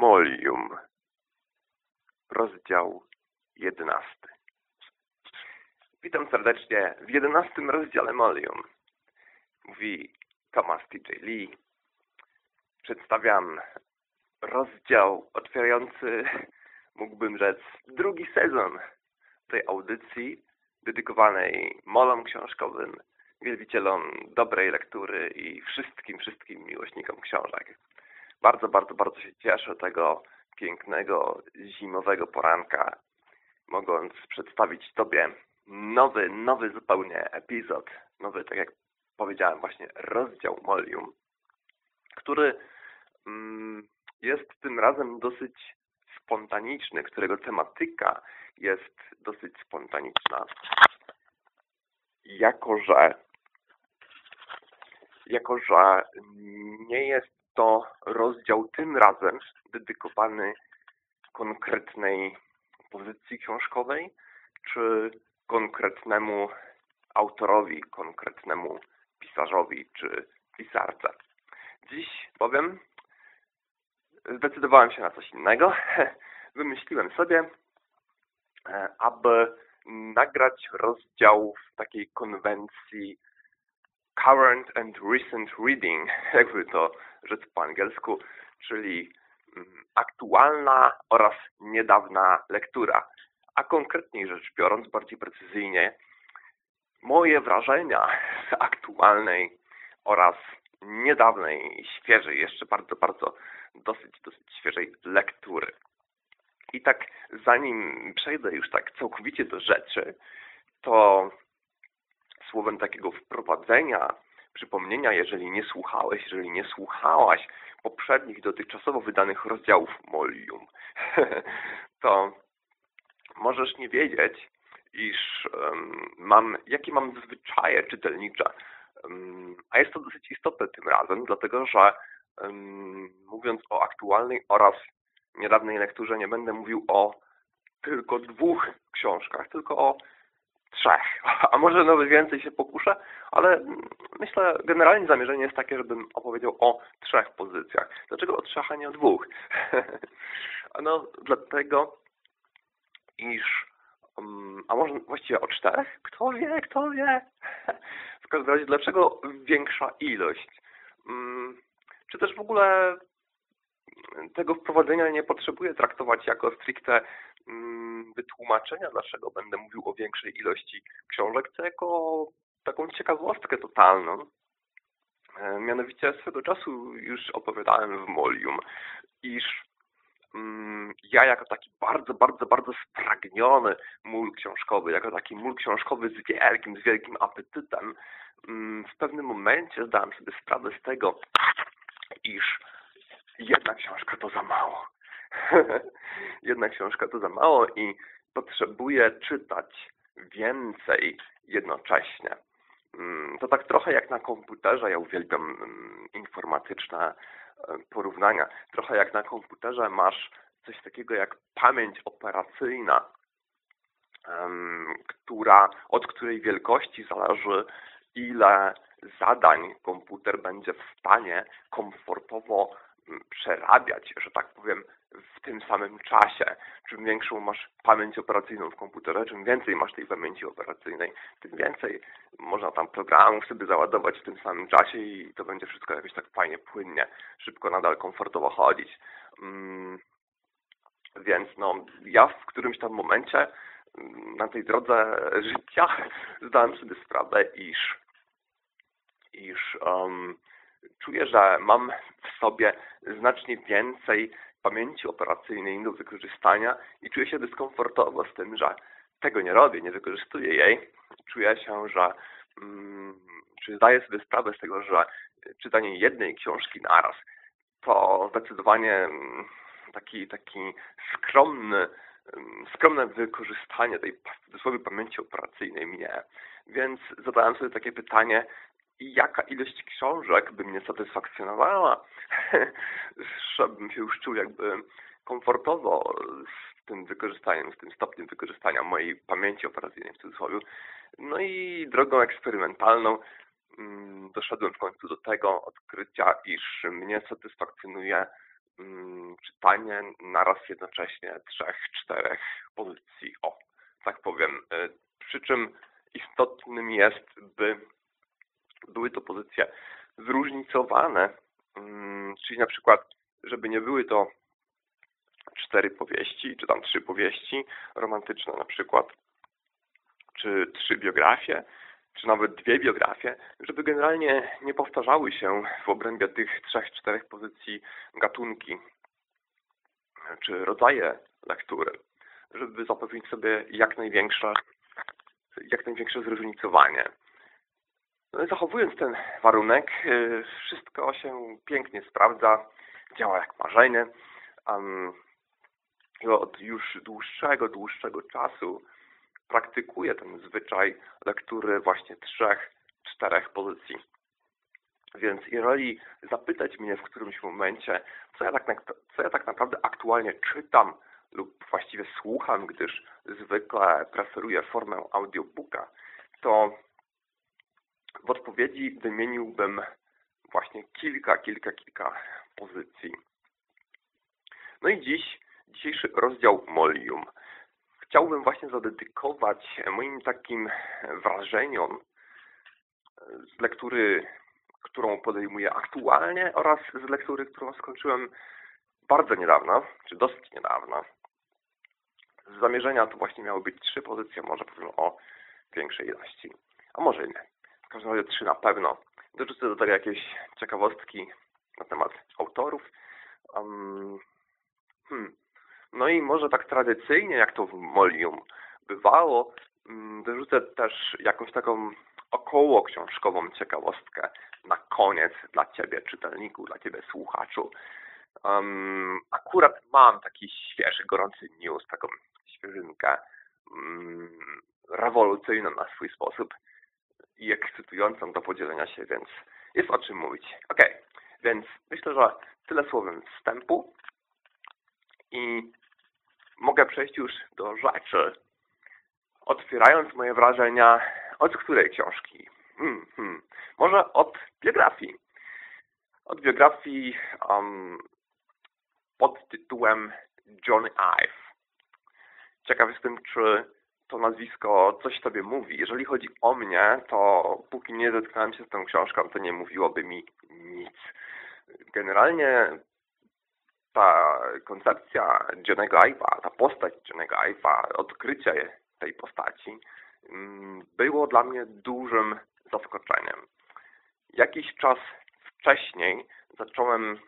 Molium. Rozdział jedenasty. Witam serdecznie w jedenastym rozdziale Molium. Mówi Thomas T.J. Lee. Przedstawiam rozdział otwierający, mógłbym rzec, drugi sezon tej audycji dedykowanej molom książkowym, wielbicielom dobrej lektury i wszystkim, wszystkim miłośnikom książek. Bardzo, bardzo, bardzo się cieszę tego pięknego, zimowego poranka, mogąc przedstawić Tobie nowy, nowy zupełnie epizod, nowy, tak jak powiedziałem właśnie, rozdział Molium, który mm, jest tym razem dosyć spontaniczny, którego tematyka jest dosyć spontaniczna, jako że jako że nie jest to rozdział tym razem dedykowany konkretnej pozycji książkowej, czy konkretnemu autorowi, konkretnemu pisarzowi, czy pisarce. Dziś powiem, zdecydowałem się na coś innego. Wymyśliłem sobie, e, aby nagrać rozdział w takiej konwencji current and recent reading, jakby to rzec po angielsku, czyli mm, aktualna oraz niedawna lektura. A konkretniej rzecz biorąc, bardziej precyzyjnie, moje wrażenia z aktualnej oraz niedawnej, świeżej, jeszcze bardzo, bardzo dosyć, dosyć świeżej lektury. I tak zanim przejdę już tak całkowicie do rzeczy, to słowem takiego wprowadzenia, przypomnienia, jeżeli nie słuchałeś, jeżeli nie słuchałaś poprzednich dotychczasowo wydanych rozdziałów Molium, to możesz nie wiedzieć, iż um, mam, jakie mam zwyczaje czytelnicze. Um, a jest to dosyć istotne tym razem, dlatego że um, mówiąc o aktualnej oraz niedawnej lekturze nie będę mówił o tylko dwóch książkach, tylko o trzech, a może nawet więcej się pokuszę, ale myślę, generalnie zamierzenie jest takie, żebym opowiedział o trzech pozycjach. Dlaczego o trzech, a nie o dwóch? no, dlatego, iż um, a może właściwie o czterech? Kto wie, kto wie? w każdym razie, dlaczego większa ilość? Um, czy też w ogóle tego wprowadzenia nie potrzebuję traktować jako stricte mm, wytłumaczenia, dlaczego będę mówił o większej ilości książek, to jako taką ciekawostkę totalną. E, mianowicie swego czasu już opowiadałem w Molium, iż mm, ja jako taki bardzo, bardzo, bardzo spragniony mól książkowy, jako taki mól książkowy z wielkim, z wielkim apetytem, mm, w pewnym momencie zdałem sobie sprawę z tego, iż jedna książka to za mało. jedna książka to za mało i potrzebuję czytać więcej jednocześnie. Mm, to tak trochę jak na komputerze, ja uwielbiam mm, informatyczne e, porównania. Trochę jak na komputerze masz coś takiego jak pamięć operacyjna, która, od której wielkości zależy ile zadań komputer będzie w stanie komfortowo przerabiać, że tak powiem, w tym samym czasie. Czym większą masz pamięć operacyjną w komputerze, czym więcej masz tej pamięci operacyjnej, tym więcej można tam programów sobie załadować w tym samym czasie i to będzie wszystko jakoś tak fajnie, płynnie, szybko, nadal komfortowo chodzić. Mm, więc no, ja w którymś tam momencie mm, na tej drodze życia zdałem sobie sprawę, iż iż um, czuję, że mam w sobie znacznie więcej pamięci operacyjnej do wykorzystania i czuję się dyskomfortowo z tym, że tego nie robię, nie wykorzystuję jej. Czuję się, że mm, czy zdaję sobie sprawę z tego, że czytanie jednej książki naraz to zdecydowanie mm, taki, taki skromny, mm, skromne wykorzystanie tej dosłownie pamięci operacyjnej mnie. Więc zadałem sobie takie pytanie, i jaka ilość książek by mnie satysfakcjonowała, żebym się już czuł jakby komfortowo z tym wykorzystaniem, z tym stopniem wykorzystania mojej pamięci operacyjnej w cudzysłowie. No i drogą eksperymentalną mm, doszedłem w końcu do tego odkrycia, iż mnie satysfakcjonuje mm, czytanie naraz jednocześnie trzech, czterech pozycji. O, tak powiem. E, przy czym istotnym jest, by były to pozycje zróżnicowane, mm, czyli na przykład, żeby nie były to cztery powieści, czy tam trzy powieści romantyczne na przykład, czy trzy biografie, czy nawet dwie biografie, żeby generalnie nie powtarzały się w obrębie tych trzech, czterech pozycji gatunki, czy rodzaje lektury, żeby zapewnić sobie jak największe, jak największe zróżnicowanie. No zachowując ten warunek, y, wszystko się pięknie sprawdza, działa jak marzenie. Od już dłuższego, dłuższego czasu praktykuję ten zwyczaj lektury właśnie trzech, czterech pozycji. Więc jeżeli zapytać mnie w którymś momencie, co ja, tak, co ja tak naprawdę aktualnie czytam lub właściwie słucham, gdyż zwykle preferuję formę audiobooka, to w odpowiedzi wymieniłbym właśnie kilka, kilka, kilka pozycji. No i dziś, dzisiejszy rozdział Molium chciałbym właśnie zadedykować moim takim wrażeniom z lektury, którą podejmuję aktualnie oraz z lektury, którą skończyłem bardzo niedawno, czy dosyć niedawno. Z zamierzenia to właśnie miały być trzy pozycje, może powiem o większej ilości, a może nie. W każdym razie trzy na pewno. Dorzucę do tego jakieś ciekawostki na temat autorów. Um, hmm. No i może tak tradycyjnie, jak to w Molium bywało, wyrzucę mm, też jakąś taką około książkową ciekawostkę na koniec dla Ciebie, czytelniku, dla Ciebie, słuchaczu. Um, akurat mam taki świeży, gorący news, taką świeżynkę um, rewolucyjną na swój sposób i ekscytującą do podzielenia się, więc jest o czym mówić. Ok, więc myślę, że tyle słowem wstępu i mogę przejść już do rzeczy. Otwierając moje wrażenia, od której książki? Hmm, hmm. Może od biografii. Od biografii um, pod tytułem Johnny Ive. Ciekaw jestem, czy to nazwisko coś sobie mówi. Jeżeli chodzi o mnie, to póki nie zetknąłem się z tą książką, to nie mówiłoby mi nic. Generalnie ta koncepcja Johnego Ive'a, ta postać Johnego Ive'a, odkrycie tej postaci mm, było dla mnie dużym zaskoczeniem. Jakiś czas wcześniej zacząłem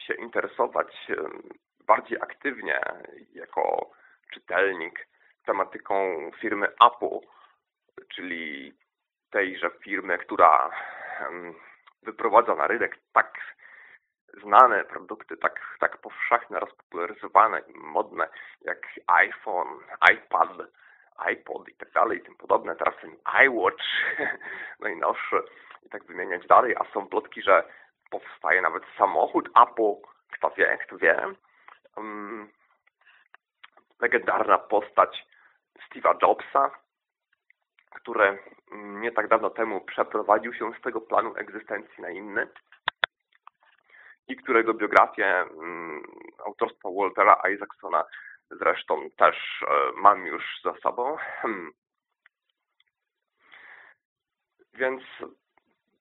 się interesować bardziej aktywnie jako czytelnik tematyką firmy Apple, czyli tejże firmy, która wyprowadza na rynek tak znane produkty, tak, tak powszechne, rozpopularyzowane i modne, jak iPhone, iPad, iPod i tak dalej i tym podobne. Teraz ten iWatch najnowszy i tak wymieniać dalej, a są plotki, że powstaje nawet samochód Apple, kto wie, kto wie. Legendarna postać Steve'a Jobsa, który nie tak dawno temu przeprowadził się z tego planu egzystencji na inny i którego biografię mm, autorstwa Waltera Isaacsona zresztą też e, mam już za sobą. Hmm. Więc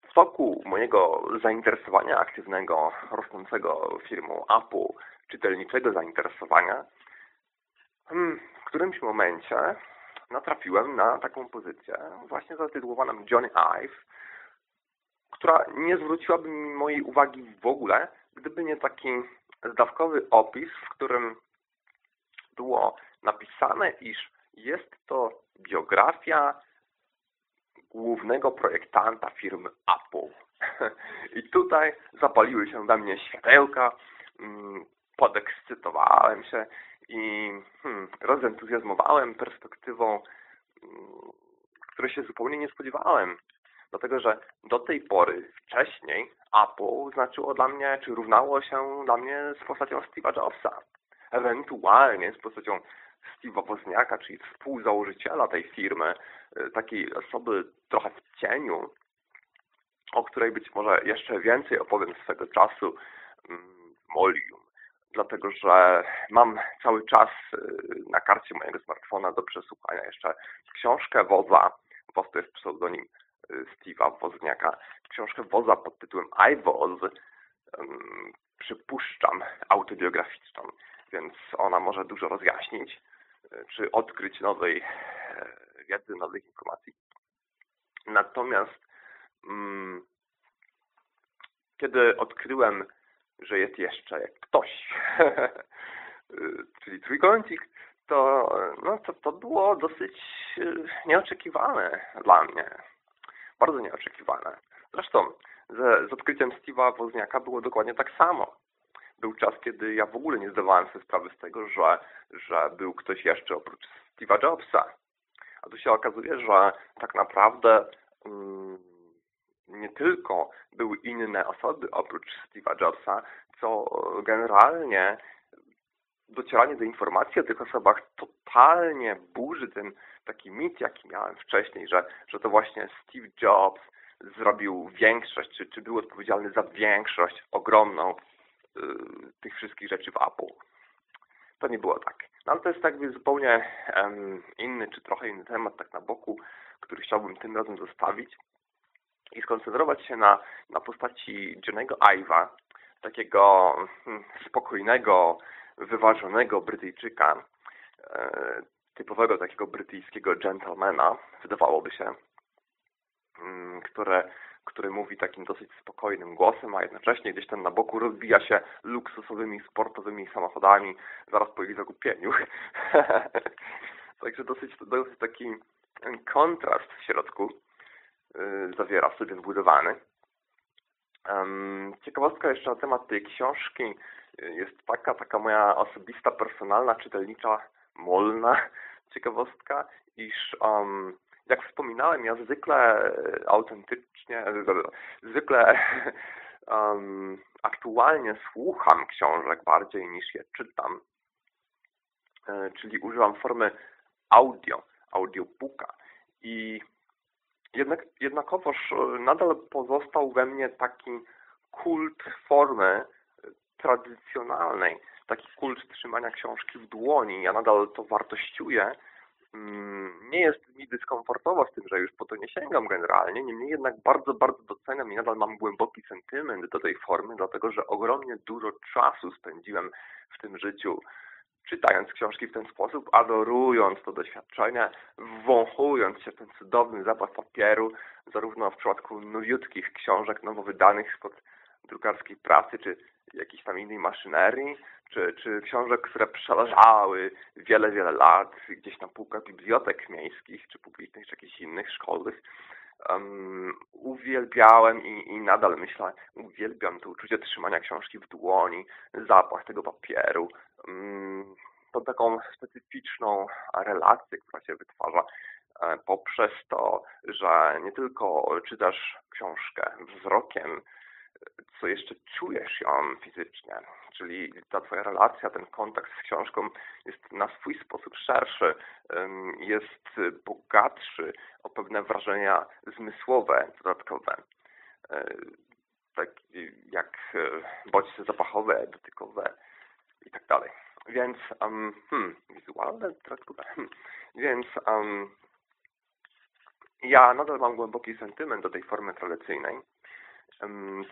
w toku mojego zainteresowania aktywnego, rosnącego firmą Apple, czytelniczego zainteresowania, w którymś momencie natrafiłem na taką pozycję właśnie zatytułowaną Johnny Ive, która nie zwróciłaby mi mojej uwagi w ogóle, gdyby nie taki zdawkowy opis, w którym było napisane, iż jest to biografia głównego projektanta firmy Apple. I tutaj zapaliły się we mnie światełka, mm, podekscytowałem się i hmm, rozentuzjazmowałem perspektywą, mm, której się zupełnie nie spodziewałem. Dlatego, że do tej pory, wcześniej, Apple znaczyło dla mnie, czy równało się dla mnie z postacią Steve'a Jobsa. Ewentualnie z postacią Steve'a Wozniaka, czyli współzałożyciela tej firmy, y, takiej osoby trochę w cieniu, o której być może jeszcze więcej opowiem swego czasu mm, Molium, dlatego że mam cały czas y, na karcie mojego smartfona do przesłuchania jeszcze książkę Woza, Woz to jest pseudonim y, Steve'a Wozniaka, książkę Woza pod tytułem iWoz, przypuszczam, autobiograficzną, więc ona może dużo rozjaśnić, y, czy odkryć nowej wiedzy, nowych informacji. Natomiast mm, kiedy odkryłem, że jest jeszcze ktoś, czyli trójkącik, to, no, to, to było dosyć y, nieoczekiwane dla mnie. Bardzo nieoczekiwane. Zresztą z, z odkryciem Steve'a Wozniaka było dokładnie tak samo. Był czas, kiedy ja w ogóle nie zdawałem sobie sprawy z tego, że, że był ktoś jeszcze oprócz Steve'a Jobsa. A tu się okazuje, że tak naprawdę mm, nie tylko były inne osoby oprócz Steve'a Jobsa, co generalnie docieranie do informacji o tych osobach totalnie burzy ten taki mit, jaki miałem wcześniej, że, że to właśnie Steve Jobs zrobił większość, czy, czy był odpowiedzialny za większość ogromną y, tych wszystkich rzeczy w Apple. To nie było tak. No ale to jest jakby zupełnie um, inny, czy trochę inny temat tak na boku, który chciałbym tym razem zostawić i skoncentrować się na, na postaci Johnego Ive'a, takiego hmm, spokojnego, wyważonego Brytyjczyka, e, typowego takiego brytyjskiego gentlemana, wydawałoby się, mm, które, który mówi takim dosyć spokojnym głosem, a jednocześnie gdzieś tam na boku rozbija się luksusowymi, sportowymi samochodami zaraz po ich zakupieniu. Także dosyć, dosyć taki kontrast w środku zawiera w sobie wbudowany. Ciekawostka jeszcze na temat tej książki jest taka, taka moja osobista, personalna, czytelnicza, molna ciekawostka, iż um, jak wspominałem, ja zwykle autentycznie, zwykle um, aktualnie słucham książek bardziej niż je czytam. Czyli używam formy audio, audiobooka. I jednak, jednakowoż e, nadal pozostał we mnie taki kult formy tradycjonalnej, taki kult trzymania książki w dłoni. Ja nadal to wartościuję. Mm, nie jest mi dyskomfortowo z tym, że już po to nie sięgam generalnie, niemniej jednak bardzo, bardzo doceniam i nadal mam głęboki sentyment do tej formy, dlatego że ogromnie dużo czasu spędziłem w tym życiu czytając książki w ten sposób, adorując to doświadczenie, wąchując się ten cudowny zapach papieru, zarówno w przypadku nowiutkich książek, nowo wydanych spod drukarskiej pracy, czy jakiejś tam innej maszynerii, czy, czy książek, które przeleżały wiele, wiele lat gdzieś na półkach bibliotek miejskich, czy publicznych, czy jakichś innych, szkolnych. Um, uwielbiałem i, i nadal myślę, uwielbiam to uczucie trzymania książki w dłoni, zapach tego papieru, um, tą taką specyficzną relację, która się wytwarza e, poprzez to, że nie tylko czytasz książkę wzrokiem, co jeszcze czujesz ją fizycznie, czyli ta Twoja relacja, ten kontakt z książką jest na swój sposób szerszy, jest bogatszy o pewne wrażenia zmysłowe, dodatkowe, e, tak jak e, bodźce zapachowe, dotykowe i tak dalej. Więc, um, hmm, wizualne, dodatkowe, hmm. więc um, ja nadal mam głęboki sentyment do tej formy tradycyjnej,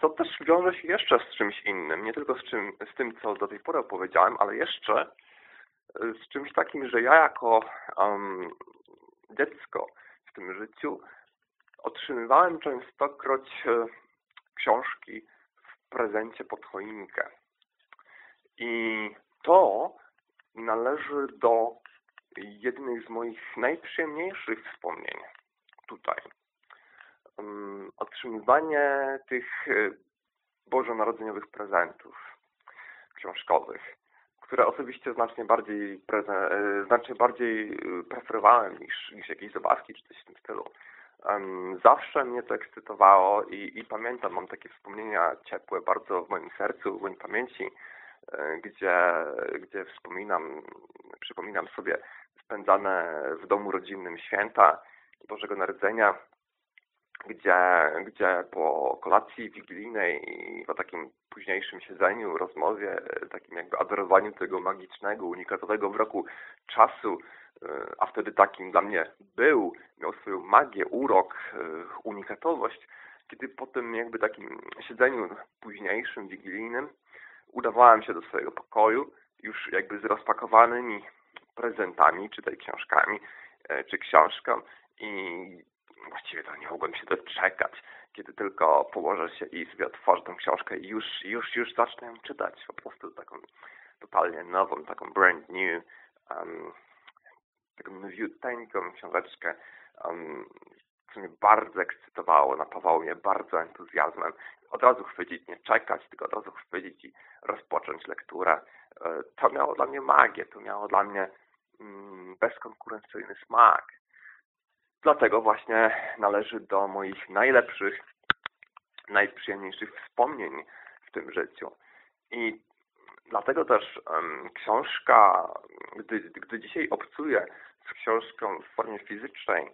co też wiąże się jeszcze z czymś innym, nie tylko z, czym, z tym, co do tej pory opowiedziałem, ale jeszcze e, z czymś takim, że ja jako um, dziecko w tym życiu otrzymywałem częstokroć e, książki w prezencie pod choinkę. I to należy do jednych z moich najprzyjemniejszych wspomnień tutaj otrzymywanie tych y, bożonarodzeniowych prezentów książkowych, które osobiście znacznie bardziej, y, znacznie bardziej y, preferowałem niż, niż jakieś zabawki czy coś w tym stylu. Zawsze mnie to ekscytowało i, i pamiętam, mam takie wspomnienia ciepłe bardzo w moim sercu, w mojej pamięci, gdzie, gdzie wspominam, przypominam sobie spędzane w domu rodzinnym święta Bożego Narodzenia gdzie, gdzie po kolacji wigilijnej i po takim późniejszym siedzeniu, rozmowie, takim jakby adorowaniu tego magicznego, unikatowego w roku czasu, e, a wtedy takim dla mnie był, miał swoją magię, urok, e, unikatowość, kiedy po tym jakby takim siedzeniu późniejszym, wigilijnym, udawałem się do swojego pokoju, już jakby z rozpakowanymi prezentami, czy tej książkami, e, czy książką i właściwie to nie mogłem się doczekać, kiedy tylko położę się i sobie otworzę tę książkę i już, już, już zacznę ją czytać. Po prostu taką totalnie nową, taką brand new, um, taką nowiuteńką książeczkę, um, co mnie bardzo ekscytowało, napawało mnie bardzo entuzjazmem. Od razu chwycić, nie czekać, tylko od razu chwycić i rozpocząć lekturę. E, to miało dla mnie magię, to miało dla mnie mm, bezkonkurencyjny smak. Dlatego właśnie należy do moich najlepszych, najprzyjemniejszych wspomnień w tym życiu. I dlatego też um, książka, gdy, gdy dzisiaj obcuję z książką w formie fizycznej,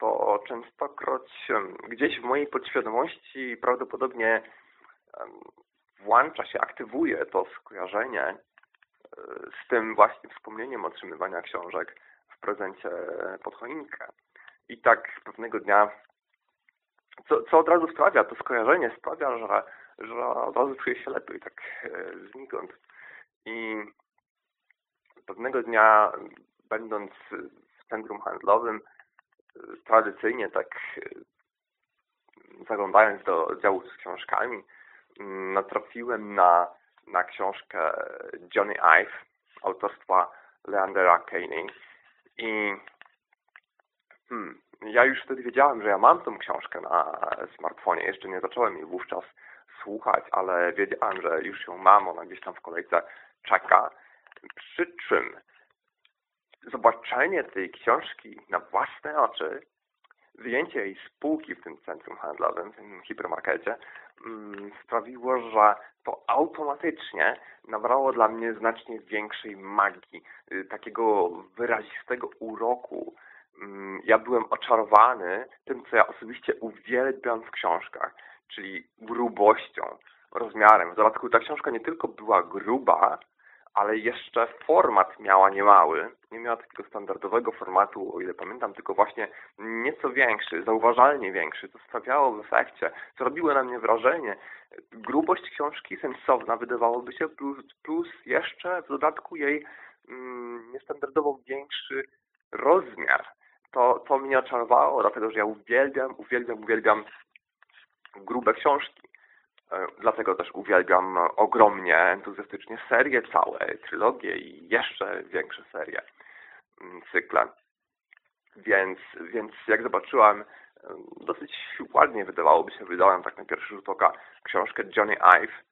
to częstokroć um, gdzieś w mojej podświadomości prawdopodobnie um, włącza się, aktywuje to skojarzenie e, z tym właśnie wspomnieniem otrzymywania książek w prezencie pod choinkę. I tak pewnego dnia, co, co od razu sprawia, to skojarzenie sprawia, że, że od razu czuję się lepiej, tak e, znikąd. I pewnego dnia, będąc w centrum handlowym, tradycyjnie tak zaglądając do działu z książkami, natrafiłem na, na książkę Johnny Ive autorstwa Leandera Caney i Hmm. Ja już wtedy wiedziałem, że ja mam tą książkę na smartfonie. Jeszcze nie zacząłem jej wówczas słuchać, ale wiedziałem, że już ją mam. Ona gdzieś tam w kolejce czeka. Przy czym zobaczenie tej książki na własne oczy, wyjęcie jej z półki w tym centrum handlowym, w tym hipermarkecie, mm, sprawiło, że to automatycznie nabrało dla mnie znacznie większej magii, y, takiego wyrazistego uroku, ja byłem oczarowany tym, co ja osobiście uwielbiam w książkach, czyli grubością, rozmiarem. W dodatku ta książka nie tylko była gruba, ale jeszcze format miała niemały. Nie miała takiego standardowego formatu, o ile pamiętam, tylko właśnie nieco większy, zauważalnie większy, co sprawiało w efekcie, co robiło na mnie wrażenie. Grubość książki sensowna wydawałoby się, plus, plus jeszcze w dodatku jej mm, niestandardowo większy rozmiar to, to mnie oczarowało, dlatego że ja uwielbiam, uwielbiam, uwielbiam grube książki. E, dlatego też uwielbiam ogromnie, entuzjastycznie serie całe, trylogie i jeszcze większe serie, mm, cykle. Więc, więc jak zobaczyłam, e, dosyć ładnie wydawałoby się, wydałem tak na pierwszy rzut oka książkę Johnny Ive,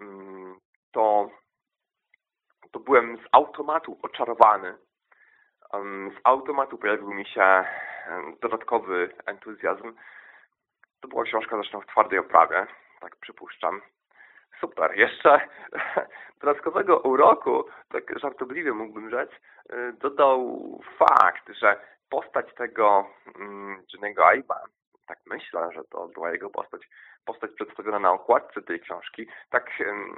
mm, to, to byłem z automatu oczarowany z automatu pojawił mi się dodatkowy entuzjazm. To była książka zresztą w twardej oprawie, tak przypuszczam. Super. Jeszcze dodatkowego uroku, tak żartobliwie mógłbym rzec, y, dodał fakt, że postać tego mm, Jennego Aiba, tak myślę, że to była jego postać, postać przedstawiona na okładce tej książki, tak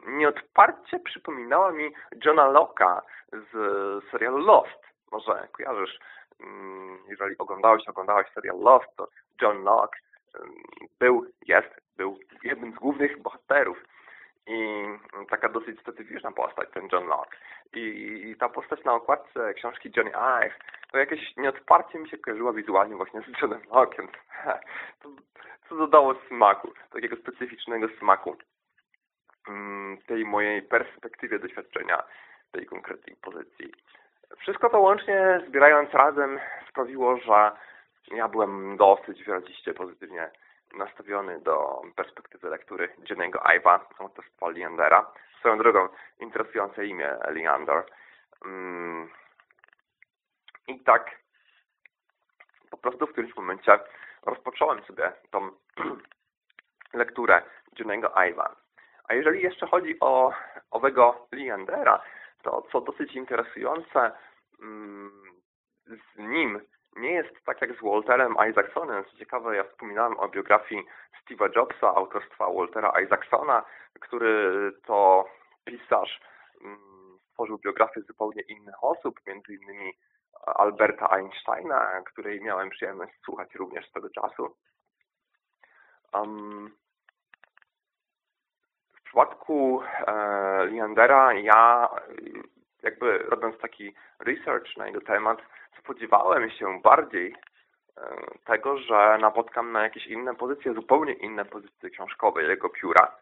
nieodparcie przypominała mi Johna Locke'a z serialu Lost. Może kojarzysz, mm, jeżeli oglądałeś, oglądałeś serial Lost, to John Locke mm, był, jest, był jednym z głównych bohaterów i taka dosyć specyficzna postać, ten John Locke. I, ta postać na okładce książki Johnny Ive, to jakieś nieodparcie mi się kojarzyła wizualnie właśnie z Johnem Locke'em. To, co dodało smaku, takiego specyficznego smaku mm, tej mojej perspektywie doświadczenia tej konkretnej pozycji. Wszystko to łącznie zbierając razem sprawiło, że ja byłem dosyć wyraziście pozytywnie nastawiony do perspektywy lektury Jennego Ive'a autorstwa Leandera. Swoją drogą interesujące imię Leander. Mm. I tak po prostu w którymś momencie rozpocząłem sobie tą lekturę Jennego Ive'a. A jeżeli jeszcze chodzi o owego Leandera, to co dosyć interesujące, mm, z nim nie jest tak jak z Walterem Isaacsonem. Co ciekawe, ja wspominałem o biografii Steve'a Jobsa, autorstwa Waltera Isaacsona, który to pisarz mm, stworzył biografię zupełnie innych osób, między innymi Alberta Einsteina, której miałem przyjemność słuchać również z tego czasu. Um, przypadku e, ja jakby robiąc taki research na jego temat spodziewałem się bardziej e, tego, że napotkam na jakieś inne pozycje, zupełnie inne pozycje książkowe jego pióra.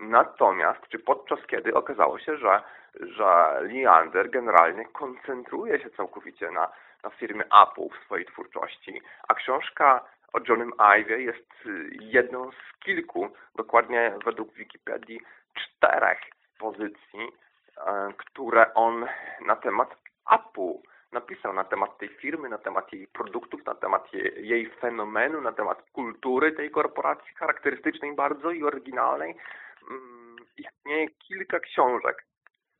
Natomiast, czy podczas kiedy okazało się, że, że Leander generalnie koncentruje się całkowicie na, na firmie Apple w swojej twórczości, a książka o Johnem Ive jest y, jedną z kilku, dokładnie według Wikipedii, czterech pozycji, e, które on na temat Apple napisał, na temat tej firmy, na temat jej produktów, na temat jej, fenomenu, na temat kultury tej korporacji charakterystycznej bardzo i oryginalnej. Mm, istnieje kilka książek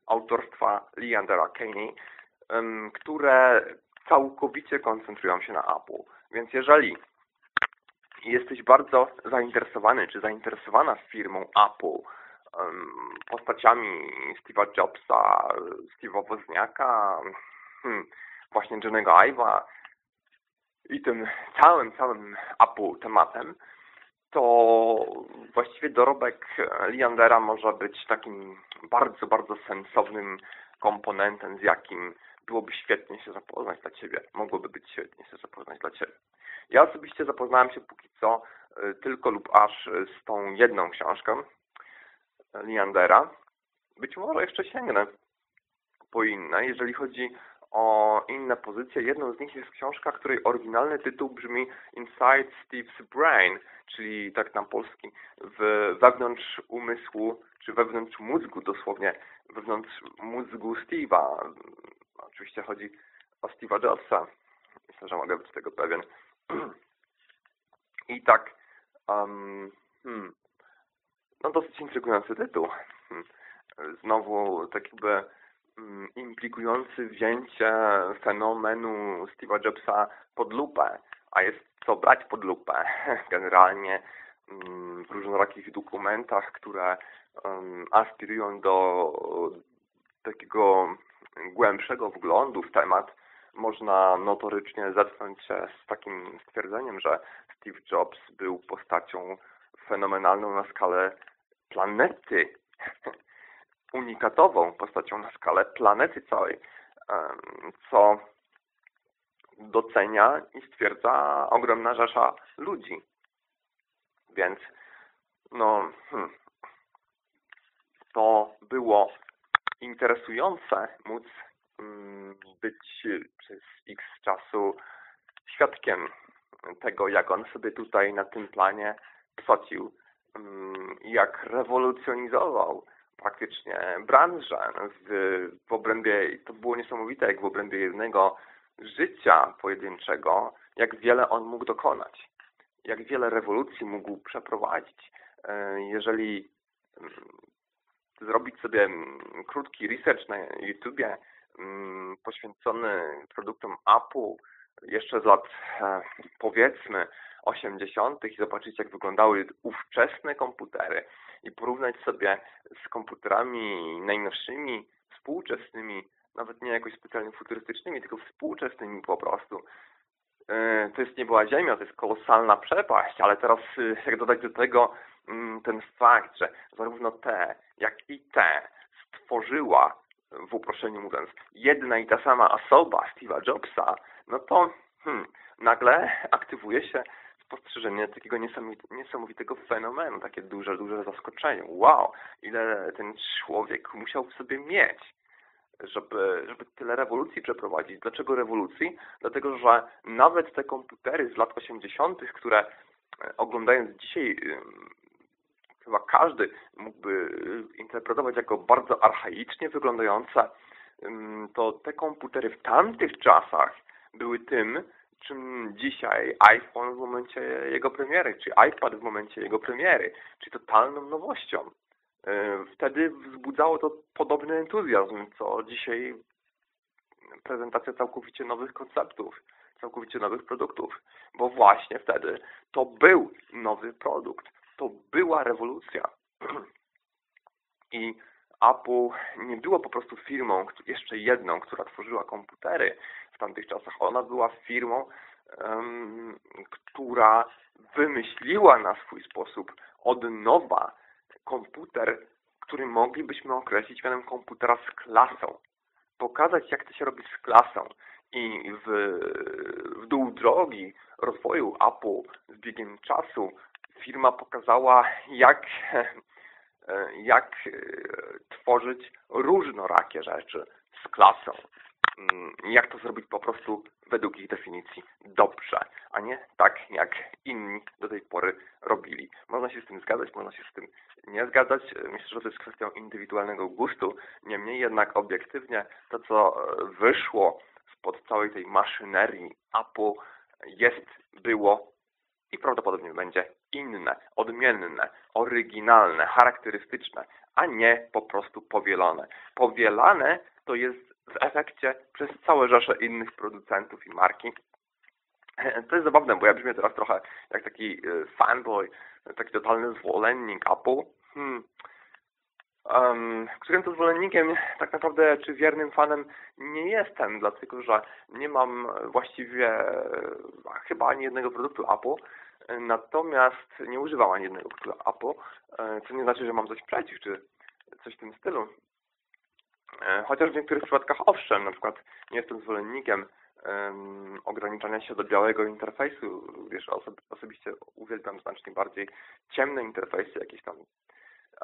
autorstwa Leandera Caney, które całkowicie koncentrują się na Apple. Więc jeżeli jesteś bardzo zainteresowany czy zainteresowana firmą Apple, postaciami Steve'a Jobsa, Steve'a Wozniaka, hmm, właśnie Johnego Ive'a i tym całym, całym Apple tematem, to właściwie dorobek Leandera może być takim bardzo, bardzo sensownym komponentem, z jakim byłoby świetnie się zapoznać dla Ciebie. Mogłoby być świetnie się zapoznać dla Ciebie. Ja osobiście zapoznałem się póki co y, tylko lub aż z tą jedną książką Leandera. Być może jeszcze sięgnę po inne. Jeżeli chodzi o inne pozycje, jedną z nich jest książka, której oryginalny tytuł brzmi Inside Steve's Brain, czyli tak na polski w wewnątrz umysłu, czy wewnątrz mózgu dosłownie, wewnątrz mózgu Steve'a. Oczywiście chodzi o Steve'a Jobsa. Myślę, że mogę być tego pewien. I tak, um, hmm, no dosyć intrygujący tytuł. Hmm. Znowu tak jakby um, implikujący wzięcie fenomenu Steve'a Jobsa pod lupę, a jest co brać pod lupę. Generalnie um, w różnorakich dokumentach, które aspirują do takiego głębszego wglądu w temat, można notorycznie zetknąć się z takim stwierdzeniem, że Steve Jobs był postacią fenomenalną na skalę planety, unikatową postacią na skalę planety całej, co docenia i stwierdza ogromna rzesza ludzi. Więc no, hmm, to było interesujące móc mm, być przez x czasu świadkiem tego, jak on sobie tutaj na tym planie psocił mm, i jak rewolucjonizował praktycznie branżę w, w obrębie, to było niesamowite, jak w obrębie jednego życia pojedynczego, jak wiele on mógł dokonać, jak wiele rewolucji mógł przeprowadzić. E, jeżeli mm, zrobić sobie krótki research na YouTubie poświęcony produktom Apple jeszcze z lat e, powiedzmy 80. i zobaczyć jak wyglądały ówczesne komputery i porównać sobie z komputerami najnowszymi, współczesnymi, nawet nie jakoś specjalnie futurystycznymi, tylko współczesnymi po prostu. E, to jest nie była Ziemia, to jest kolosalna przepaść, ale teraz e, jak dodać do tego mm, ten fakt, że zarówno te, jak i te stworzyła, w uproszczeniu mówiąc, jedna i ta sama osoba, Steve'a Jobsa, no to hmm, nagle aktywuje się spostrzeżenie takiego niesamowitego fenomenu, takie duże, duże zaskoczenie. Wow, ile ten człowiek musiał w sobie mieć, żeby, żeby tyle rewolucji przeprowadzić. Dlaczego rewolucji? Dlatego, że nawet te komputery z lat 80., które e, oglądając dzisiaj chyba każdy mógłby interpretować jako bardzo archaicznie wyglądające, to te komputery w tamtych czasach były tym, czym dzisiaj iPhone w momencie jego premiery, czy iPad w momencie jego premiery, czyli totalną nowością. E, wtedy wzbudzało to podobny entuzjazm, co dzisiaj prezentacja całkowicie nowych konceptów, całkowicie nowych produktów, bo właśnie wtedy to był nowy produkt, to była rewolucja. I Apple nie było po prostu firmą, jeszcze jedną, która tworzyła komputery w tamtych czasach. Ona była firmą, um, która wymyśliła na swój sposób od nowa komputer, który moglibyśmy określić mianem komputera z klasą. Pokazać, jak to się robi z klasą. I w, w dół drogi rozwoju Apple z biegiem czasu firma pokazała, jak, jak tworzyć różnorakie rzeczy z klasą. Mm, jak to zrobić po prostu według ich definicji dobrze, a nie tak, jak inni do tej pory robili. Można się z tym zgadzać, można się z tym nie zgadzać. Myślę, że to jest kwestią indywidualnego gustu. Niemniej jednak obiektywnie to, co wyszło spod całej tej maszynerii Apple jest, było i prawdopodobnie będzie inne, odmienne, oryginalne, charakterystyczne, a nie po prostu powielone. Powielane to jest w efekcie przez całe rzesze innych producentów i marki. To jest zabawne, bo ja brzmię teraz trochę jak taki e, fanboy, taki totalny zwolennik Apple. Hmm. Um, którym to zwolennikiem tak naprawdę, czy wiernym fanem nie jestem, dlatego że nie mam właściwie chyba ani jednego produktu Apple, natomiast nie używam ani jednego produktu Apple, e, co nie znaczy, że mam coś przeciw, czy coś w tym stylu. E, chociaż w niektórych przypadkach owszem, na przykład nie jestem zwolennikiem ograniczania się do białego interfejsu, wiesz, osob osobiście uwielbiam znacznie bardziej ciemne interfejsy, jakieś tam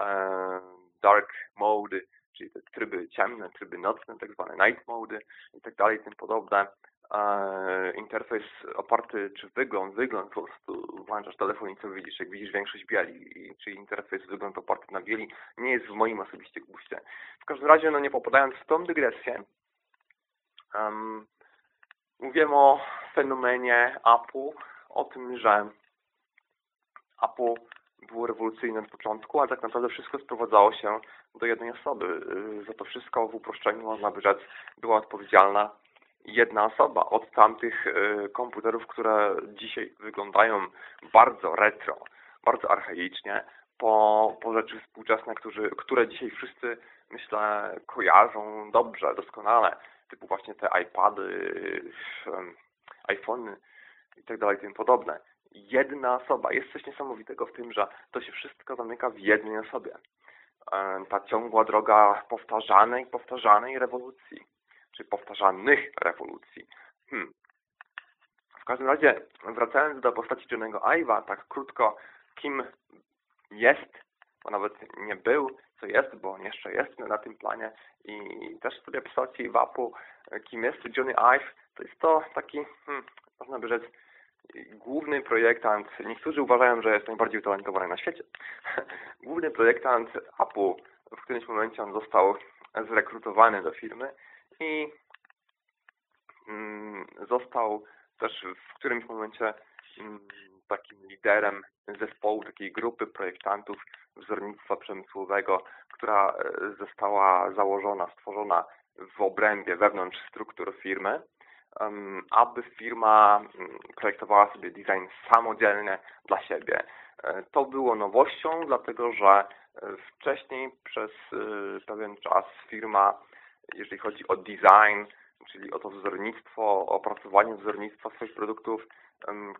e, dark mode, czyli te tryby ciemne, tryby nocne, tak zwane night mode i tak dalej, tym podobne. E, interfejs oparty, czy wygląd, wygląd po prostu włączasz telefon i co widzisz, jak widzisz większość bieli, czyli interfejs, wygląd oparty na bieli, nie jest w moim osobiście guście. W każdym razie, no nie popadając w tą dygresję, um, mówiłem o fenomenie Apple, o tym, że Apple było rewolucyjne od początku, ale tak naprawdę wszystko sprowadzało się do jednej osoby. Y, za to wszystko w uproszczeniu można by rzec była odpowiedzialna jedna osoba. Od tamtych y, komputerów, które dzisiaj wyglądają bardzo retro, bardzo archaicznie, po, po rzeczy współczesne, którzy, które dzisiaj wszyscy, myślę, kojarzą dobrze, doskonale, typu właśnie te iPady, iPhony i tak dalej, tym podobne. Jedna osoba. Jest coś niesamowitego w tym, że to się wszystko zamyka w jednej osobie. Ta ciągła droga powtarzanej, powtarzanej rewolucji czy powtarzanych rewolucji. Hmm. W każdym razie, wracając do postaci Johnego Ive'a, tak krótko, kim jest, bo nawet nie był, co jest, bo on jeszcze jest na tym planie i też sobie postaci WAP-u, kim jest Johnny Ive, to jest to taki, hmm, można by rzec, główny projektant, niektórzy uważają, że jest najbardziej utalentowany na świecie, główny projektant Apple, w którymś momencie on został zrekrutowany do firmy i mm, został też w którymś momencie mm, takim liderem zespołu, takiej grupy projektantów wzornictwa przemysłowego, która e, została założona, stworzona w obrębie wewnątrz struktur firmy, aby firma mm, projektowała sobie design samodzielnie dla siebie. E, to było nowością, dlatego że e, wcześniej przez pewien czas firma jeżeli chodzi o design, czyli o to wzornictwo, o opracowanie wzornictwa swoich produktów,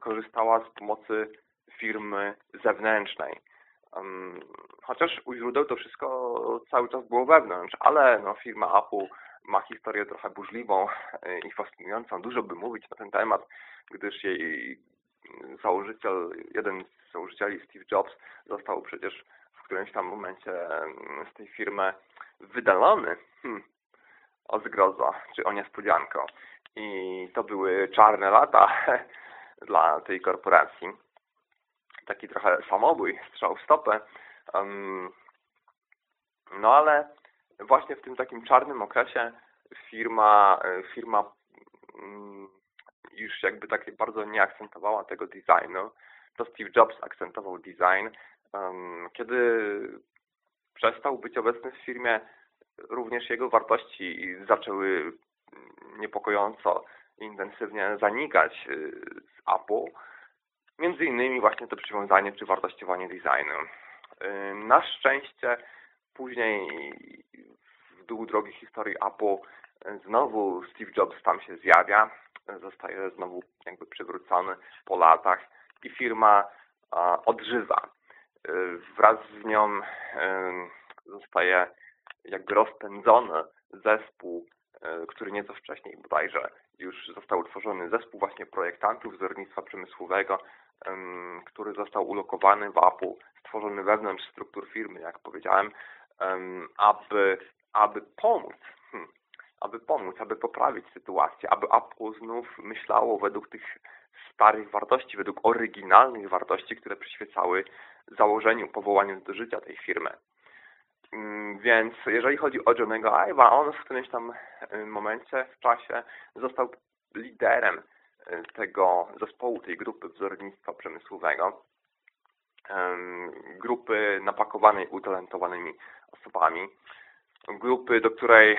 korzystała z pomocy firmy zewnętrznej. Chociaż u źródeł to wszystko cały czas było wewnątrz, ale no, firma Apple ma historię trochę burzliwą i fascynującą. Dużo by mówić na ten temat, gdyż jej założyciel, jeden z założycieli, Steve Jobs, został przecież w którymś tam momencie z tej firmy wydalony. Hmm o zgrozo, czy o niespodzianko. I to były czarne lata dla tej korporacji. Taki trochę samobój, strzał w stopę. No ale właśnie w tym takim czarnym okresie firma, firma um, już jakby tak bardzo nie akcentowała tego designu. To Steve Jobs akcentował design. Kiedy przestał być obecny w firmie, również jego wartości zaczęły niepokojąco intensywnie zanikać z Apple, między innymi właśnie to przywiązanie czy wartościowanie designu. Na szczęście później w dół drogi historii Apple znowu Steve Jobs tam się zjawia, zostaje znowu jakby przywrócony po latach i firma odżywa. Wraz z nią zostaje jakby rozpędzony zespół, który nieco wcześniej bodajże już został utworzony zespół właśnie projektantów wzornictwa przemysłowego, który został ulokowany w Apple, stworzony wewnątrz struktur firmy, jak powiedziałem, aby, aby pomóc, hmm, aby pomóc, aby poprawić sytuację, aby Apple znów myślało według tych starych wartości, według oryginalnych wartości, które przyświecały założeniu, powołaniu do życia tej firmy. Mm, więc jeżeli chodzi o Johnego Ive'a, on w którymś tam y, momencie w czasie został liderem y, tego zespołu, tej grupy wzornictwa przemysłowego, grupy napakowanej utalentowanymi osobami, grupy, do której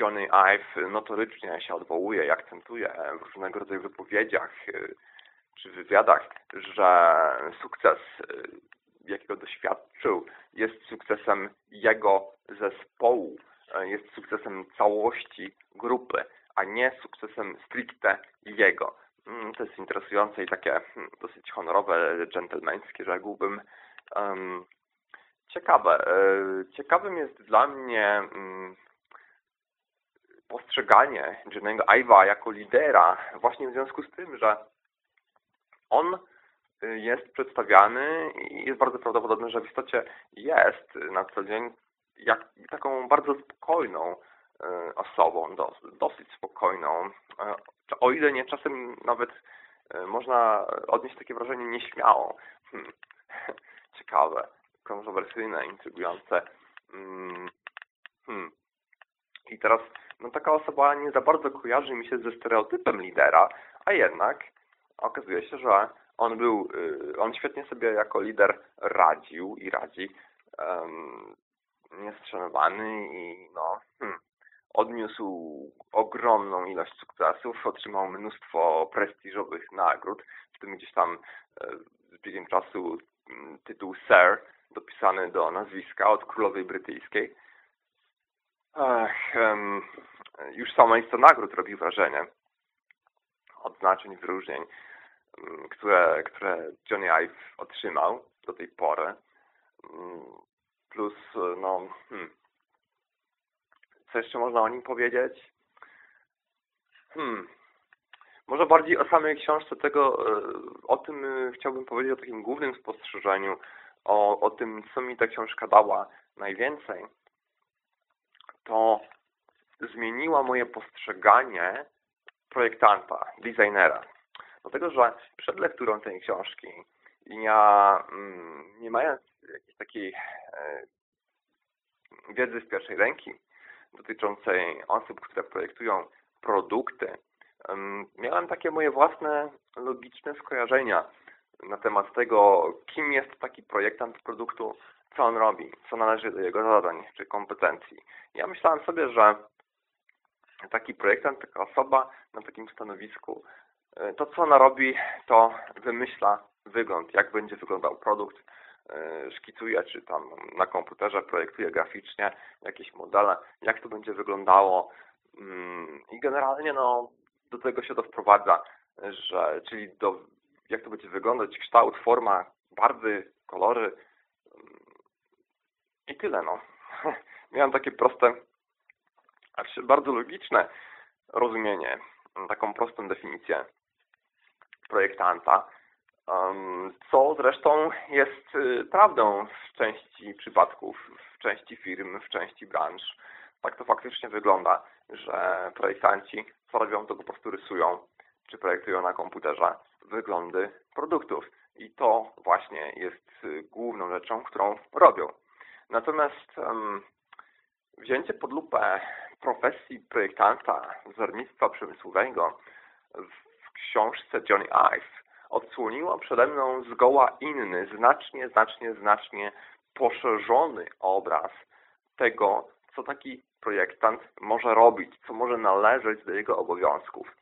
Johnny Ive notorycznie się odwołuje i akcentuje w różnego rodzaju wypowiedziach y, czy wywiadach, że sukces, jakiego doświadczył, jest sukcesem jego zespołu, e, jest sukcesem całości grupy, a nie sukcesem stricte jego. Mm, to jest interesujące i takie hmm, dosyć honorowe, dżentelmeńskie, rzekłbym. Ciekawe. E, ciekawym jest dla mnie um, postrzeganie Jennego Ive'a jako lidera właśnie w związku z tym, że on jest przedstawiany i jest bardzo prawdopodobne, że w istocie jest na co dzień jak, taką bardzo spokojną e, osobą, dosyć spokojną, e, o ile nie czasem nawet e, można odnieść takie wrażenie nieśmiałą. Hmm. Ciekawe, kontrowersyjne, intrygujące. Hmm. hmm. I teraz no taka osoba nie za bardzo kojarzy mi się ze stereotypem lidera, a jednak okazuje się, że on był, y, on świetnie sobie jako lider radził i radzi. Um, niestrzanowany i no, hmm, odniósł ogromną ilość sukcesów, otrzymał mnóstwo prestiżowych nagród, w tym gdzieś tam e, z biegiem czasu mm, tytuł Sir dopisany do nazwiska od królowej brytyjskiej. Ach, um, już sama lista nagród robi wrażenie. Odznaczeń, wyróżnień. Mm, które, które Johnny Ive otrzymał do tej pory. Mm, plus, no, hmm, co jeszcze można o nim powiedzieć? Hmm, może bardziej o samej książce tego, e, o tym e, chciałbym powiedzieć, o takim głównym spostrzeżeniu, o, o tym, co mi ta książka dała najwięcej. To zmieniła moje postrzeganie projektanta, designera. Dlatego, że przed lekturą tej książki ja, mm, nie mając jakiejś takiej e, wiedzy z pierwszej ręki dotyczącej osób, które projektują produkty, miałem takie moje własne logiczne skojarzenia na temat tego, kim jest taki projektant produktu, co on robi, co należy do jego zadań czy kompetencji. Ja myślałem sobie, że taki projektant, taka osoba na takim stanowisku to, co ona robi, to wymyśla wygląd, jak będzie wyglądał produkt, e, szkicuje, czy tam na komputerze projektuje graficznie jakieś modele, jak to będzie wyglądało mm, i generalnie no, do tego się to wprowadza, że, czyli do, jak to będzie wyglądać, kształt, forma, barwy, kolory mm, i tyle. No. Miałem takie proste, bardzo logiczne rozumienie, taką prostą definicję projektanta, co zresztą jest y, prawdą w części przypadków, w części firm, w części branż. Tak to faktycznie wygląda, że projektanci co robią, to po prostu rysują, czy projektują na komputerze wyglądy produktów. I to właśnie jest y, główną rzeczą, którą robią. Natomiast um, wzięcie pod lupę profesji projektanta wzornictwa przemysłowego książce Johnny Ive odsłoniła przede mną zgoła inny, znacznie, znacznie, znacznie poszerzony obraz tego, co taki projektant może robić, co może należeć do jego obowiązków.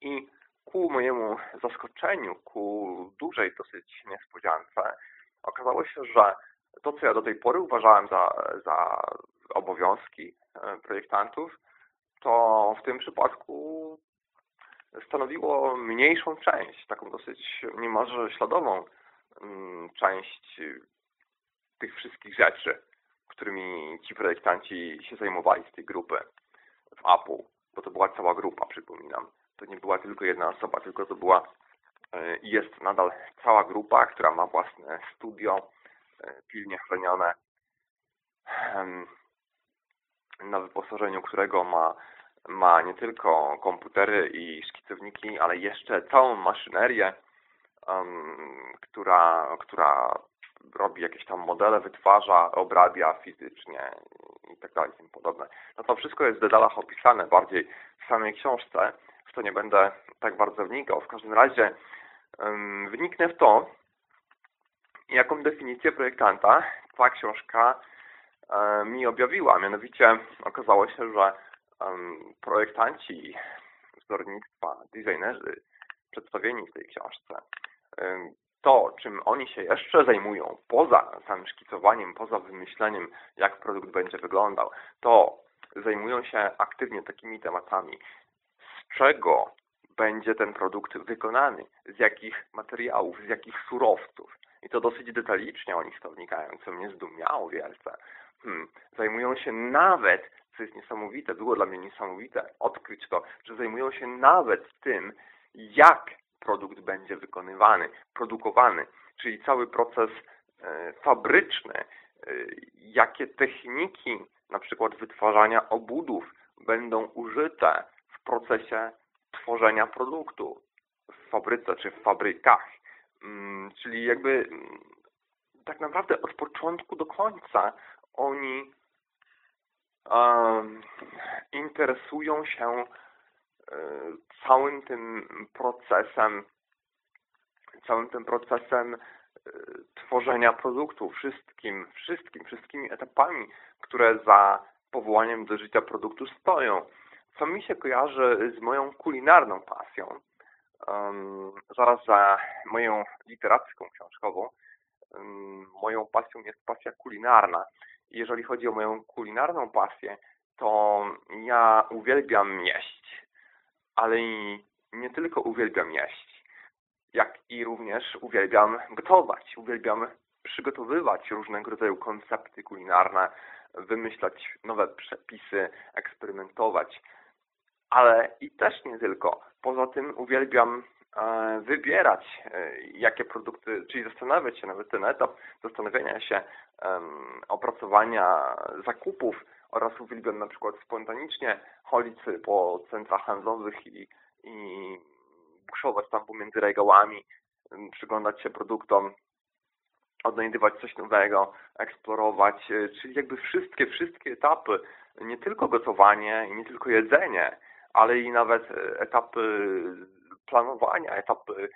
I ku mojemu zaskoczeniu, ku dużej dosyć niespodziance, okazało się, że to, co ja do tej pory uważałem za, za obowiązki e, projektantów, to w tym przypadku stanowiło mniejszą część, taką dosyć niemalże śladową mm, część tych wszystkich rzeczy, którymi ci projektanci się zajmowali z tej grupy w Apple, bo to była cała grupa, przypominam. To nie była tylko jedna osoba, tylko to była e, i jest nadal cała grupa, która ma własne studio, e, pilnie chronione, na wyposażeniu którego ma, ma nie tylko komputery i szkicowniki, ale jeszcze całą maszynerię, która, która robi jakieś tam modele, wytwarza, obrabia fizycznie i tak dalej, tym podobne. No to wszystko jest w detalach opisane bardziej w samej książce, w to nie będę tak bardzo wnikał. W każdym razie um, wniknę w to, jaką definicję projektanta ta książka um, mi objawiła. Mianowicie okazało się, że um, projektanci wzornictwa, designerzy przedstawieni w tej książce to, czym oni się jeszcze zajmują, poza samym szkicowaniem, poza wymyśleniem, jak produkt będzie wyglądał, to zajmują się aktywnie takimi tematami, z czego będzie ten produkt wykonany, z jakich materiałów, z jakich surowców. I to dosyć detalicznie oni w to wnikają, co mnie zdumiało wielce. Hmm. Zajmują się nawet, co jest niesamowite, było dla mnie niesamowite odkryć to, że zajmują się nawet tym, jak produkt będzie wykonywany, produkowany, czyli cały proces e, fabryczny, e, jakie techniki na przykład wytwarzania obudów będą użyte w procesie tworzenia produktu w fabryce czy w fabrykach. Mm, czyli jakby mm, tak naprawdę od początku do końca oni interesują się E, całym tym procesem, całym tym procesem e, tworzenia produktu, wszystkim, wszystkim, wszystkimi etapami, które za powołaniem do życia produktu stoją. Co mi się kojarzy z moją kulinarną pasją. Um, zaraz za moją literacką książkową, um, moją pasją jest pasja kulinarna. Jeżeli chodzi o moją kulinarną pasję, to ja uwielbiam jeść ale i nie tylko uwielbiam jeść, jak i również uwielbiam gotować, uwielbiam przygotowywać różnego rodzaju koncepty kulinarne, wymyślać nowe przepisy, eksperymentować, ale i też nie tylko. Poza tym uwielbiam wybierać, e, jakie produkty, czyli zastanawiać się, nawet ten etap zastanawiania się, opracowania zakupów oraz uwielbiam na przykład spontanicznie chodzić po centrach handlowych i, i buszować tam pomiędzy regałami, przyglądać się produktom, odnajdywać coś nowego, eksplorować, e, czyli jakby wszystkie, wszystkie etapy, nie tylko gotowanie i nie tylko jedzenie, ale i nawet e, etapy planowania, etapy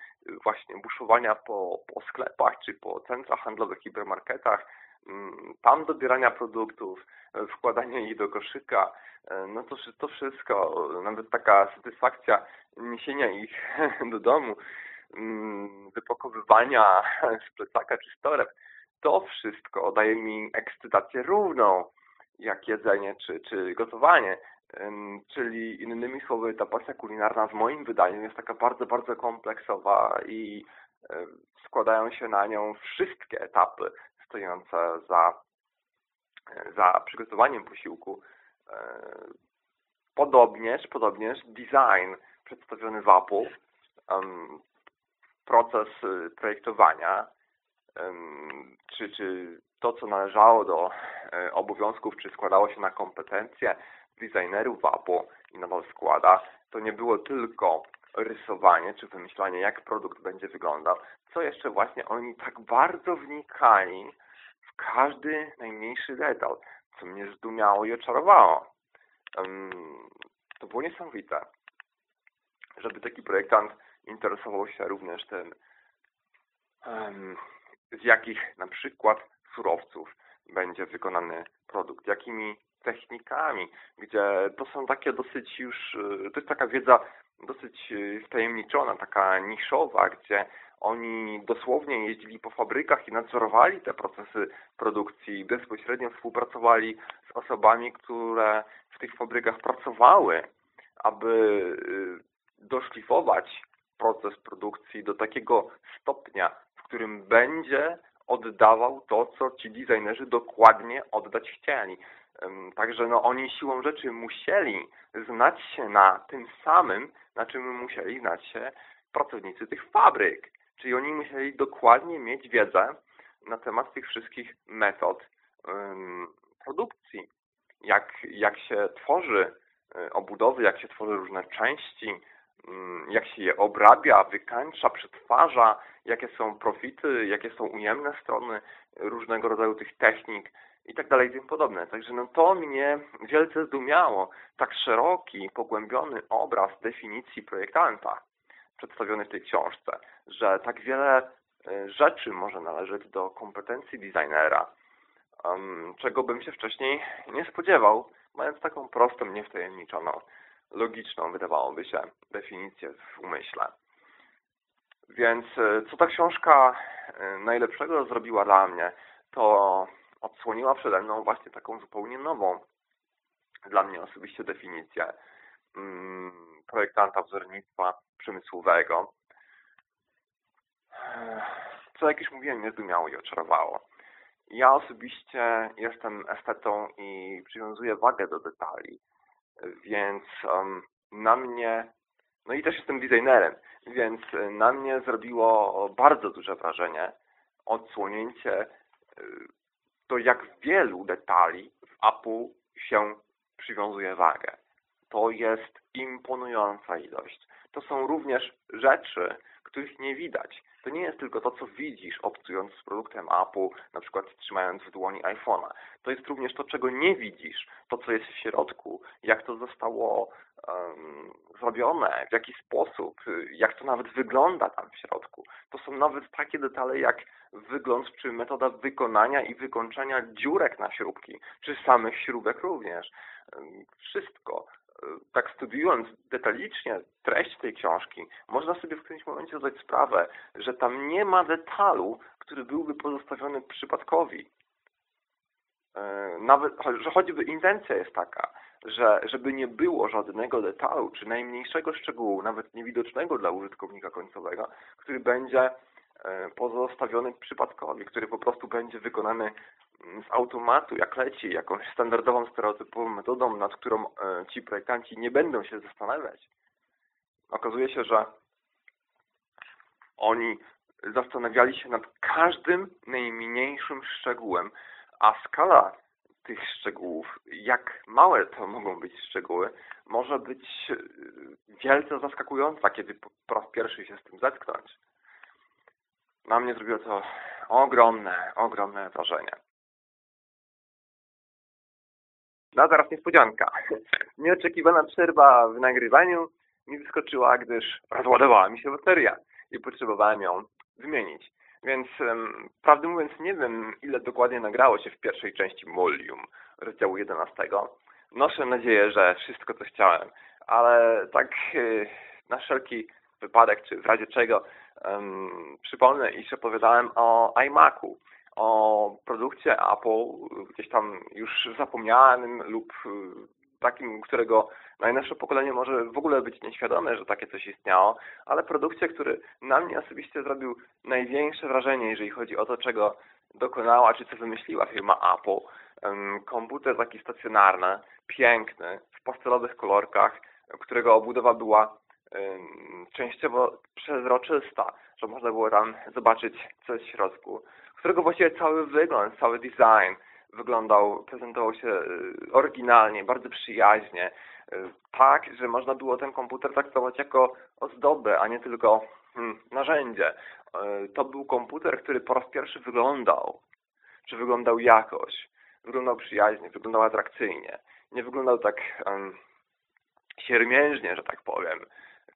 właśnie buszowania po, po sklepach, czy po centrach handlowych, hipermarketach, Mm, tam dobierania produktów, e, wkładania ich do koszyka, e, no to, to wszystko, nawet taka satysfakcja niesienia ich do domu, mm, wypakowywania z plecaka czy z toreb, to wszystko daje mi ekscytację równą jak jedzenie czy, czy gotowanie. Czyli innymi słowy ta pasja kulinarna w moim wydaniu jest taka bardzo, bardzo kompleksowa i składają się na nią wszystkie etapy stojące za, za przygotowaniem posiłku. Podobnież, podobnież design przedstawiony w Apple, proces y, projektowania, czy, czy to, co należało do e, obowiązków, czy składało się na kompetencje designerów w Apple i nadal składa, to nie było tylko rysowanie, czy wymyślanie, jak produkt będzie wyglądał, co jeszcze właśnie oni tak bardzo wnikali w każdy najmniejszy detal, co mnie zdumiało i oczarowało. To było niesamowite, żeby taki projektant interesował się również tym, z jakich na przykład surowców, będzie wykonany produkt, jakimi technikami, gdzie to są takie dosyć już, y, to jest taka wiedza dosyć y, wtajemniczona, taka niszowa, gdzie oni dosłownie jeździli po fabrykach i nadzorowali te procesy produkcji, bezpośrednio współpracowali z osobami, które w tych fabrykach pracowały, aby y, doszlifować proces produkcji do takiego stopnia, w którym będzie oddawał to, co ci designerzy dokładnie oddać chcieli. Także no, oni siłą rzeczy musieli znać się na tym samym, na czym musieli znać się pracownicy tych fabryk. Czyli oni musieli dokładnie mieć wiedzę na temat tych wszystkich metod produkcji. Jak, jak się tworzy e, obudowy, jak się tworzy różne części, um, jak się je obrabia, wykańcza, przetwarza, jakie są profity, jakie są ujemne strony różnego rodzaju tych technik i tak dalej i tym podobne. Także no to mnie wielce zdumiało. Tak szeroki, pogłębiony obraz definicji projektanta przedstawiony w tej książce, że tak wiele e, rzeczy może należeć do kompetencji designera, czego bym się wcześniej nie spodziewał, mając taką prostą, niewtajemniczoną, logiczną, wydawałoby się, definicję w umyśle. Więc e, co ta książka e, najlepszego zrobiła dla mnie, to odsłoniła przede mną właśnie taką zupełnie nową dla mnie osobiście definicję mm, projektanta wzornictwa przemysłowego, co jak już mówiłem mnie zdumiało i oczarowało. Ja osobiście jestem estetą i przywiązuję wagę do detali, więc um, na mnie, no i też jestem designerem, więc na mnie zrobiło bardzo duże wrażenie odsłonięcie to jak wielu detali w Apple się przywiązuje wagę. To jest imponująca ilość. To są również rzeczy, których nie widać. To nie jest tylko to, co widzisz obcując z produktem Apple, na przykład trzymając w dłoni iPhone'a. To jest również to, czego nie widzisz, to, co jest w środku, jak to zostało um, zrobione, w jaki sposób, jak to nawet wygląda tam w środku. To są nawet takie detale jak wygląd czy metoda wykonania i wykończenia dziurek na śrubki, czy samych śrubek również. Wszystko tak studiując detalicznie treść tej książki, można sobie w którymś momencie zdać sprawę, że tam nie ma detalu, który byłby pozostawiony przypadkowi. E, nawet, że choćby intencja jest taka, że żeby nie było żadnego detalu, czy najmniejszego szczegółu, nawet niewidocznego dla użytkownika końcowego, który będzie E, pozostawiony przypadkowi, który po prostu będzie wykonany mm, z automatu, jak leci, jakąś standardową, stereotypową metodą, nad którą e, ci projektanci nie będą się zastanawiać. Okazuje się, że oni zastanawiali się nad każdym najmniejszym szczegółem, a skala tych szczegółów, jak małe to mogą być szczegóły, może być e, wielce zaskakująca, kiedy po raz pierwszy się z tym zetknąć. Na mnie zrobiło to ogromne, ogromne wrażenie. No a teraz niespodzianka. Nieoczekiwana przerwa w nagrywaniu mi wyskoczyła, gdyż rozładowała mi się bateria i potrzebowałem ją wymienić. Więc um, prawdę mówiąc nie wiem, ile dokładnie nagrało się w pierwszej części Molium rozdziału 11. Noszę nadzieję, że wszystko co chciałem, ale tak yy, na wszelki wypadek, czy w razie czego um, przypomnę, iż opowiadałem o iMacu, o produkcie Apple, gdzieś tam już zapomnianym lub y, takim, którego najnowsze pokolenie może w ogóle być nieświadome, że takie coś istniało, ale produkcie, który na mnie osobiście zrobił największe wrażenie, jeżeli chodzi o to, czego dokonała, czy co wymyśliła firma Apple. Komputer taki stacjonarny, piękny, w pastelowych kolorkach, którego obudowa była częściowo przezroczysta, że można było tam zobaczyć coś w środku, którego właściwie cały wygląd, cały design wyglądał, prezentował się y, oryginalnie, bardzo przyjaźnie, y, tak, że można było ten komputer traktować jako ozdobę, a nie tylko hmm, narzędzie. Y, to był komputer, który po raz pierwszy wyglądał, czy wyglądał jakoś, wyglądał przyjaźnie, wyglądał atrakcyjnie. Nie wyglądał tak um, siermiężnie, że tak powiem,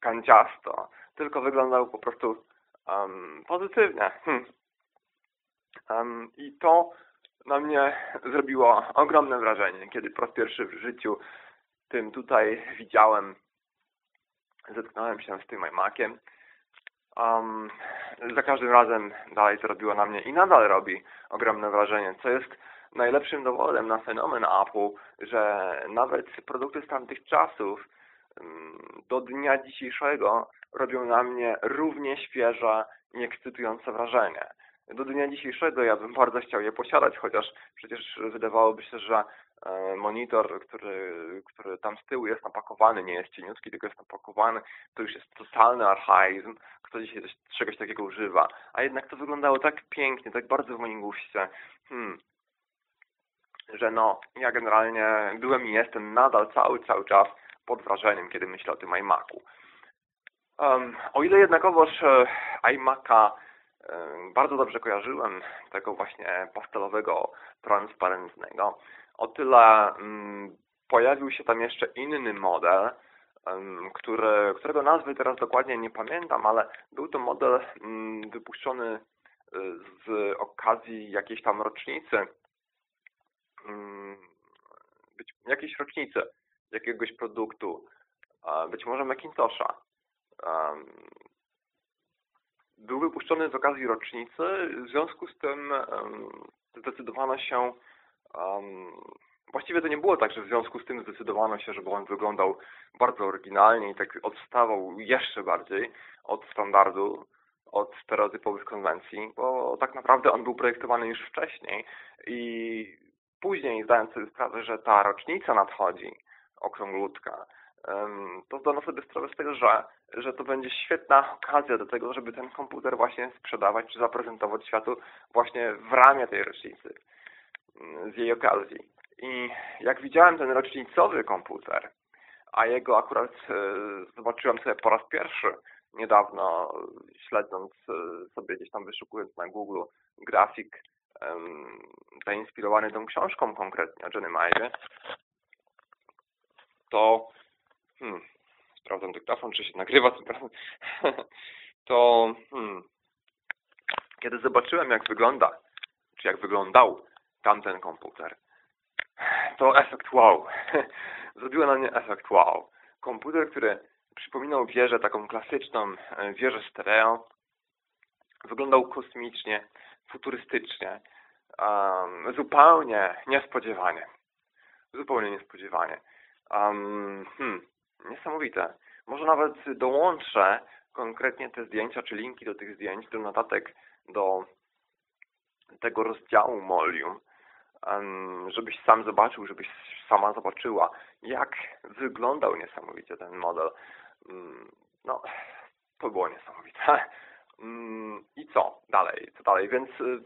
kanciasto, tylko wyglądał po prostu um, pozytywnie. Um, I to na mnie zrobiło ogromne wrażenie, kiedy po raz pierwszy w życiu tym tutaj widziałem, zetknąłem się z tym iMaciem. Um, za każdym razem dalej to robiło na mnie i nadal robi ogromne wrażenie, co jest najlepszym dowodem na fenomen Apple, że nawet produkty z tamtych czasów do dnia dzisiejszego robią na mnie równie świeże i ekscytujące wrażenie. Do dnia dzisiejszego ja bym bardzo chciał je posiadać, chociaż przecież wydawałoby się, że e, monitor, który, który tam z tyłu jest napakowany, nie jest cieniutki, tylko jest napakowany, to już jest totalny archaizm, kto dzisiaj coś, czegoś takiego używa. A jednak to wyglądało tak pięknie, tak bardzo w moim guście. Hmm. Że no, ja generalnie byłem i jestem nadal cały, cały czas pod wrażeniem, kiedy myślę o tym iMacu. Um, o ile jednakowoż e, iMaca bardzo dobrze kojarzyłem tego właśnie pastelowego, transparentnego. O tyle um, pojawił się tam jeszcze inny model, um, który, którego nazwy teraz dokładnie nie pamiętam, ale był to model um, wypuszczony e, z okazji jakiejś tam rocznicy, być, jakiejś rocznicy jakiegoś produktu, być może Macintosha. Był wypuszczony z okazji rocznicy, w związku z tym zdecydowano się, właściwie to nie było tak, że w związku z tym zdecydowano się, żeby on wyglądał bardzo oryginalnie i tak odstawał jeszcze bardziej od standardu, od stereotypowych konwencji, bo tak naprawdę on był projektowany już wcześniej i później zdając sobie sprawę, że ta rocznica nadchodzi, okrąglutka, to zdano sobie sprawę z tego, że, że to będzie świetna okazja do tego, żeby ten komputer właśnie sprzedawać czy zaprezentować światu właśnie w ramie tej rocznicy, z jej okazji. I jak widziałem ten rocznicowy komputer, a jego akurat e, zobaczyłem sobie po raz pierwszy niedawno, śledząc e, sobie gdzieś tam wyszukując na Google grafik zainspirowany tą książką konkretnie o Johnny Ive, to hmm, sprawdzam dyktafon, czy się nagrywa to hmm, kiedy zobaczyłem jak wygląda, czy jak wyglądał tamten komputer, to efekt wow. Zrobiło na mnie efekt wow. Komputer, który przypominał wieżę taką klasyczną, e, wieżę stereo, wyglądał kosmicznie, futurystycznie, um, zupełnie niespodziewanie. Zupełnie niespodziewanie. Um, hmm, niesamowite. Może nawet dołączę konkretnie te zdjęcia, czy linki do tych zdjęć, do notatek do tego rozdziału Molium, um, żebyś sam zobaczył, żebyś sama zobaczyła, jak wyglądał niesamowicie ten model. Um, no, to było niesamowite. Um, I co dalej? Co dalej? Więc y,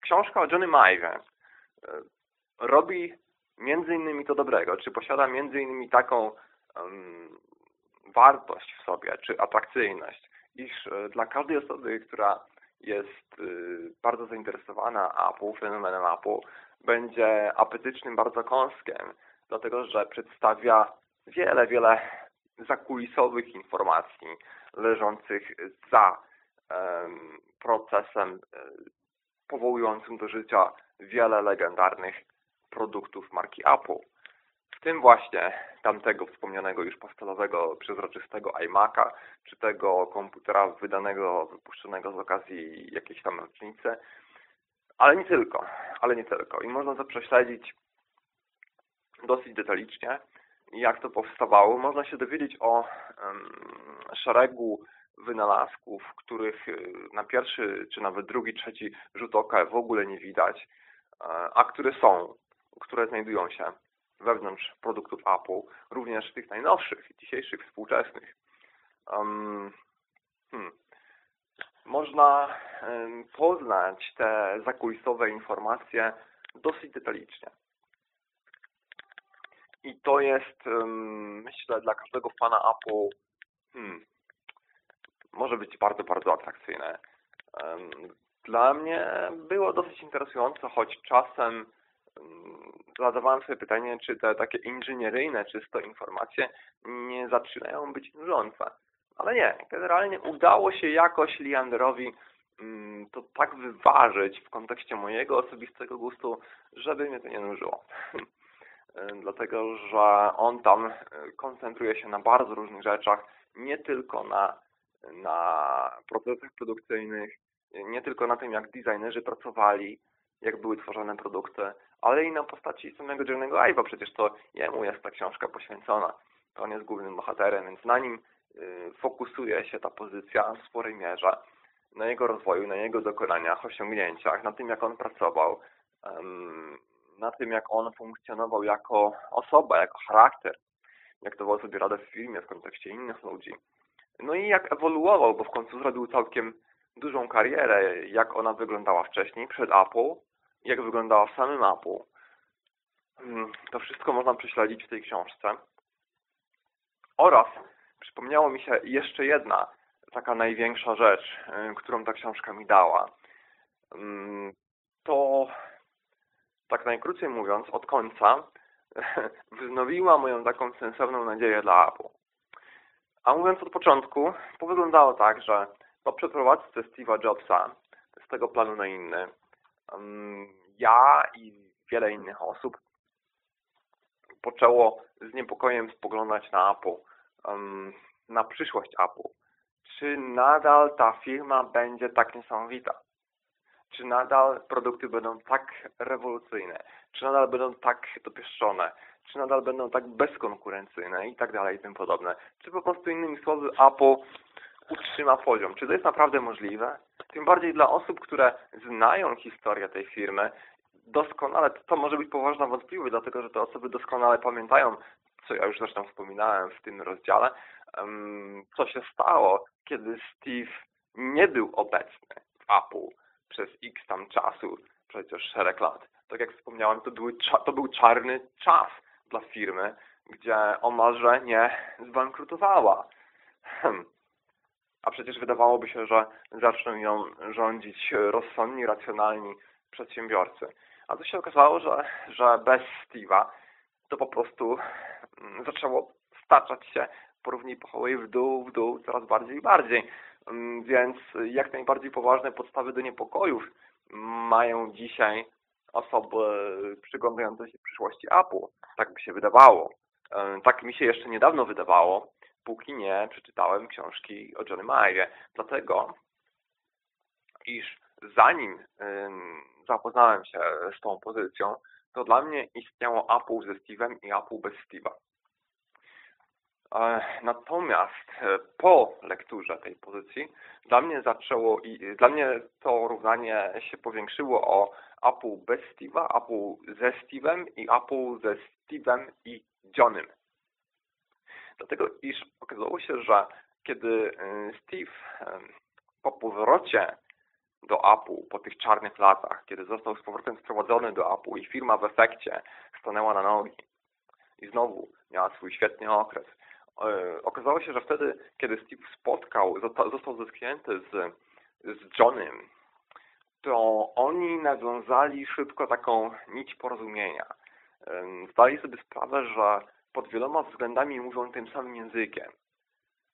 książka o Johnny Ive y, robi między innymi to dobrego, czy posiada między innymi taką um, wartość w sobie, czy atrakcyjność, iż e, dla każdej osoby, która jest y, bardzo zainteresowana Apple, fenomenem Apple, będzie apetycznym bardzo kąskiem, dlatego że przedstawia wiele, wiele zakulisowych informacji leżących za um, procesem um, powołującym do życia wiele legendarnych produktów marki Apple. W tym właśnie tamtego wspomnianego już pastelowego, przezroczystego iMac'a, czy tego komputera wydanego, wypuszczonego z okazji jakiejś tam rocznicy. Ale nie tylko, ale nie tylko. I można to prześledzić dosyć detalicznie, jak to powstawało. Można się dowiedzieć o szeregu wynalazków, których y, na pierwszy, czy nawet drugi, trzeci rzut oka w ogóle nie widać, e, a które są które znajdują się wewnątrz produktów Apple, również tych najnowszych, dzisiejszych, współczesnych. Um, hmm. Można um, poznać te zakulisowe informacje dosyć detalicznie. I to jest, um, myślę, dla każdego fana Apple hmm, może być bardzo, bardzo atrakcyjne. Dla mnie było dosyć interesujące, choć czasem zadawałem sobie pytanie, czy te takie inżynieryjne czysto informacje nie zaczynają być nużące. Ale nie, generalnie udało się jakoś Leanderowi mm, to tak wyważyć w kontekście mojego osobistego gustu, żeby mnie to nie nużyło. Dlatego, że on tam koncentruje się na bardzo różnych rzeczach, nie tylko na, na procesach produkcyjnych, nie tylko na tym, jak designerzy pracowali, jak były tworzone produkty, ale i na postaci samego Johnny'ego Ive'a. Przecież to jemu jest ta książka poświęcona. To on jest głównym bohaterem, więc na nim y, fokusuje się ta pozycja w sporej mierze. Na jego rozwoju, na jego dokonaniach, osiągnięciach, na tym, jak on pracował, na tym, jak on funkcjonował jako osoba, jako charakter, jak dawał sobie radę w filmie w kontekście innych ludzi. No i jak ewoluował, bo w końcu zrobił całkiem dużą karierę, jak ona wyglądała wcześniej, przed Apple, jak wyglądała w samym Apple. Hmm, to wszystko można prześledzić w tej książce. Oraz przypomniało mi się jeszcze jedna taka największa rzecz, y, którą ta książka mi dała. Hmm, to, tak najkrócej mówiąc, od końca wznowiła moją taką sensowną nadzieję dla Apple. A mówiąc od początku, to wyglądało tak, że po przeprowadzce Steve'a Jobsa z tego planu na inny, ja i wiele innych osób poczęło z niepokojem spoglądać na Apple, na przyszłość Apple. Czy nadal ta firma będzie tak niesamowita? Czy nadal produkty będą tak rewolucyjne? Czy nadal będą tak dopieszczone? Czy nadal będą tak bezkonkurencyjne i tak dalej i tym podobne? Czy po prostu innymi słowy Apple utrzyma poziom. Czy to jest naprawdę możliwe? Tym bardziej dla osób, które znają historię tej firmy, doskonale, to może być poważna wątpliwość, dlatego że te osoby doskonale pamiętają, co ja już zresztą wspominałem w tym rozdziale, co się stało, kiedy Steve nie był obecny w Apple przez x tam czasu, przecież szereg lat. Tak jak wspomniałem, to, były, to był czarny czas dla firmy, gdzie omalże nie zbankrutowała. Hmm. A przecież wydawałoby się, że zaczną ją rządzić rozsądni, racjonalni przedsiębiorcy. A to się okazało, że, że bez Steve'a to po prostu mm, zaczęło staczać się porówniej pochowej w dół, w dół, coraz bardziej i bardziej. Mm, więc jak najbardziej poważne podstawy do niepokojów mają dzisiaj osoby przyglądające się przyszłości Apple. Tak by się wydawało. Tak mi się jeszcze niedawno wydawało, póki nie przeczytałem książki o Johnny Ive. Dlatego, iż zanim zapoznałem się z tą pozycją, to dla mnie istniało Apple ze Steve'em i Apple bez Steve'a. Natomiast e, po lekturze tej pozycji dla mnie zaczęło i dla mnie to równanie się powiększyło o Apple bez Steve'a, Apple ze Steve'em i Apple ze Steve'em i Johnem. Dlatego, iż okazało się, że kiedy y, Steve po powrocie do Apple po tych czarnych latach, kiedy został z powrotem sprowadzony do Apple i firma w efekcie stanęła na nogi i znowu miała swój świetny okres. Y, okazało się, że wtedy, kiedy Steve spotkał, został zetknięty z, z Johnem, to oni nawiązali szybko taką nić porozumienia. Zdali sobie sprawę, że pod wieloma względami mówią tym samym językiem.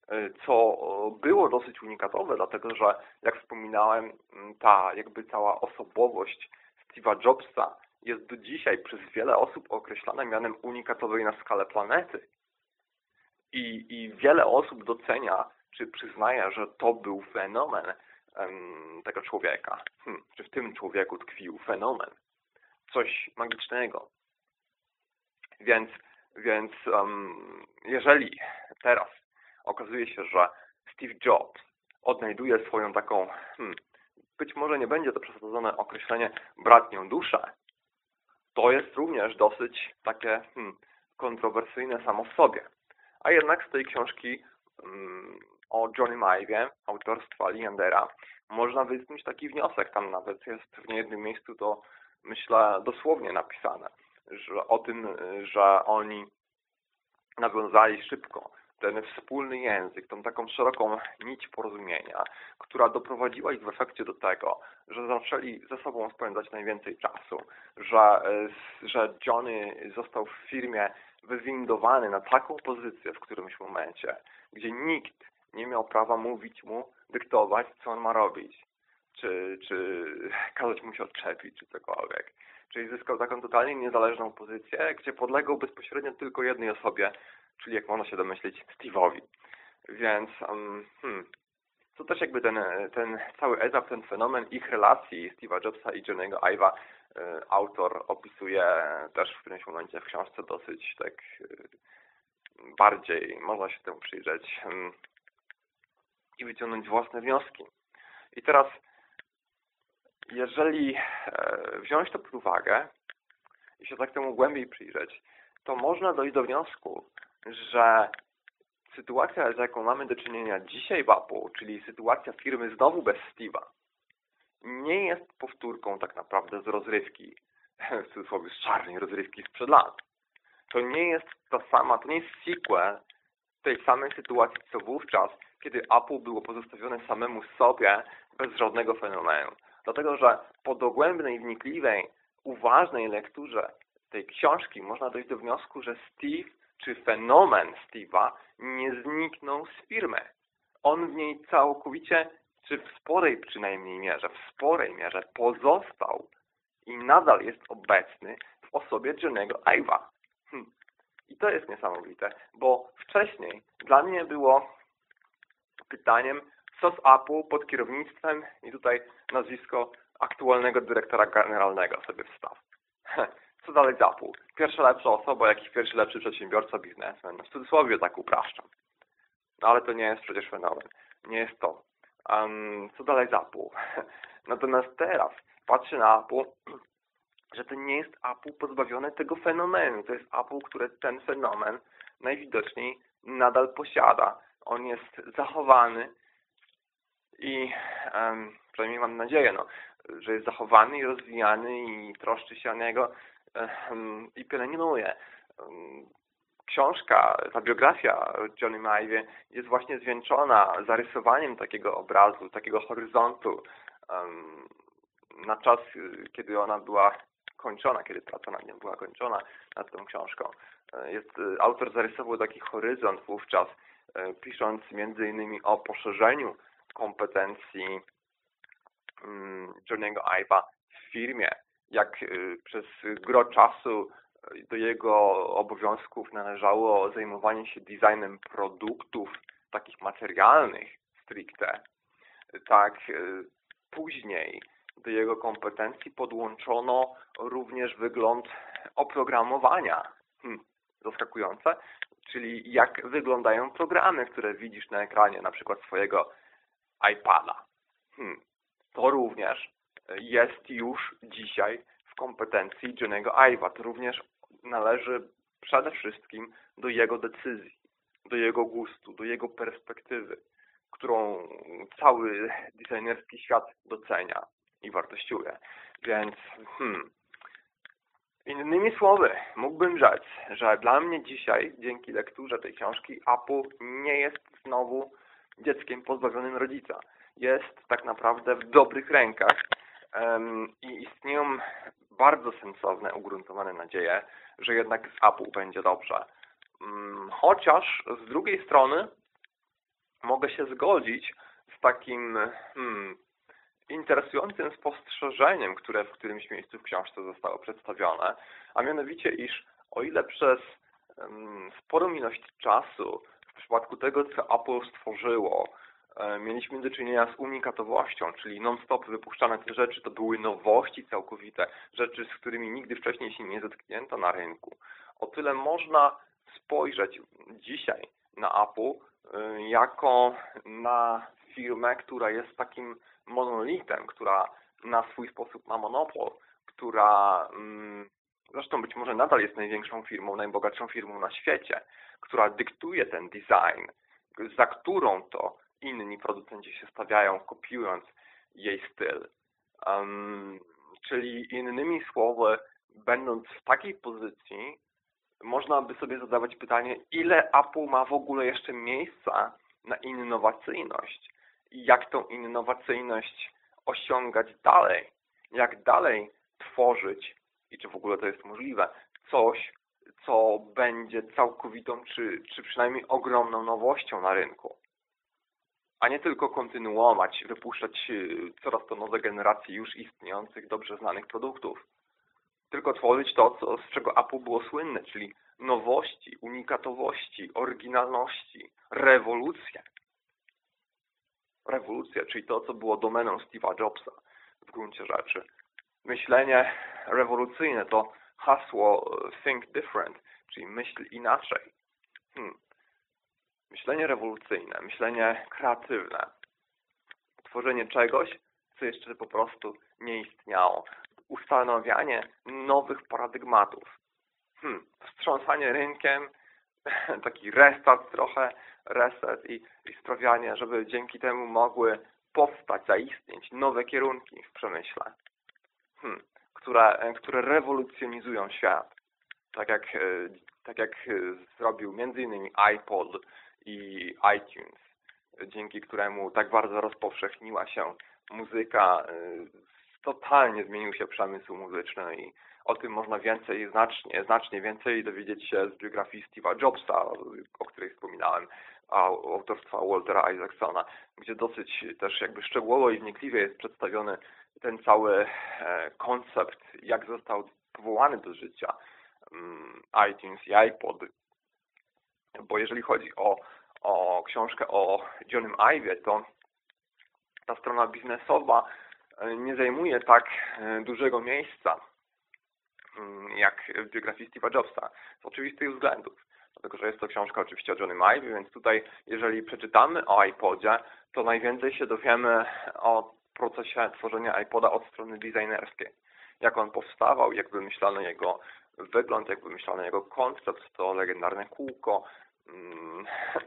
E, co było dosyć unikatowe, dlatego że, jak wspominałem, ta jakby cała osobowość Steve'a Jobsa jest do dzisiaj przez wiele osób określana mianem unikatowej na skalę planety. I, i wiele osób docenia, czy przyznaje, że to był fenomen um, tego człowieka. Hmm, czy w tym człowieku tkwił fenomen. Coś magicznego. Więc więc um, jeżeli teraz okazuje się, że Steve Jobs odnajduje swoją taką, hmm, być może nie będzie to przesadzone określenie bratnią duszę, to jest również dosyć takie hmm, kontrowersyjne samo w sobie. A jednak z tej książki hmm, o Johnny Ive, autorstwa Leandera, można wysnuć taki wniosek. Tam nawet jest w niejednym miejscu to, myślę, dosłownie napisane że o tym, że oni nawiązali szybko ten wspólny język, tą taką szeroką nić porozumienia, która doprowadziła ich w efekcie do tego, że zaczęli ze sobą spędzać najwięcej czasu, że, że Johnny został w firmie wywindowany na taką pozycję w którymś momencie, gdzie nikt nie miał prawa mówić mu, dyktować, co on ma robić. czy, czy kazać mu się odczepić, czy cokolwiek. Czyli zyskał taką totalnie niezależną pozycję, gdzie podlegał bezpośrednio tylko jednej osobie, czyli jak można się domyślić, Steve'owi. Więc hmm, to też jakby ten, ten cały etap, ten fenomen ich relacji Steve'a Jobsa i Johnny'ego Ive'a e, autor opisuje też w którymś momencie w książce dosyć tak e, bardziej, można się temu przyjrzeć i wyciągnąć własne wnioski. I teraz jeżeli e, wziąć to pod uwagę i się tak temu głębiej przyjrzeć, to można dojść do wniosku, że sytuacja, z jaką mamy do czynienia dzisiaj w Apple, czyli sytuacja firmy znowu bez Steve'a, nie jest powtórką tak naprawdę z rozrywki, w cudzysłowie z czarnej rozrywki sprzed lat. To nie jest ta sama, to nie jest sequel tej samej sytuacji co wówczas, kiedy Apple było pozostawione samemu sobie bez żadnego fenomenu. Dlatego, że po dogłębnej, wnikliwej, uważnej lekturze tej książki można dojść do wniosku, że Steve, czy fenomen Steve'a nie zniknął z firmy. On w niej całkowicie, czy w sporej przynajmniej mierze, w sporej mierze pozostał i nadal jest obecny w osobie Johnego Ive'a. Hm. I to jest niesamowite, bo wcześniej dla mnie było pytaniem, co z Apple pod kierownictwem i tutaj nazwisko aktualnego dyrektora generalnego sobie wstaw. Co dalej z Apple? Pierwsza lepsza osoba, jakiś pierwszy lepszy przedsiębiorca, biznesmen. W cudzysłowie tak upraszczam. No ale to nie jest przecież fenomen. Nie jest to. Um, co dalej z Apple? Natomiast teraz patrzę na Apple, że to nie jest Apple pozbawione tego fenomenu. To jest Apple, które ten fenomen najwidoczniej nadal posiada. On jest zachowany i um, przynajmniej mam nadzieję, no, że jest zachowany i rozwijany i troszczy się o niego um, i pielęgnuje. Um, książka, ta biografia Johnny Maive jest właśnie zwieńczona zarysowaniem takiego obrazu, takiego horyzontu um, na czas, kiedy ona była kończona, kiedy praca nad nią była kończona, nad tą książką. Jest, autor zarysował taki horyzont wówczas, e, pisząc między innymi o poszerzeniu kompetencji mm, Johnny'ego Ive'a w firmie, jak y, przez gro czasu y, do jego obowiązków należało zajmowanie się designem produktów takich materialnych stricte, tak y, później do jego kompetencji podłączono również wygląd oprogramowania. Hmm, zaskakujące. Czyli jak wyglądają programy, które widzisz na ekranie, na przykład swojego iPada. Hmm. To również jest już dzisiaj w kompetencji Johnego Ive'a. To również należy przede wszystkim do jego decyzji, do jego gustu, do jego perspektywy, którą cały designerski świat docenia i wartościuje. Więc, hmm, innymi słowy, mógłbym rzec, że dla mnie dzisiaj, dzięki lekturze tej książki, Apple nie jest znowu dzieckiem pozbawionym rodzica. Jest tak naprawdę w dobrych rękach i istnieją bardzo sensowne, ugruntowane nadzieje, że jednak z Apple będzie dobrze. Um, chociaż z drugiej strony mogę się zgodzić z takim hmm, interesującym spostrzeżeniem, które w którymś miejscu w książce zostało przedstawione, a mianowicie, iż o ile przez sporą ilość czasu w przypadku tego, co Apple stworzyło, e, mieliśmy do czynienia z unikatowością, czyli non-stop wypuszczane te rzeczy to były nowości całkowite, rzeczy, z którymi nigdy wcześniej się nie zetknięto na rynku. O tyle można spojrzeć dzisiaj na Apple e, jako na firmę, która jest takim monolitem, która na swój sposób ma monopol, która mm, zresztą być może nadal jest największą firmą, najbogatszą firmą na świecie, która dyktuje ten design, za którą to inni producenci się stawiają, kopiując jej styl. Um, czyli innymi słowy, będąc w takiej pozycji, można by sobie zadawać pytanie, ile Apple ma w ogóle jeszcze miejsca na innowacyjność? I jak tą innowacyjność osiągać dalej, jak dalej tworzyć? I czy w ogóle to jest możliwe, coś, co będzie całkowitą, czy, czy przynajmniej ogromną nowością na rynku. a nie tylko kontynuować, wypuszczać y, coraz to nowe generacje już istniejących, dobrze znanych produktów. Tylko tworzyć to, co, z czego Apple było słynne, czyli nowości, unikatowości, oryginalności, rewolucję. Rewolucja, czyli to, co było domeną Steve'a Jobsa w gruncie rzeczy. Myślenie rewolucyjne to hasło e, think different, czyli myśl inaczej. Hmm. Myślenie rewolucyjne, myślenie kreatywne, tworzenie czegoś, co jeszcze po prostu nie istniało. Ustanawianie nowych paradygmatów. Hmm. Wstrząsanie rynkiem, taki restart trochę, reset i, i sprawianie, żeby dzięki temu mogły powstać, zaistnieć nowe kierunki w przemyśle, hmm. Które, które rewolucjonizują świat. Tak jak, e, tak jak zrobił m.in. iPod i iTunes, dzięki któremu tak bardzo rozpowszechniła się muzyka, e, totalnie zmienił się przemysł muzyczny i o tym można więcej, znacznie, znacznie więcej dowiedzieć się z biografii Steve'a Jobsa, o której wspominałem, autorstwa Waltera Isaacsona, gdzie dosyć też jakby szczegółowo i wnikliwie jest przedstawiony ten cały e, koncept, jak został powołany do życia mm, iTunes i iPod. Bo jeżeli chodzi o, o książkę o Johnem Ive, to ta strona biznesowa e, nie zajmuje tak e, dużego miejsca mm, jak w biografii Steve'a Jobsa z oczywistych względów dlatego że jest to książka oczywiście o Johnny Ive, więc tutaj jeżeli przeczytamy o iPodzie, to najwięcej się dowiemy o procesie tworzenia iPoda od strony designerskiej. Jak on powstawał, jak wymyślano jego wygląd, jak wymyślano jego koncept, to legendarne kółko. Mm,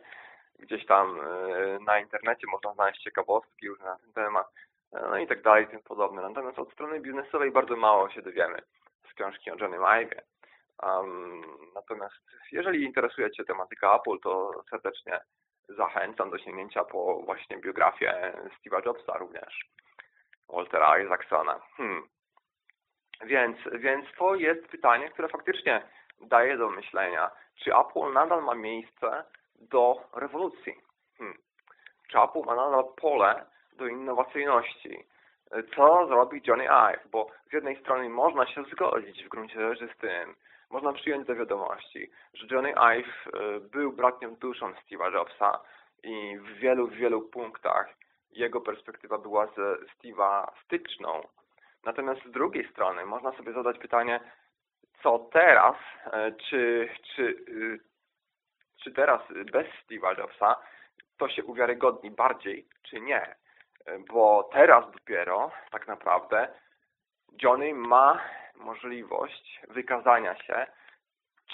gdzieś tam e, na internecie można znaleźć ciekawostki już na ten temat, no i tak dalej, tym podobne. Natomiast od strony biznesowej bardzo mało się dowiemy z książki o Johnny Ive. Um, natomiast jeżeli interesuje Cię tematyka Apple, to serdecznie zachęcam do sięgnięcia po właśnie biografię Steve'a Jobsa również, Waltera Isaacsona. Hmm. Więc, więc to jest pytanie, które faktycznie daje do myślenia, czy Apple nadal ma miejsce do rewolucji? Hmm. Czy Apple ma nadal pole do innowacyjności? Co zrobi Johnny Ive? Bo z jednej strony można się zgodzić w gruncie rzeczy z tym, można przyjąć do wiadomości, że Johnny Ive e, był bratnią duszą Steve'a Jobsa i w wielu, wielu punktach jego perspektywa była ze Steve'a styczną. Natomiast z drugiej strony można sobie zadać pytanie, co teraz, e, czy, czy, y, czy teraz bez Steve'a Jobsa to się uwiarygodni bardziej, czy nie. E, bo teraz dopiero tak naprawdę Johnny ma możliwość wykazania się,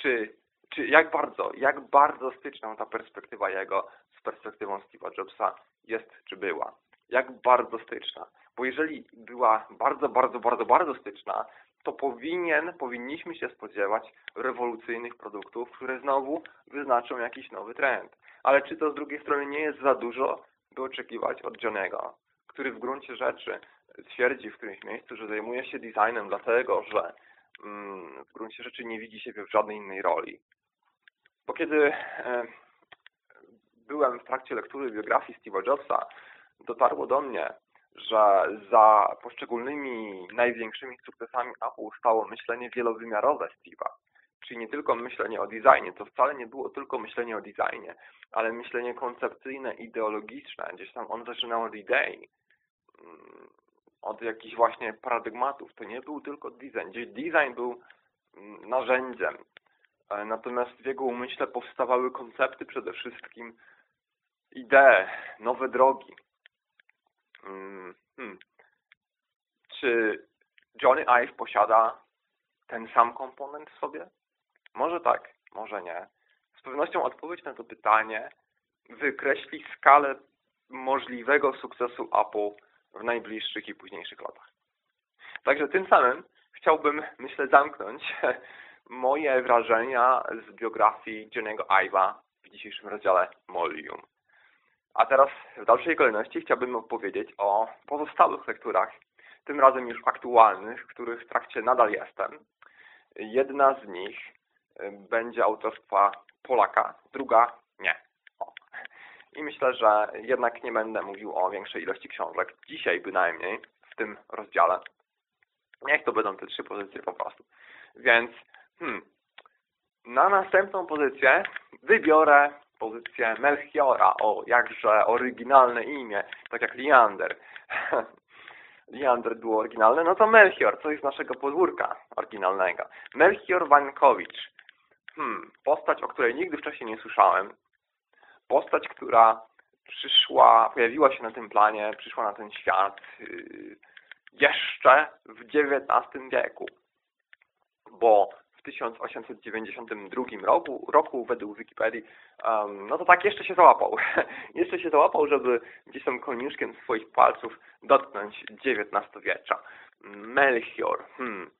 czy, czy jak bardzo, jak bardzo styczną ta perspektywa jego z perspektywą Steve'a Jobsa jest, czy była. Jak bardzo styczna. Bo jeżeli była bardzo, bardzo, bardzo, bardzo styczna, to powinien, powinniśmy się spodziewać rewolucyjnych produktów, które znowu wyznaczą jakiś nowy trend. Ale czy to z drugiej strony nie jest za dużo, by oczekiwać od Johnego, który w gruncie rzeczy twierdzi w którymś miejscu, że zajmuje się designem dlatego, że mm, w gruncie rzeczy nie widzi siebie w żadnej innej roli. Bo kiedy e, byłem w trakcie lektury biografii Steve'a Jobsa, dotarło do mnie, że za poszczególnymi największymi sukcesami Apple stało myślenie wielowymiarowe Steve'a. Czyli nie tylko myślenie o designie, to wcale nie było tylko myślenie o designie, ale myślenie koncepcyjne, ideologiczne. Gdzieś tam on zaczynał od idei, mm, od jakichś właśnie paradygmatów. To nie był tylko design. Gdzieś design był mm, narzędziem. E, natomiast w jego umyśle powstawały koncepty przede wszystkim, idee, nowe drogi. Mm, hmm. Czy Johnny Ive posiada ten sam komponent w sobie? Może tak, może nie. Z pewnością odpowiedź na to pytanie wykreśli skalę możliwego sukcesu Apple w najbliższych i późniejszych latach. Także tym samym chciałbym, myślę, zamknąć moje wrażenia z biografii Johnny'ego Ive'a w dzisiejszym rozdziale Molium. A teraz w dalszej kolejności chciałbym opowiedzieć o pozostałych lekturach, tym razem już aktualnych, których w trakcie nadal jestem. Jedna z nich będzie autorstwa Polaka, druga nie. O. i myślę, że jednak nie będę mówił o większej ilości książek, dzisiaj bynajmniej, w tym rozdziale. Niech to będą te trzy pozycje po prostu. Więc hmm, na następną pozycję wybiorę pozycję Melchiora. O, jakże oryginalne imię, tak jak Liander. Liander było oryginalne, no to Melchior, coś z naszego podwórka oryginalnego. Melchior Wańkowicz. Hmm, postać, o której nigdy wcześniej nie słyszałem. Postać, która przyszła, pojawiła się na tym planie, przyszła na ten świat yy, jeszcze w XIX wieku. Bo 1892 roku, roku według Wikipedii, um, no to tak jeszcze się załapał. jeszcze się załapał, żeby gdzieś tam koniuszkiem swoich palców dotknąć XIX-wiecza. Melchior. Hmm.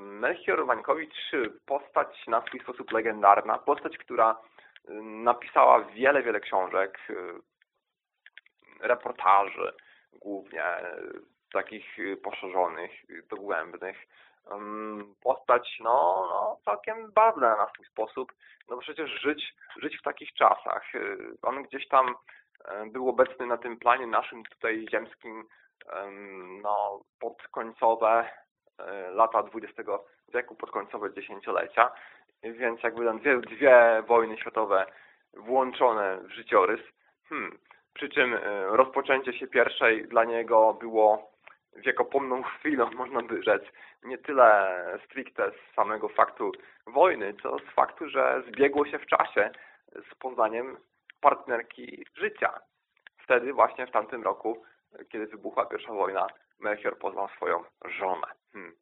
Melchior Wańkowicz, postać na swój sposób legendarna, postać, która napisała wiele, wiele książek, reportaży głównie, takich poszerzonych, dogłębnych, postać no, no całkiem bawna na swój sposób, no przecież żyć, żyć w takich czasach. Y, on gdzieś tam był obecny na tym planie naszym tutaj ziemskim no, pod końcowe e, lata XX wieku, pod końcowe dziesięciolecia, więc jakby tam dwie, dwie wojny światowe włączone w życiorys. Hmm. Przy czym e, rozpoczęcie się pierwszej dla niego było wiekopomną chwilą, można by rzec, nie tyle stricte z samego faktu wojny, co z faktu, że zbiegło się w czasie z poznaniem partnerki życia. Wtedy właśnie w tamtym roku, kiedy wybuchła pierwsza wojna, Melchior poznał swoją żonę. Hmm.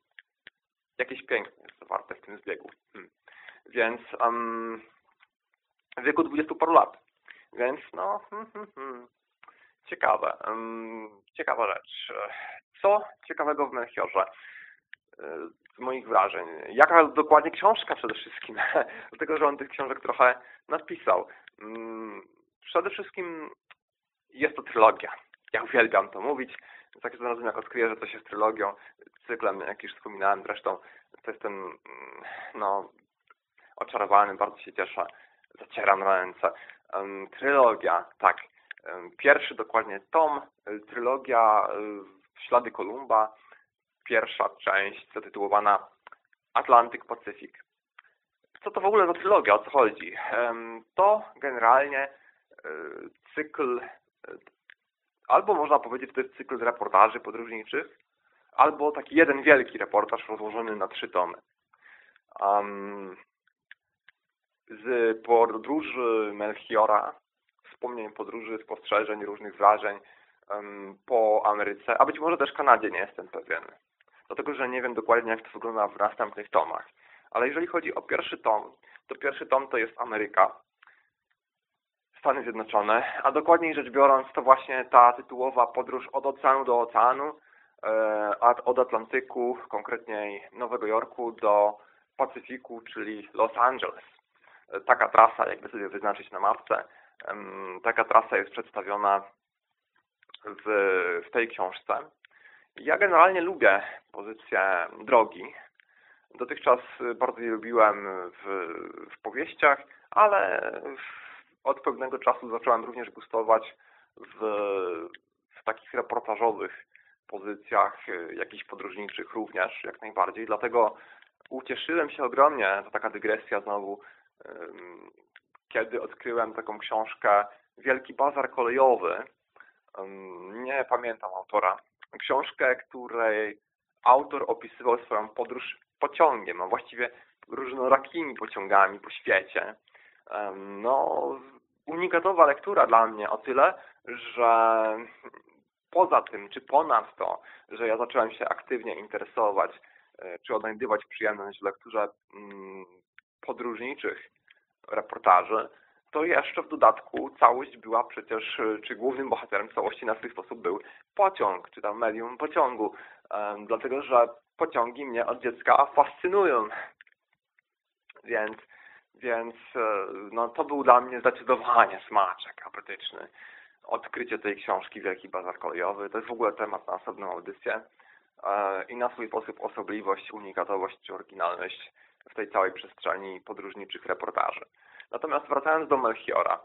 Jakieś piękne jest zawarte w tym zbiegu. Hmm. Więc um, w wieku dwudziestu paru lat. Więc no, hmm, hmm, hmm. ciekawe. Ciekawa rzecz. Co ciekawego w Melchiorze? Z moich wrażeń. Jaka dokładnie książka przede wszystkim? Dlatego, że on tych książek trochę napisał. Mm, przede wszystkim jest to trylogia. Ja uwielbiam to mówić. Tak zarazem razem jak odkryję, że coś jest trylogią, cyklem, jak już wspominałem zresztą, to jestem mm, no, oczarowany, bardzo się cieszę. Zacieram ręce. trylogia, tak. pierwszy dokładnie tom, trylogia Ślady Kolumba, pierwsza część zatytułowana Atlantyk Pacyfik. Co to w ogóle za trylogia? O co chodzi? To generalnie e, cykl, e, albo można powiedzieć, to jest cykl reportaży podróżniczych, albo taki jeden wielki reportaż rozłożony na trzy tomy. Z podróży Melchiora, wspomnień podróży, spostrzeżeń, różnych wrażeń, po Ameryce, a być może też Kanadzie, nie jestem pewien. Dlatego, że nie wiem dokładnie, jak to wygląda w następnych tomach. Ale jeżeli chodzi o pierwszy tom, to pierwszy tom to jest Ameryka, Stany Zjednoczone, a dokładniej rzecz biorąc to właśnie ta tytułowa podróż od oceanu do oceanu, e, od Atlantyku, konkretniej Nowego Jorku do Pacyfiku, czyli Los Angeles. E, taka trasa, jakby sobie wyznaczyć na mapce, taka trasa jest przedstawiona w, w tej książce. Ja generalnie lubię pozycję drogi. Dotychczas bardzo je lubiłem w, w powieściach, ale od pewnego czasu zacząłem również gustować w, w takich reportażowych pozycjach, jakichś podróżniczych również, jak najbardziej. Dlatego ucieszyłem się ogromnie, to taka dygresja znowu, kiedy odkryłem taką książkę Wielki Bazar Kolejowy nie pamiętam autora, książkę, której autor opisywał swoją podróż pociągiem, a właściwie różnorakimi pociągami po świecie. No, unikatowa lektura dla mnie o tyle, że poza tym, czy ponad to, że ja zacząłem się aktywnie interesować, e, czy odnajdywać przyjemność w lekturze mm, podróżniczych reportaży, to jeszcze w dodatku całość była przecież, y, czy głównym bohaterem całości na swój sposób był pociąg, czy tam medium pociągu, dlatego że pociągi mnie od dziecka fascynują. Więc, więc y, no, to był dla mnie zdecydowanie smaczek apetyczny. Odkrycie tej książki Wielki Bazar Kolejowy to jest w ogóle temat na osobną audycję e, i na swój sposób osobliwość, unikatowość czy oryginalność w tej całej przestrzeni podróżniczych reportaży. Natomiast wracając do Melchiora,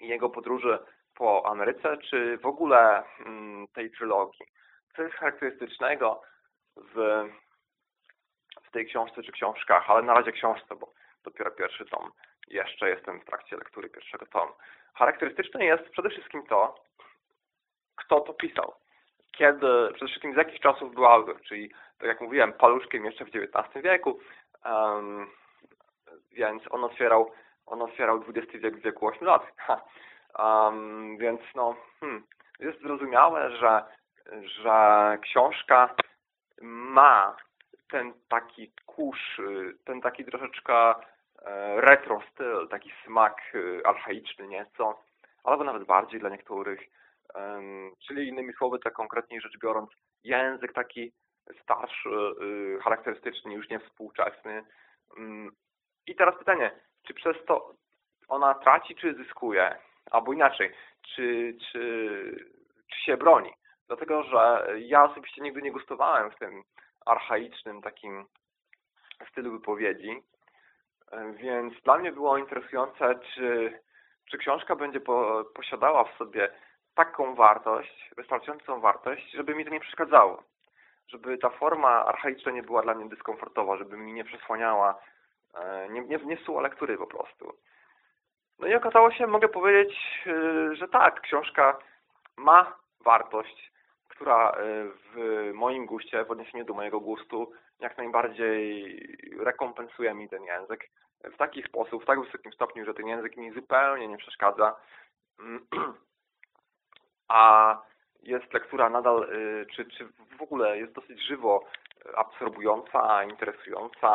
i jego podróży po Ameryce, czy w ogóle mm, tej trylogii. Co jest charakterystycznego w, w tej książce czy książkach, ale na razie książce, bo dopiero pierwszy tom. Jeszcze jestem w trakcie lektury pierwszego tomu. Charakterystyczne jest przede wszystkim to, kto to pisał. Kiedy, przede wszystkim z jakich czasów był autor, czyli, tak jak mówiłem, paluszkiem jeszcze w XIX wieku, um, więc on otwierał, on otwierał XX wiek w wieku 8 lat. Um, więc no, hmm, jest zrozumiałe, że, że książka ma ten taki kurz, ten taki troszeczkę e, retro styl, taki smak e, archaiczny nieco, albo nawet bardziej dla niektórych. Czyli innymi słowy, tak konkretniej rzecz biorąc, język taki starszy, e, charakterystyczny, już nie współczesny. Mm, I teraz pytanie, czy przez to ona traci, czy zyskuje? Albo inaczej, czy, czy, czy się broni? Dlatego, że ja osobiście nigdy nie gustowałem w tym archaicznym takim stylu wypowiedzi, więc dla mnie było interesujące, czy, czy książka będzie po, posiadała w sobie taką wartość, wystarczającą wartość, żeby mi to nie przeszkadzało. Żeby ta forma archaiczna nie była dla mnie dyskomfortowa, żeby mi nie przesłaniała, e, nie, nie, nie psuła lektury po prostu. No i okazało się, mogę powiedzieć, e, że tak, książka ma wartość, która e, w moim guście, w odniesieniu do mojego gustu, jak najbardziej rekompensuje mi ten język w taki sposób, w tak wysokim stopniu, że ten język mi zupełnie nie przeszkadza. A jest lektura nadal, czy, czy w ogóle jest dosyć żywo absorbująca, interesująca.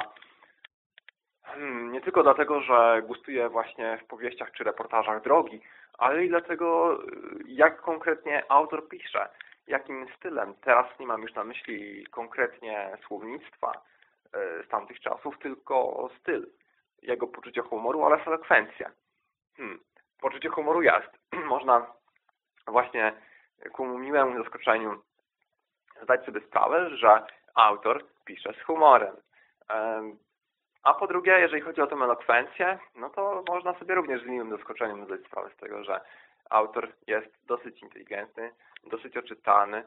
Hmm, nie tylko dlatego, że gustuję właśnie w powieściach czy reportażach drogi, ale i dlatego, jak konkretnie autor pisze jakim stylem. Teraz nie mam już na myśli konkretnie słownictwa e, z tamtych czasów, tylko styl. Jego poczucie humoru oraz elokwencja. Hmm. Poczucie humoru jest. Można właśnie ku miłemu zaskoczeniu zdać sobie sprawę, że autor pisze z humorem. A po drugie, jeżeli chodzi o tę elokwencję, no to można sobie również z miłym zaskoczeniem zdać sprawę z tego, że autor jest dosyć inteligentny, dosyć oczytany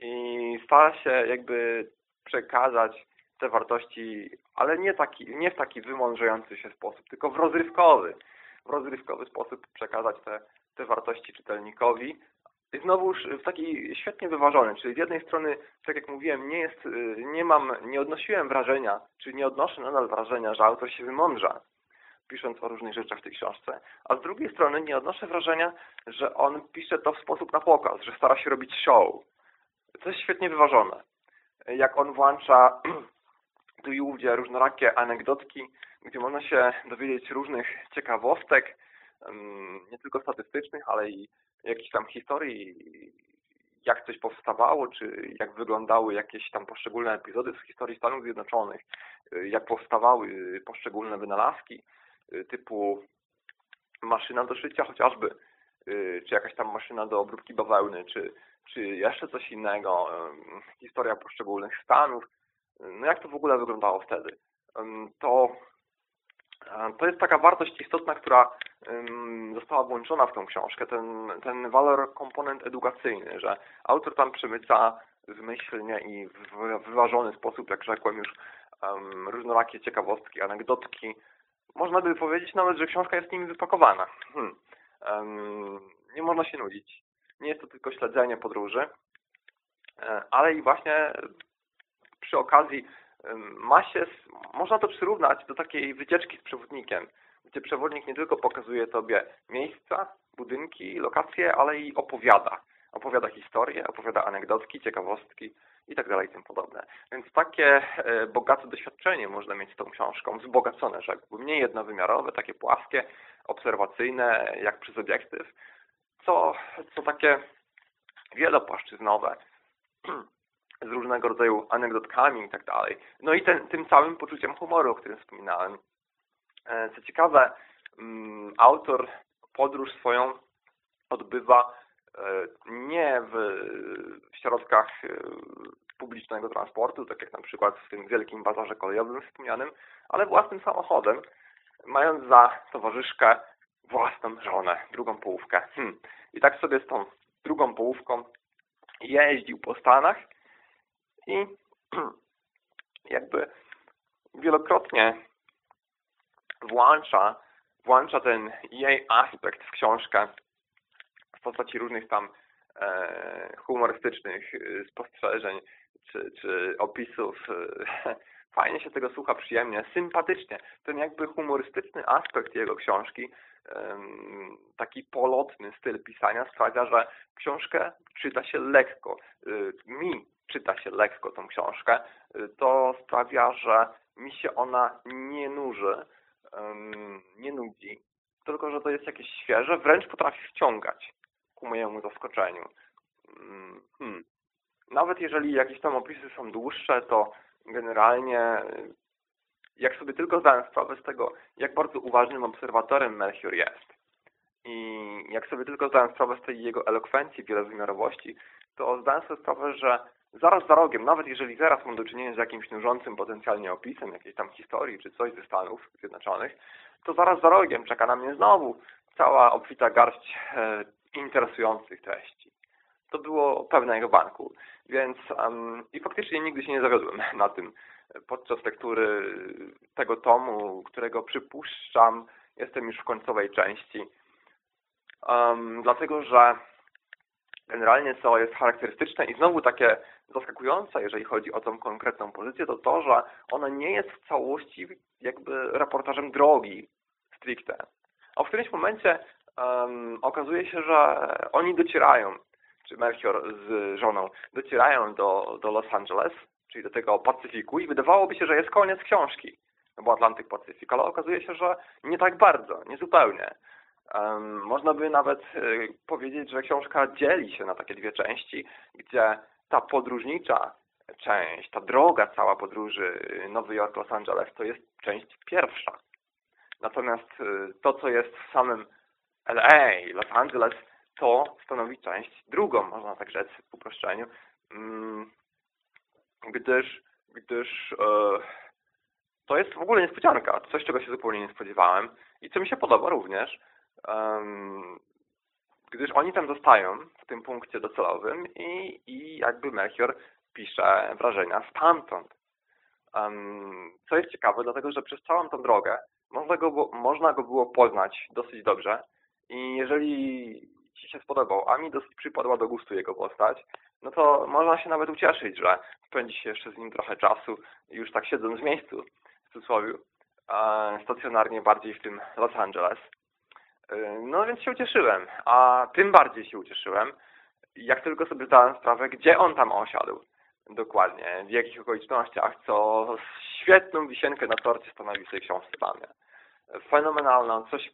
i stara się jakby przekazać te wartości, ale nie, taki, nie w taki wymądrzający się sposób, tylko w rozrywkowy, w rozrywkowy sposób przekazać te, te wartości czytelnikowi. Znowuż w taki świetnie wyważony, czyli z jednej strony, tak jak mówiłem, nie jest, nie mam, nie odnosiłem wrażenia, czy nie odnoszę nadal wrażenia, że autor się wymądrza, pisząc o różnych rzeczach w tej książce, a z drugiej strony nie odnoszę wrażenia, że on pisze to w sposób na pokaz, że stara się robić show. To jest świetnie wyważone. Jak on włącza tu i ówdzie różnorakie anegdotki, gdzie można się dowiedzieć różnych ciekawostek, nie tylko statystycznych, ale i jakichś tam historii, jak coś powstawało, czy jak wyglądały jakieś tam poszczególne epizody z historii Stanów Zjednoczonych, jak powstawały poszczególne wynalazki, Y, typu maszyna do szycia chociażby, y, czy jakaś tam maszyna do obróbki bawełny, czy, czy jeszcze coś innego, historia poszczególnych stanów, no jak to w ogóle wyglądało wtedy. To, to jest taka wartość istotna, która została włączona w tą książkę, ten, ten walor komponent edukacyjny, że autor tam przemyca zmyślnie i w wyważony sposób, jak rzekłem już, różnorakie ciekawostki, anegdotki, można by powiedzieć nawet, że książka jest nimi wypakowana. Hmm. Nie można się nudzić. Nie jest to tylko śledzenie podróży, e, ale i właśnie przy okazji ma się, można to przyrównać do takiej wycieczki z przewodnikiem, gdzie przewodnik nie tylko pokazuje Tobie miejsca, budynki, lokacje, ale i opowiada. Opowiada historię, opowiada anegdotki, ciekawostki, i tak dalej i tym podobne. Więc takie e, bogate doświadczenie można mieć z tą książką, wzbogacone rzekłbym, nie jednowymiarowe, takie płaskie, obserwacyjne, jak przez obiektyw, co, co takie wielopłaszczyznowe, z różnego rodzaju anegdotkami i tak dalej. No i ten, tym całym poczuciem humoru, o którym wspominałem. E, co ciekawe, mm, autor podróż swoją odbywa E, nie w, środkach e, publicznego transportu, tak jak na przykład w tym wielkim bazarze kolejowym wspomnianym, ale własnym samochodem, mając za towarzyszkę własną żonę, drugą połówkę. Hmm. I tak sobie z tą drugą połówką jeździł po Stanach i jakby wielokrotnie włącza, włącza ten jej aspekt w książkę w postaci różnych tam e, humorystycznych e, spostrzeżeń czy, czy opisów. E, fajnie się tego słucha, przyjemnie, sympatycznie. Ten jakby humorystyczny aspekt jego książki, taki polotny styl pisania sprawia, że książkę czyta się lekko. Mi czyta się lekko tą książkę. To sprawia, że mi się ona nie nuży, nie nudzi, tylko że to jest jakieś świeże, wręcz potrafi wciągać ku mojemu zaskoczeniu. Mm, hmm. Nawet jeżeli jakieś tam opisy są dłuższe, to generalnie jak sobie tylko zdałem sprawę z tego, jak bardzo uważnym obserwatorem Melchior jest i jak sobie tylko zdałem sprawę z tej jego elokwencji, wielowymiarowości, to zdałem sobie sprawę, że zaraz za rogiem, nawet jeżeli teraz mam do czynienia z jakimś nużącym potencjalnie opisem jakiejś tam historii czy coś ze Stanów Zjednoczonych, to zaraz za rogiem czeka na mnie znowu cała obfita garść e, interesujących treści. To było pewne jego banku. Więc um, i faktycznie nigdy się nie zawiodłem na tym podczas lektury tego tomu, którego przypuszczam jestem już w końcowej części. Um, dlatego, że generalnie co jest charakterystyczne i znowu takie zaskakujące, jeżeli chodzi o tą konkretną pozycję, to to, że ona nie jest w całości jakby reportażem drogi stricte. A w którymś momencie um, okazuje się, że oni docierają, czy Melchior z żoną, docierają do, do Los Angeles, czyli do tego Pacyfiku i wydawałoby się, że jest koniec książki, bo Atlantyk Pacyfik, ale okazuje się, że nie tak bardzo, nie zupełnie. Um, można by nawet y, powiedzieć, że książka dzieli się na takie dwie części, gdzie ta podróżnicza część, ta droga cała podróży Nowy Jork, Los Angeles to jest część pierwsza. Natomiast y, to, co jest w samym LA, Los Angeles, to stanowi część drugą, można tak rzec w uproszczeniu, mm, gdyż, gdyż e, to jest w ogóle niespodzianka, coś, czego się zupełnie nie spodziewałem i co mi się podoba również, gdyż oni tam zostają w tym punkcie docelowym i, i jakby Melchior pisze wrażenia stamtąd. co jest ciekawe, dlatego że przez całą tą drogę można go, można go było poznać dosyć dobrze i jeżeli Ci się spodobał, a mi dosyć przypadła do gustu jego postać, no to można się nawet ucieszyć, że spędzi się jeszcze z nim trochę czasu, już tak siedząc w miejscu, w cudzysłowie, stacjonarnie bardziej w tym Los Angeles. Y, no więc się ucieszyłem, a tym bardziej się ucieszyłem, jak tylko sobie zdałem sprawę, gdzie on tam osiadł dokładnie, w jakich okolicznościach, co świetną wisienkę na torcie stanowi w tej książce dla mnie. Fenomenalną, coś,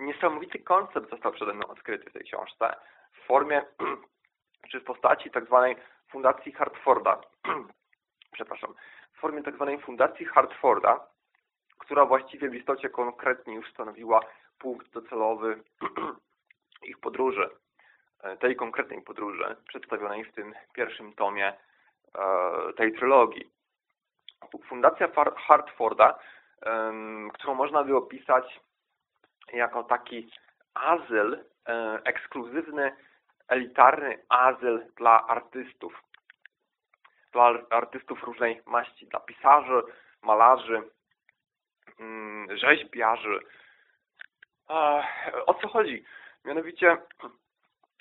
niesamowity koncept został przede mną odkryty w tej książce w formie, czy w postaci tak zwanej Fundacji Hartforda, przepraszam, w formie tak zwanej Fundacji Hartforda, która właściwie w istocie konkretnie już stanowiła punkt docelowy ich podróży, e, tej konkretnej podróży przedstawionej w tym pierwszym tomie e, tej trylogii. Fundacja Hartforda, którą można by opisać jako taki azyl, e, ekskluzywny, elitarny azyl dla artystów. Dla artystów różnej maści, dla pisarzy, malarzy, mm, rzeźbiarzy, o co chodzi? Mianowicie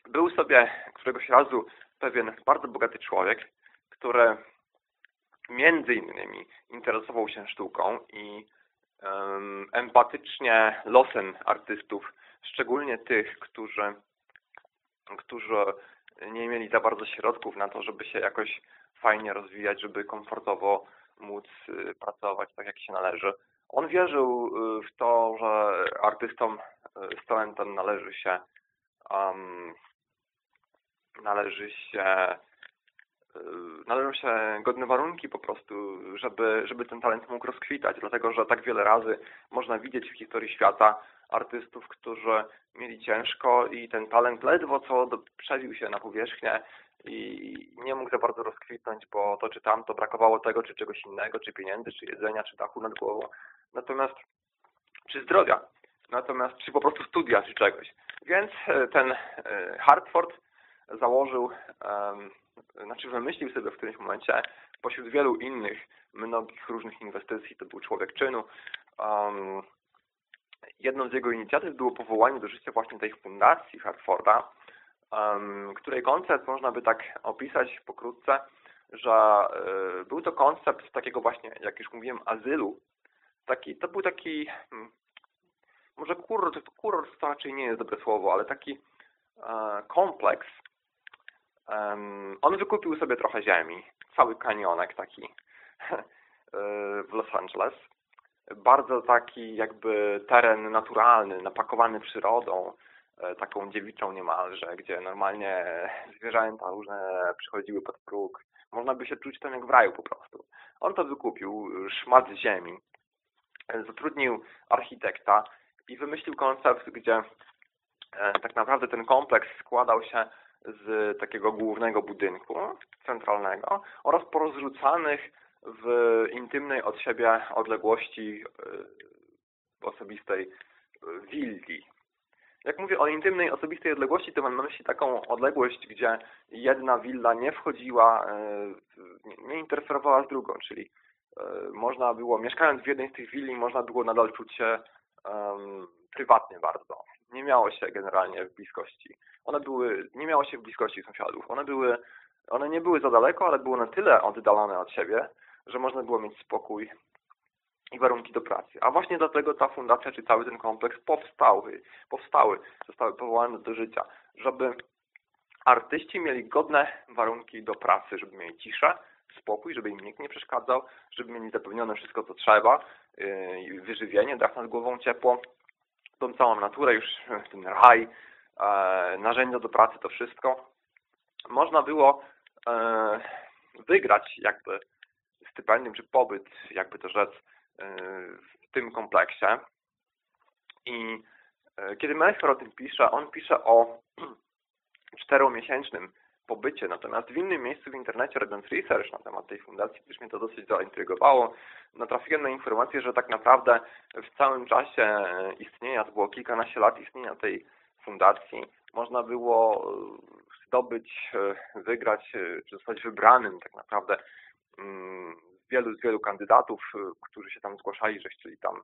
był sobie któregoś razu pewien bardzo bogaty człowiek, który między innymi interesował się sztuką i um, empatycznie losem artystów, szczególnie tych, którzy, którzy nie mieli za bardzo środków na to, żeby się jakoś fajnie rozwijać, żeby komfortowo móc y, pracować tak, jak się należy. On wierzył y, w to, że artystom y, z talentem należy się um, należy się y, należą się godne warunki po prostu, żeby, żeby ten talent mógł rozkwitać, dlatego że tak wiele razy można widzieć w historii świata artystów, którzy mieli ciężko i ten talent ledwo co przebił się na powierzchnię i nie mógł za bardzo rozkwitnąć, bo to czy tamto brakowało tego, czy czegoś innego, czy pieniędzy, czy jedzenia, czy dachu nad głową. Natomiast, czy zdrowia. natomiast czy po prostu studia, czy czegoś. Więc e, ten e, Hartford założył, znaczy wymyślił sobie w którymś momencie pośród wielu innych, mnogich różnych inwestycji, to był człowiek czynu, jedną z jego inicjatyw było powołanie do życia właśnie tej fundacji Hartforda, której koncept można by tak opisać pokrótce, że y, był to koncept takiego właśnie, jak już mówiłem, azylu. Taki, to był taki, hmm, może kurort, kurort to raczej nie jest dobre słowo, ale taki e, kompleks. On wykupił sobie trochę ziemi, cały kanionek taki e, w Los Angeles. Bardzo taki jakby teren naturalny, napakowany przyrodą, e, taką dziewiczą niemalże, gdzie normalnie zwierzęta różne przychodziły pod próg. Można by się czuć tam jak w raju po prostu. On to wykupił, szmat ziemi, zatrudnił architekta i wymyślił koncept, gdzie tak naprawdę ten kompleks składał się z takiego głównego budynku centralnego oraz porozrzucanych w intymnej od siebie odległości e, osobistej willi. Jak mówię o intymnej, osobistej odległości, to mam na myśli taką odległość, gdzie jedna willa nie wchodziła, e, nie interferowała z drugą, czyli e, można było, mieszkając w jednej z tych willi, można było nadal czuć się um, prywatnie bardzo nie miało się generalnie w bliskości. One były, nie miało się w bliskości sąsiadów. One były, one nie były za daleko, ale były na tyle oddalone od siebie, że można było mieć spokój i warunki do pracy. A właśnie dlatego ta fundacja, czy cały ten kompleks powstały, powstały, zostały powołane do życia, żeby artyści mieli godne warunki do pracy, żeby mieli ciszę, spokój, żeby im nikt nie przeszkadzał, żeby mieli zapewnione wszystko, co trzeba, yy, wyżywienie, dach nad głową, ciepło, tą całą naturę, już ten raj, e, narzędzia do pracy, to wszystko, można było e, wygrać jakby stypendium czy pobyt, jakby to rzec, w tym kompleksie. I kiedy Melchior o tym pisze, on pisze o czteromiesięcznym pobycie. Natomiast w innym miejscu w internecie robiąc research na temat tej fundacji, też mnie to dosyć zaintrygowało, natrafiłem na informację, że tak naprawdę w całym czasie istnienia, to było kilkanaście lat istnienia tej fundacji, można było zdobyć, wygrać, czy zostać wybranym tak naprawdę mm, wielu, z wielu kandydatów, którzy się tam zgłaszali, że chcieli tam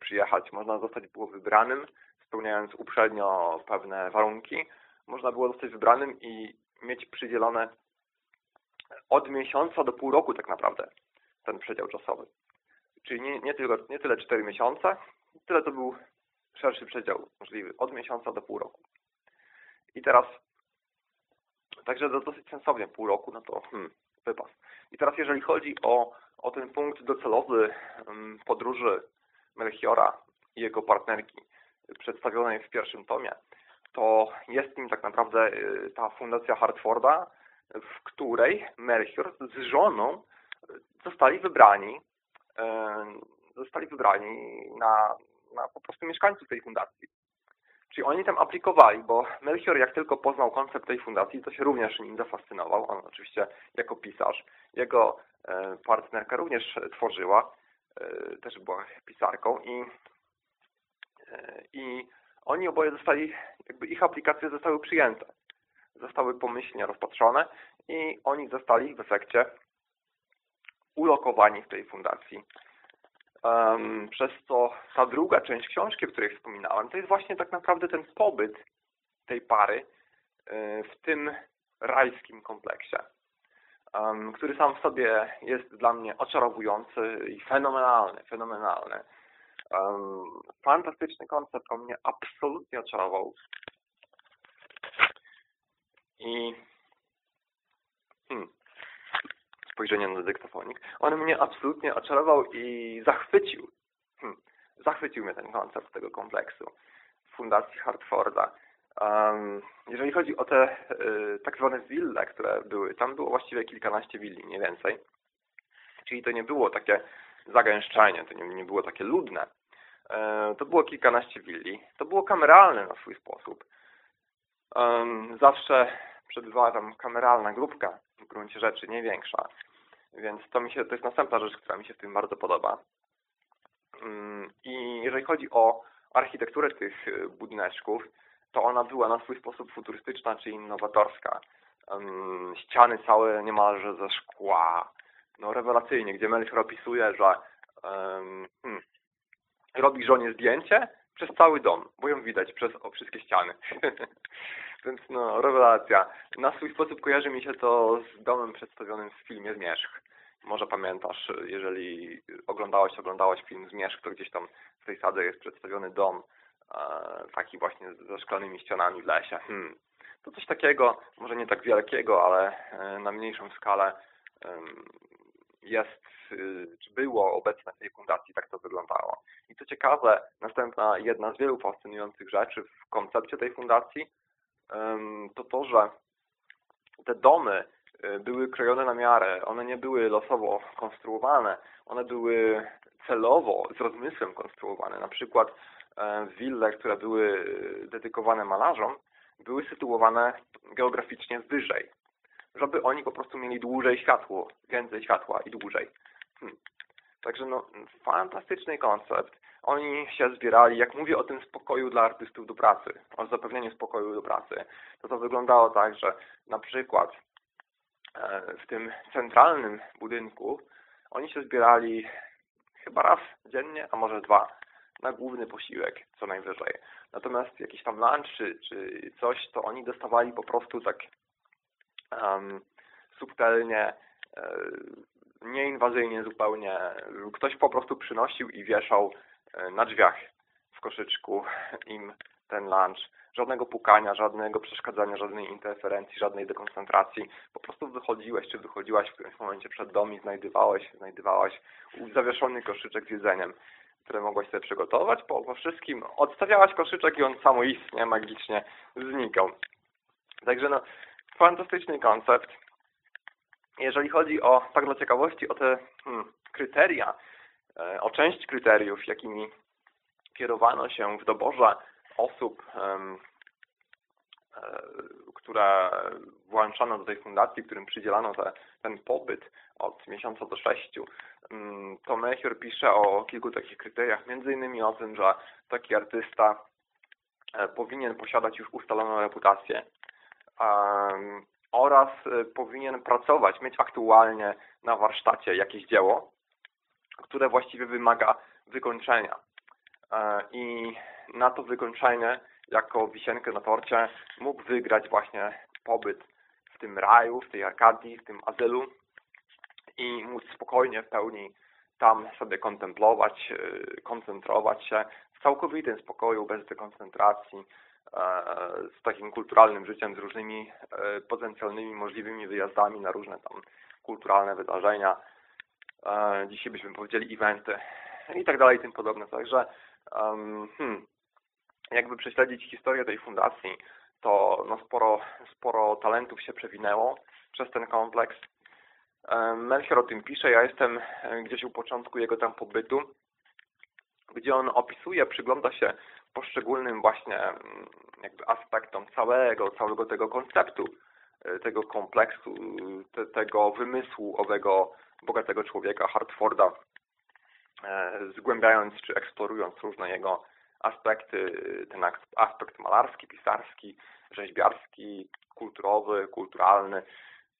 przyjechać. Można zostać było wybranym, spełniając uprzednio pewne warunki. Można było zostać wybranym i mieć przydzielone od miesiąca do pół roku tak naprawdę ten przedział czasowy. Czyli nie, nie, tylko, nie tyle 4 miesiące, tyle to był szerszy przedział możliwy, od miesiąca do pół roku. I teraz, także to dosyć sensownie, pół roku, no to hmm, wypas. I teraz jeżeli chodzi o, o ten punkt docelowy podróży Melchiora i jego partnerki przedstawionej w pierwszym tomie, to jest nim tak naprawdę y, ta fundacja Hartforda, w której Melchior z żoną zostali wybrani zostali wybrani na, na po prostu mieszkańców tej fundacji. Czyli oni tam aplikowali, bo Melchior jak tylko poznał koncept tej fundacji, to się również nim zafascynował. On oczywiście jako pisarz. Jego y, partnerka również tworzyła, też była pisarką i, i oni oboje zostali, jakby ich aplikacje zostały przyjęte. Zostały pomyślnie rozpatrzone i oni zostali w efekcie ulokowani w tej fundacji. Przez co ta druga część książki, o której wspominałem, to jest właśnie tak naprawdę ten pobyt tej pary y, w tym rajskim kompleksie, który sam w sobie jest dla mnie oczarowujący i fenomenalny, fenomenalny. Fantastyczny koncept, on mnie absolutnie oczarował. I hmm, spojrzenie na dyktofonik. On mnie absolutnie oczarował i zachwycił. Hmm, zachwycił mnie ten koncept tego kompleksu Fundacji Hartforda. Um, jeżeli chodzi o te y, tak zwane wille, które były, tam było właściwie kilkanaście willi, nie więcej. Czyli to nie było takie zagęszczenie, to nie, nie było takie ludne. E, to było kilkanaście willi. To było kameralne na swój sposób. Zawsze przebywała tam kameralna grupka w gruncie rzeczy, nie większa. Więc to mi się, to jest następna rzecz, która mi się w tym bardzo podoba. Mm, I jeżeli chodzi o, architekturę tych e, budyneczków, to ona była na swój sposób futurystyczna czy innowatorska. ściany całe niemalże ze szkła. No rewelacyjnie, gdzie Melchior opisuje, że hmm, robi żonie zdjęcie przez cały dom, bo ją widać przez o, wszystkie ściany. Więc no, rewelacja. Na swój sposób kojarzy mi się to z domem przedstawionym w filmie Zmierzch. Może pamiętasz, jeżeli oglądałeś, oglądałeś film Zmierzch, to gdzieś tam w tej sadze jest przedstawiony dom e, taki właśnie ze szklanymi ścianami w lesie. Hmm. To coś takiego, może nie tak wielkiego, ale e, na mniejszą skalę jest, y, czy było obecne w tej fundacji, tak to wyglądało. I co ciekawe, następna jedna z wielu fascynujących rzeczy w koncepcie tej fundacji to to, że te domy y, były krojone na miarę, one nie były losowo konstruowane, one były celowo, z rozmysłem konstruowane. Na przykład wille, które były dedykowane malarzom, były sytuowane geograficznie wyżej, żeby oni po prostu mieli dłużej światło, więcej światła i dłużej. Hmm. Także no, fantastyczny koncept. Oni się zbierali, jak mówię o tym spokoju dla artystów do pracy, o zapewnieniu spokoju do pracy, to to wyglądało tak, że na przykład e, w tym centralnym budynku oni się zbierali chyba raz dziennie, a może dwa, na główny posiłek co najwyżej. Natomiast jakiś tam lunch czy, coś, to oni dostawali po prostu tak um, subtelnie, e, nieinwazyjnie zupełnie. Ktoś po prostu przynosił i wieszał na drzwiach w koszyczku im ten lunch. Żadnego pukania, żadnego przeszkadzania, żadnej interferencji, żadnej dekoncentracji. Po prostu wychodziłeś, czy wychodziłaś w którymś momencie przed dom i znajdowałeś, znajdowałaś zawieszony koszyczek z jedzeniem, które mogłaś sobie przygotować. Po, po wszystkim odstawiałaś koszyczek i on samoistnie, magicznie znikał. Także no, fantastyczny koncept. Jeżeli chodzi o, tak dla ciekawości, o te hmm, kryteria, e, o część kryteriów, jakimi kierowano się w doborze osób, um, które włączano do tej fundacji, którym przydzielano te, ten pobyt od miesiąca do sześciu, to Mechior pisze o kilku takich kryteriach, między innymi o tym, że taki artysta e, powinien posiadać już ustaloną reputację oraz e, powinien pracować, mieć aktualnie na warsztacie jakieś dzieło, które właściwie wymaga wykończenia. E, I na to wykończenie, jako wisienkę na torcie, mógł wygrać właśnie pobyt w tym raju, w tej Arkadii, w tym azylu i móc spokojnie w pełni tam sobie kontemplować, e, koncentrować się w całkowitym spokoju, bez dekoncentracji, e, z takim kulturalnym życiem, z różnymi potencjalnymi możliwymi wyjazdami na różne tam kulturalne wydarzenia. Dzisiaj byśmy powiedzieli eventy i tak dalej i tym podobne. Także hmm, jakby prześledzić historię tej fundacji, to no sporo, sporo talentów się przewinęło przez ten kompleks. Melchior o tym pisze, ja jestem gdzieś u początku jego tam pobytu, gdzie on opisuje, przygląda się poszczególnym właśnie jakby aspektom całego, całego tego konceptu, e, tego kompleksu, te, tego wymysłu owego bogatego człowieka, Hartforda, e, zgłębiając czy eksplorując różne jego aspekty, ten aspekt malarski, pisarski, rzeźbiarski, kulturowy, kulturalny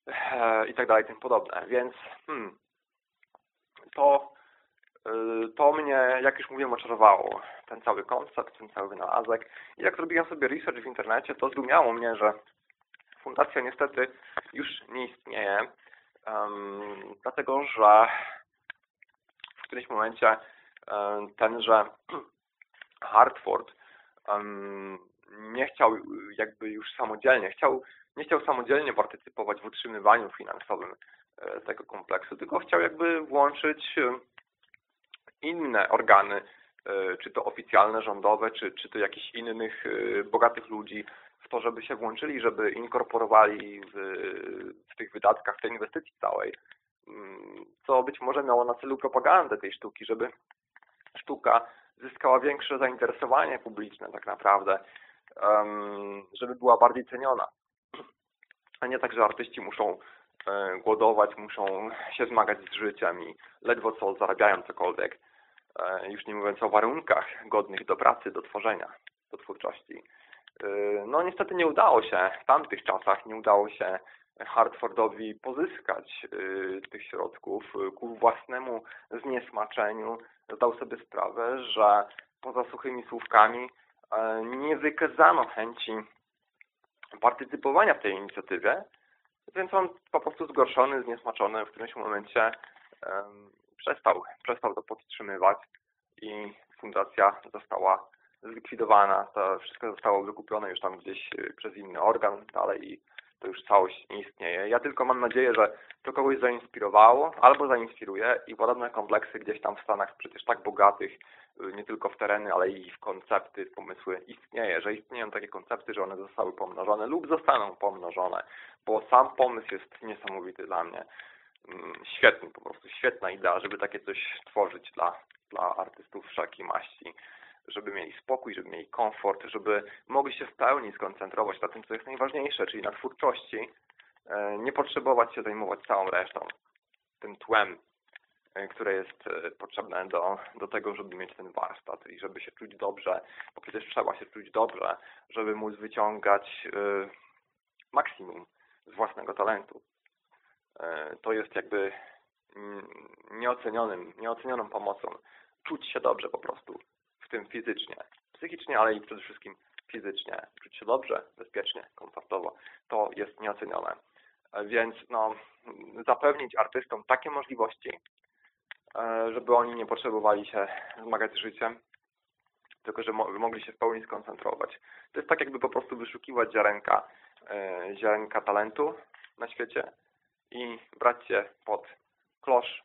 e, i tak dalej, tym podobne. Więc hmm, to, y, to mnie, jak już mówiłem, oczarowało. Ten cały koncept, ten cały wynalazek. I jak zrobiłem sobie research w internecie, to zdumiało mnie, że fundacja niestety już nie istnieje, um, dlatego że w którymś momencie um, tenże Hartford um, nie chciał jakby już samodzielnie, chciał, nie chciał samodzielnie partycypować w utrzymywaniu finansowym e, tego kompleksu, tylko chciał jakby włączyć e, inne organy, e, czy to oficjalne, rządowe, czy, czy to jakichś innych bogatych ludzi w to, żeby się włączyli, żeby inkorporowali w, w tych wydatkach, tej inwestycji całej, mm, co być może miało na celu propagandę tej sztuki, żeby sztuka zyskała większe zainteresowanie publiczne tak naprawdę, żeby była bardziej ceniona. A nie tak, że artyści muszą e, głodować, muszą się zmagać z życiem i ledwo co zarabiają cokolwiek. E, już nie mówiąc o warunkach godnych do pracy, do tworzenia, do twórczości. E, no niestety nie udało się w tamtych czasach, nie udało się Hartfordowi pozyskać e, tych środków ku własnemu zniesmaczeniu. Zdał sobie sprawę, że poza suchymi słówkami nie wykazano chęci partycypowania w tej inicjatywie, więc on po prostu zgorszony, zniesmaczony w którymś momencie przestał, przestał to podtrzymywać i fundacja została zlikwidowana. To wszystko zostało wykupione już tam gdzieś y, przez inny organ dalej i to już całość nie istnieje. Ja tylko mam nadzieję, że to kogoś zainspirowało albo zainspiruje i podobne kompleksy gdzieś tam w Stanach przecież tak bogatych, y, nie tylko w tereny, ale i w koncepty, w pomysły istnieje, że istnieją takie koncepty, że one zostały pomnożone lub zostaną pomnożone, bo sam pomysł jest niesamowity dla mnie. Mm, świetny, po prostu świetna idea, żeby takie coś tworzyć dla, dla artystów wszelkiej maści, żeby mieli spokój, żeby mieli komfort, żeby mogli się w pełni skoncentrować na tym, co jest najważniejsze, czyli na twórczości, e, nie potrzebować się zajmować całą resztą, tym tłem, e, które jest e, potrzebne do, do tego, żeby mieć ten warsztat i żeby się czuć dobrze, bo przecież trzeba się czuć dobrze, żeby móc wyciągać maksimum z własnego talentu. To jest jakby mm, nieocenionym, nieocenioną pomocą. Czuć się dobrze po prostu, w tym fizycznie, psychicznie, ale i przede wszystkim fizycznie. Czuć się dobrze, bezpiecznie, komfortowo. To jest nieocenione. E, więc no, zapewnić artystom takie możliwości, e, żeby oni nie potrzebowali się zmagać z życiem, tylko że mogli się w pełni skoncentrować. To jest tak jakby po prostu wyszukiwać ziarenka, ziarenka talentu na świecie i brać się pod klosz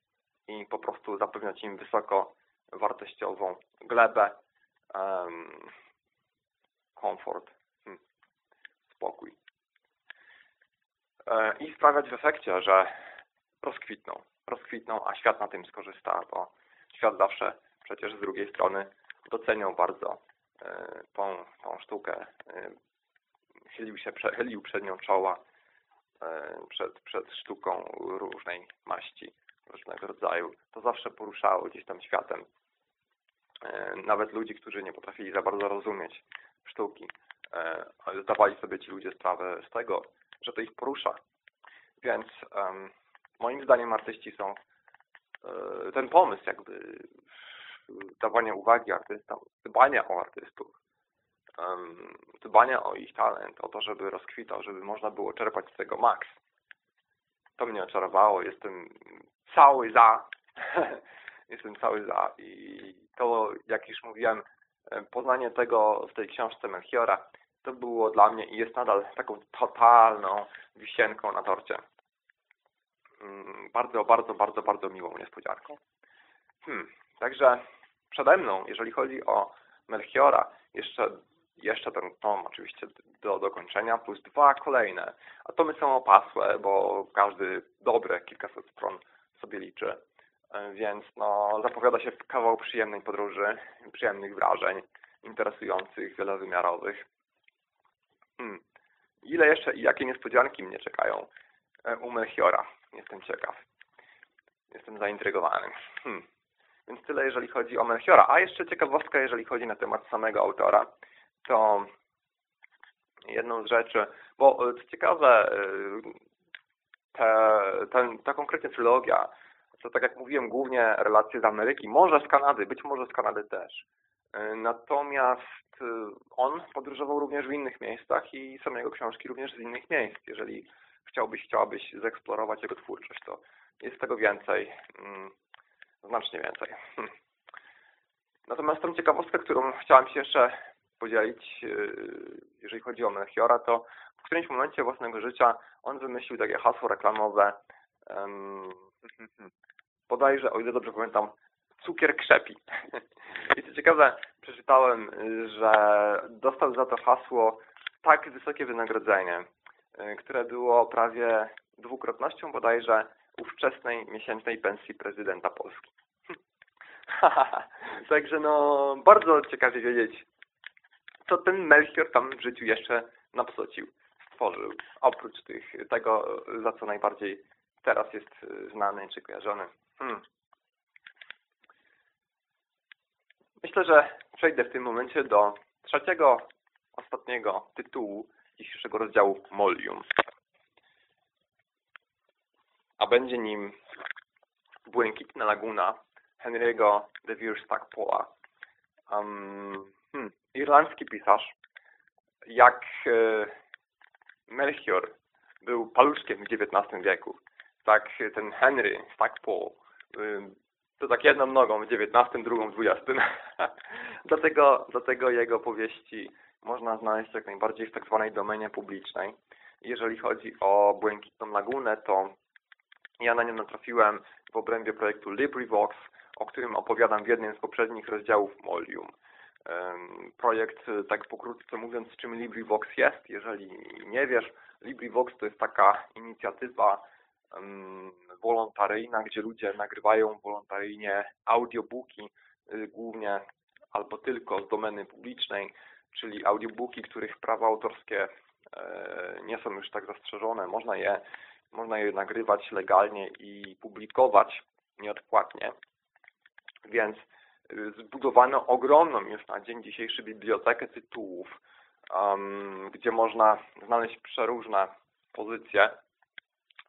i po prostu zapewniać im wysoko wartościową glebę, komfort, hmm, spokój. E, I sprawiać w efekcie, że rozkwitną, rozkwitną, a świat na tym skorzysta, bo świat zawsze przecież z drugiej strony doceniał bardzo e, tą, tą sztukę, e, chylił się, przed nią czoła, przed, przed sztuką różnej maści, różnego rodzaju. To zawsze poruszało gdzieś tam światem. E, nawet ludzi, którzy nie potrafili za bardzo rozumieć sztuki, e, zdawali sobie ci ludzie sprawę z tego, że to ich porusza. Więc moim zdaniem artyści są ten pomysł jakby dawania uwagi artystom, dbania o artystów, dbania o ich talent, o to, żeby rozkwitał, żeby można było czerpać z tego maks. To mnie oczarowało, jestem cały za. jestem cały za i to, jak już mówiłem, poznanie tego w tej książce Melchiora, to było dla mnie i jest nadal taką totalną wisienką na torcie. Mm, bardzo, bardzo, bardzo, bardzo miłą niespodzianką. Hmm. Także przede mną, jeżeli chodzi o Melchiora, jeszcze jeszcze ten tom oczywiście do dokończenia, plus dwa kolejne. A tomy są opasłe, bo każdy dobre kilkaset stron sobie liczy. Więc no, zapowiada się kawał przyjemnej podróży, przyjemnych wrażeń, interesujących, wielowymiarowych. Hmm. Ile jeszcze i jakie niespodzianki mnie czekają e, u Melchiora? Jestem ciekaw. Jestem zaintrygowany. Hmm. Więc tyle, jeżeli chodzi o Melchiora. A jeszcze ciekawostka, jeżeli chodzi na temat samego autora to jedną z rzeczy, bo e, co ciekawe, e, te, ten, ta konkretnie trylogia, to tak jak mówiłem, głównie relacje z Ameryki, może z Kanady, być może z Kanady też. E, natomiast on podróżował również w innych miejscach i są jego książki również z innych miejsc. Jeżeli chciałbyś, chciałabyś zeksplorować jego twórczość, to jest tego więcej, mm, znacznie więcej. Natomiast tą ciekawostkę, którą chciałem się jeszcze podzielić, e, jeżeli chodzi o Melchiora, to w którymś momencie własnego życia on wymyślił takie hasło reklamowe bodajże, o ile dobrze pamiętam, cukier krzepi. I co ciekawe, przeczytałem, że dostał za to hasło tak wysokie wynagrodzenie, e, które było prawie dwukrotnością bodajże ówczesnej miesięcznej pensji prezydenta Polski. Także no, bardzo ciekawie wiedzieć, co ten Melchior tam w życiu jeszcze napsocił, stworzył, oprócz tych, tego, za co najbardziej teraz jest znany czy kojarzony. Hmm. myślę, że przejdę w tym momencie do trzeciego, ostatniego tytułu dzisiejszego rozdziału Molium. A będzie nim Błękitna Laguna Henry'ego de Vere-Stackpola. Um, hmm, irlandzki pisarz, jak e, Melchior był paluszkiem w XIX wieku, tak ten Henry Stackpole y, to tak jedną nogą w XIX, drugą w XX. dlatego, dlatego jego powieści można znaleźć jak najbardziej w tak zwanej domenie publicznej. Jeżeli chodzi o Błękitną Lagunę, to ja na nią natrafiłem w obrębie projektu LibriVox, o którym opowiadam w jednym z poprzednich rozdziałów Molium. Projekt, tak pokrótce mówiąc, czym LibriVox jest, jeżeli nie wiesz, LibriVox to jest taka inicjatywa wolontaryjna, gdzie ludzie nagrywają wolontaryjnie audiobooki, y, głównie albo tylko z domeny publicznej, czyli audiobooki, których prawa autorskie e, nie są już tak zastrzeżone. Można je, można je nagrywać legalnie i publikować nieodpłatnie. Więc y, zbudowano ogromną już na dzień dzisiejszy bibliotekę tytułów, um, gdzie można znaleźć przeróżne pozycje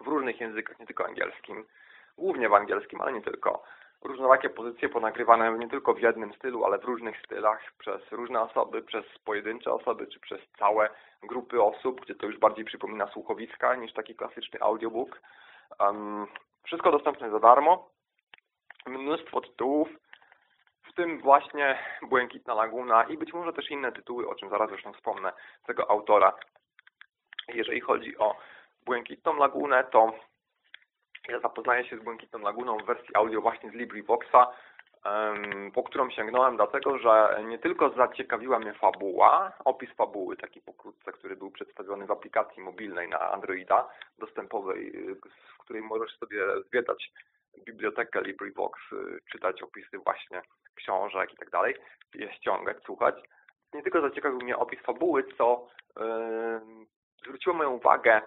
w różnych językach, nie tylko angielskim, głównie w angielskim, ale nie tylko. Różnorakie pozycje ponagrywane nie tylko w jednym stylu, ale w różnych stylach, przez różne osoby, przez pojedyncze osoby, czy przez całe grupy osób, gdzie to już bardziej przypomina słuchowiska niż taki klasyczny audiobook. Um, wszystko dostępne za darmo. Mnóstwo tytułów, w tym właśnie Błękitna Laguna i być może też inne tytuły, o czym zaraz zresztą wspomnę, tego autora. Jeżeli chodzi o Błękitną Lagunę, to ja zapoznaję się z Błękitną Laguną w wersji audio właśnie z LibriVoxa, po którą sięgnąłem dlatego, że nie tylko zaciekawiła mnie fabuła, opis fabuły taki pokrótce, który był przedstawiony w aplikacji mobilnej na Androida, dostępowej, w której możesz sobie zwiedzać bibliotekę LibriVox, czytać opisy właśnie książek i tak dalej, je ściągać, słuchać. Nie tylko zaciekawił mnie opis fabuły, co yy, zwróciło moją uwagę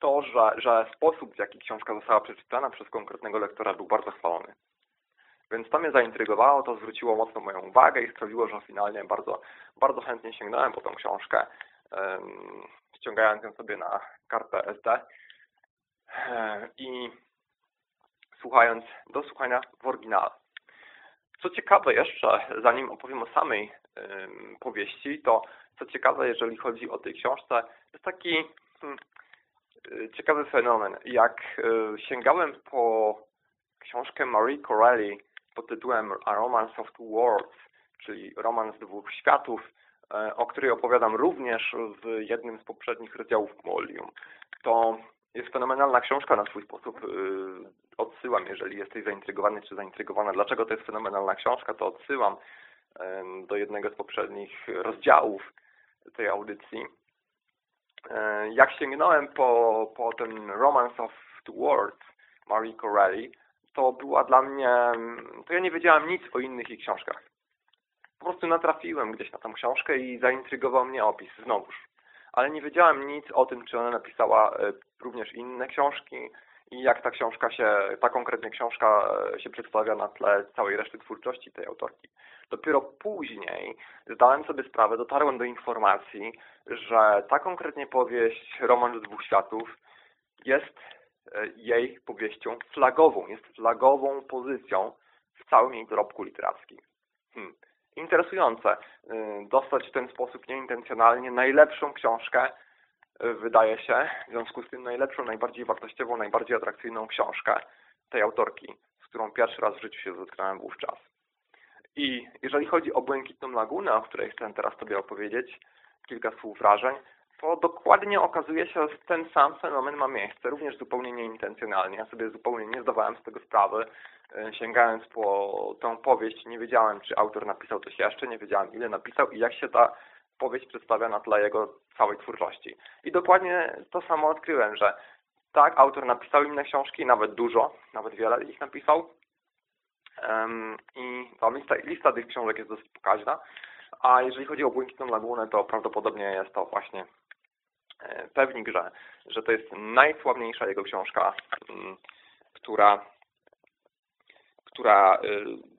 to, że, że sposób, w jaki książka została przeczytana przez konkretnego lektora był bardzo chwalony. Więc to mnie zaintrygowało, to zwróciło mocno moją uwagę i sprawiło, że finalnie bardzo, bardzo chętnie sięgnąłem po tą książkę, ściągając ją sobie na kartę SD i słuchając do słuchania w oryginale. Co ciekawe jeszcze, zanim opowiem o samej powieści, to co ciekawe, jeżeli chodzi o tej książce, jest taki hmm, y, ciekawy fenomen. Jak y, sięgałem po książkę Marie Corelli pod tytułem A Romance of Two Worlds, czyli Romans dwóch światów, y, o której opowiadam również w jednym z poprzednich rozdziałów Molium, to jest fenomenalna książka na swój sposób. Odsyłam, jeżeli jesteś zaintrygowany czy zaintrygowana. Dlaczego to jest fenomenalna książka, to odsyłam do jednego z poprzednich rozdziałów tej audycji. E, jak sięgnąłem po, po ten Romance of the Words Marie Corelli, to była dla mnie, to ja nie wiedziałem nic o innych jej książkach. Po prostu natrafiłem gdzieś na tą książkę i zaintrygował mnie opis, znowuż. Ale nie wiedziałem nic o tym, czy ona napisała e, również inne książki i jak ta książka się, ta konkretna książka e, się przedstawia na tle całej reszty twórczości tej autorki. Dopiero później zdałem sobie sprawę, dotarłem do informacji, że ta konkretnie powieść Roman dwóch światów jest e, jej powieścią flagową, jest flagową pozycją w całym jej dorobku literackim. Hmm. Interesujące e, dostać w ten sposób nieintencjonalnie najlepszą książkę, wydaje się, w związku z tym najlepszą, najbardziej wartościową, najbardziej atrakcyjną książkę tej autorki, z którą pierwszy raz w życiu się zetknąłem wówczas. I jeżeli chodzi o Błękitną Lagunę, o której chcę teraz Tobie opowiedzieć, kilka słów wrażeń, to dokładnie okazuje się, że ten sam fenomen ma miejsce, również zupełnie nieintencjonalnie. Ja sobie zupełnie nie zdawałem z tego sprawy. E, sięgając po tę powieść, nie wiedziałem, czy autor napisał coś jeszcze, nie wiedziałem, ile napisał i jak się ta powieść przedstawia na tle jego całej twórczości. I dokładnie to samo odkryłem, że tak, autor napisał inne książki, nawet dużo, nawet wiele ich napisał, i ta lista, lista tych książek jest dosyć pokaźna. A jeżeli chodzi o Błękitną Lagunę, to prawdopodobnie jest to właśnie e, pewnik, że, że to jest najsławniejsza jego książka, która, która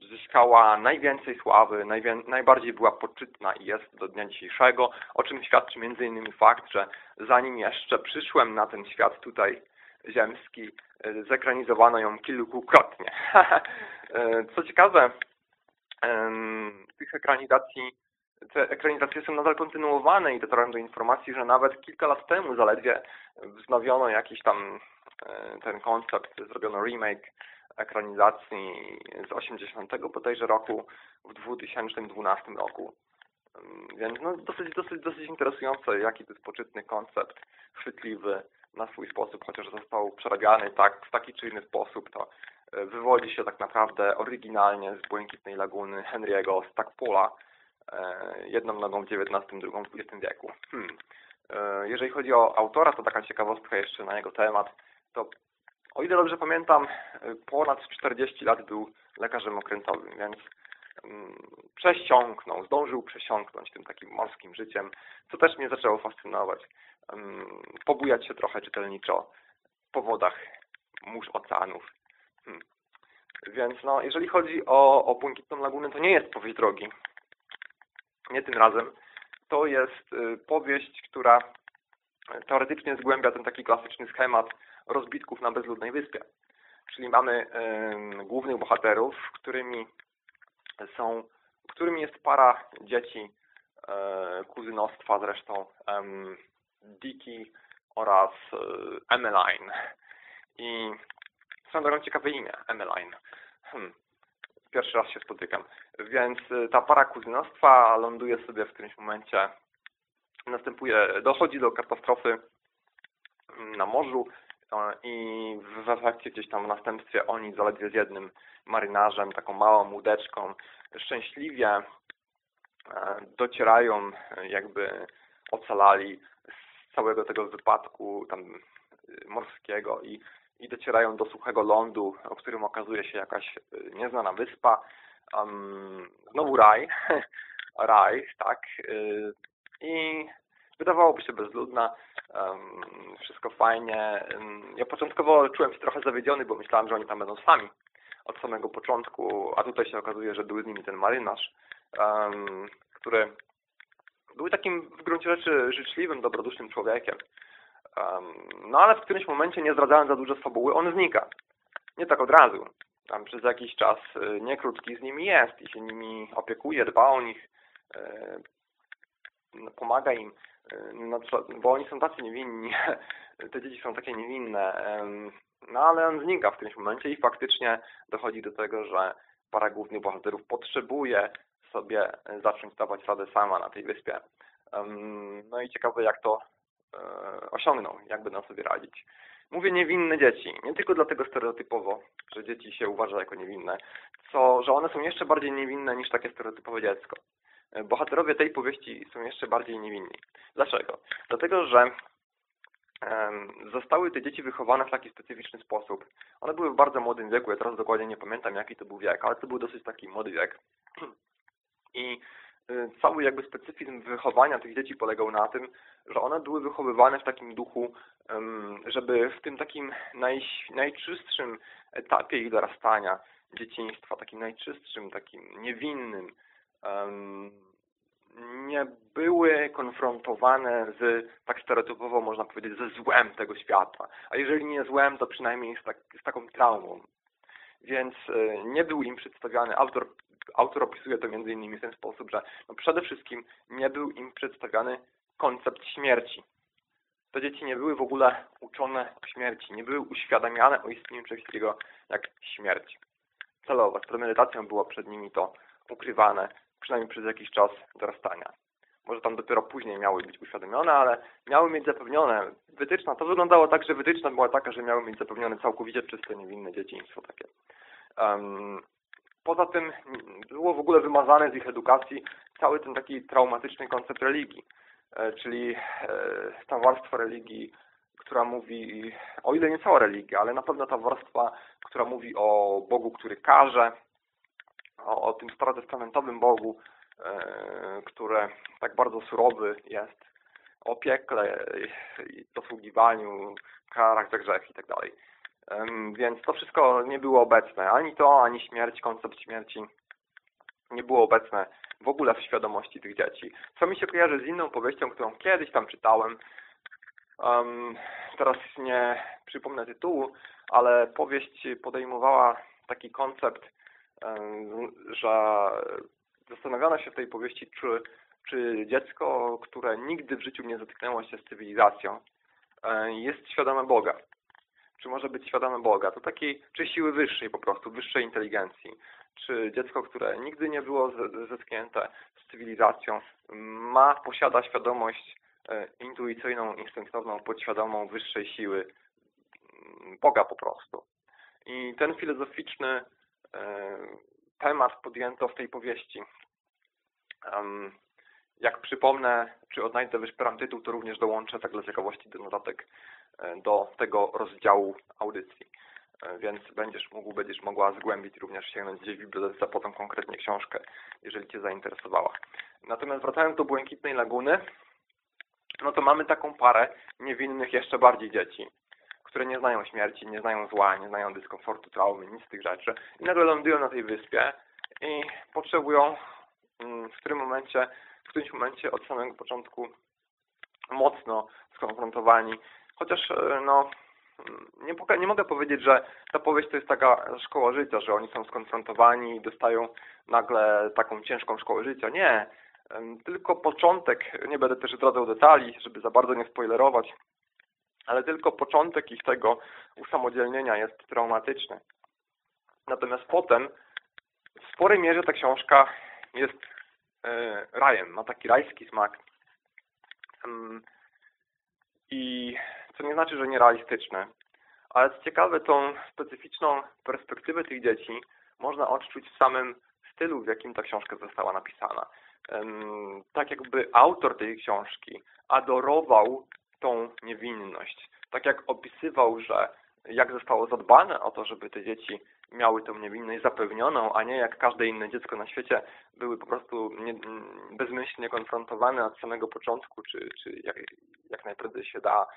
zyskała najwięcej sławy, najbardziej była poczytna i jest do dnia dzisiejszego, o czym świadczy innymi fakt, że zanim jeszcze przyszłem na ten świat tutaj ziemski, zekranizowano ją kilkukrotnie. Co ciekawe, tych ekranizacji te ekranizacje są nadal kontynuowane i dotarłem do informacji, że nawet kilka lat temu zaledwie wznowiono jakiś tam ten koncept, zrobiono remake ekranizacji z 80 bodajże roku w 2012 roku. Więc no, dosyć, dosyć, dosyć interesujące, jaki to jest poczytny koncept, chwytliwy na swój sposób, chociaż został przerabiany tak, w taki czy inny sposób, to e, wywodzi się tak naprawdę oryginalnie z Błękitnej Laguny Henry'ego Stackpola, E, jedną nogą w XIX, drugą w XX wieku. Hmm. E, jeżeli chodzi o autora, to taka ciekawostka jeszcze na jego temat, to o ile dobrze pamiętam, e, ponad 40 lat był lekarzem okrętowym, więc mm, przesiąknął, zdążył przesiąknąć tym takim morskim życiem, co też mnie zaczęło fascynować. Mm, pobujać się trochę czytelniczo po wodach mórz oceanów. Hmm. Więc no, jeżeli chodzi o, o Błękitną Lagunę, to nie jest powieść drogi nie tym razem. To jest y, powieść, która teoretycznie zgłębia ten taki klasyczny schemat rozbitków na bezludnej wyspie. Czyli mamy głównych bohaterów, którymi są, którymi jest para dzieci e, kuzynostwa zresztą Dicky oraz e, Emmeline. I są drogą ciekawe imię, Emmeline. Hmm pierwszy raz się spotykam. Więc y, ta para kuzynostwa ląduje sobie w którymś momencie, następuje, dochodzi do katastrofy mm, na morzu i w efekcie gdzieś tam w następstwie oni zaledwie z jednym marynarzem, taką małą łódeczką, szczęśliwie e, docierają, jakby ocalali z całego tego wypadku tam y, morskiego i i docierają do suchego lądu, o którym okazuje się jakaś nieznana wyspa. Um, znowu raj, raj, tak. I wydawałoby się bezludna, wszystko fajnie. Ja początkowo czułem się trochę zawiedziony, bo myślałem, że oni tam będą sami od samego początku, a tutaj się okazuje, że był z nimi ten marynarz, który był takim w gruncie rzeczy życzliwym, dobrodusznym człowiekiem. No ale w którymś momencie, nie zdradzając za dużo z fabuły, on znika. Nie tak od razu. Tam przez jakiś czas y, niekrótki z nimi jest i się nimi opiekuje, dba o nich, no, pomaga im, no, bo oni są tacy niewinni. Te dzieci są takie niewinne. No ale on znika w którymś momencie i faktycznie dochodzi do tego, że para głównych bohaterów potrzebuje sobie zacząć dawać radę sama na tej wyspie. No i ciekawe jak to E, osiągną, jak będą sobie radzić. Mówię niewinne dzieci, nie tylko dlatego stereotypowo, że dzieci się uważa jako niewinne, co, że one są jeszcze bardziej niewinne niż takie stereotypowe dziecko. E, bohaterowie tej powieści są jeszcze bardziej niewinni. Dlaczego? Dlatego, że zostały te dzieci wychowane w taki specyficzny sposób. One były w bardzo młodym wieku, ja teraz dokładnie nie pamiętam jaki to był wiek, ale to był dosyć taki młody wiek. I Y, cały jakby specyfizm wychowania tych dzieci polegał na tym, że one były wychowywane w takim duchu, żeby w tym takim naj, najczystszym etapie ich dorastania, dzieciństwa, takim najczystszym, takim niewinnym, nie były konfrontowane z, tak stereotypowo można powiedzieć, ze złem tego świata. A jeżeli nie złem, to przynajmniej z, tak, z taką traumą. Więc y, nie był im przedstawiany, autor autor opisuje to między innymi w ten sposób, że no przede wszystkim nie był im przedstawiany koncept śmierci. Te dzieci nie były w ogóle uczone o śmierci, nie były uświadamiane o istnieniu czegoś takiego jak śmierć. Celowo, z premedytacją było przed nimi to ukrywane, przynajmniej przez jakiś czas dorastania. Może tam dopiero później miały być uświadomione, ale miały mieć zapewnione wytyczna. To wyglądało tak, że wytyczna była taka, że miały mieć zapewnione całkowicie czyste, niewinne dzieciństwo takie. Um, Poza tym było w ogóle wymazane z ich edukacji cały ten taki traumatyczny koncept religii, e, czyli e, ta warstwa religii, która mówi, o ile nie cała religia, ale na pewno ta warstwa, która mówi o Bogu, który każe, o, o tym starotestamentowym Bogu, e, który tak bardzo surowy jest, o piekle, posługiwaniu, karach za grzech i tak dalej. Więc to wszystko nie było obecne. Ani to, ani śmierć, koncept śmierci nie było obecne w ogóle w świadomości tych dzieci. Co mi się kojarzy z inną powieścią, którą kiedyś tam czytałem. Um, teraz nie przypomnę tytułu, ale powieść podejmowała taki koncept, że zastanawiano się w tej powieści, czy, czy dziecko, które nigdy w życiu nie zetknęło się z cywilizacją, um, jest świadome Boga. Czy może być świadome Boga, to takiej, czy siły wyższej po prostu, wyższej inteligencji, czy dziecko, które nigdy nie było zetknięte z cywilizacją, ma, posiada świadomość e, intuicyjną, instynktowną, podświadomą wyższej siły mm, Boga po prostu. I ten filozoficzny e, temat podjęto w tej powieści. Jak przypomnę, czy odnajdę wyszperam tytuł, to również dołączę tak dla ciekawości do notatek e, do tego rozdziału audycji. E, więc będziesz mógł, będziesz mogła zgłębić, również sięgnąć gdzieś w bibliotece po tą konkretnie książkę, jeżeli Cię zainteresowała. Natomiast wracając do Błękitnej Laguny, no to mamy taką parę niewinnych jeszcze bardziej dzieci, które nie znają śmierci, nie znają zła, nie znają dyskomfortu, traumy, nic z tych rzeczy. I nagle lądują na tej wyspie i potrzebują mm, w którym momencie, w którymś momencie od samego początku mocno skonfrontowani, chociaż e, no nie, nie mogę powiedzieć, że ta powieść to jest taka szkoła życia, że oni są skonfrontowani i dostają nagle taką ciężką szkołę życia. Nie. Tylko początek, nie będę też zdradzał detali, żeby za bardzo nie spoilerować, ale tylko początek ich tego usamodzielnienia jest traumatyczny. Natomiast potem w sporej mierze ta książka jest e, rajem, ma taki rajski smak. I co nie znaczy, że nierealistyczne. Ale co ciekawe, tą specyficzną perspektywę tych dzieci można odczuć w samym stylu, w jakim ta książka została napisana. Tak jakby autor tej książki adorował tą niewinność. Tak jak opisywał, że jak zostało zadbane o to, żeby te dzieci miały tę niewinność zapewnioną, a nie jak każde inne dziecko na świecie były po prostu nie, bezmyślnie konfrontowane od samego początku, czy, czy jak, jak najprędzej się da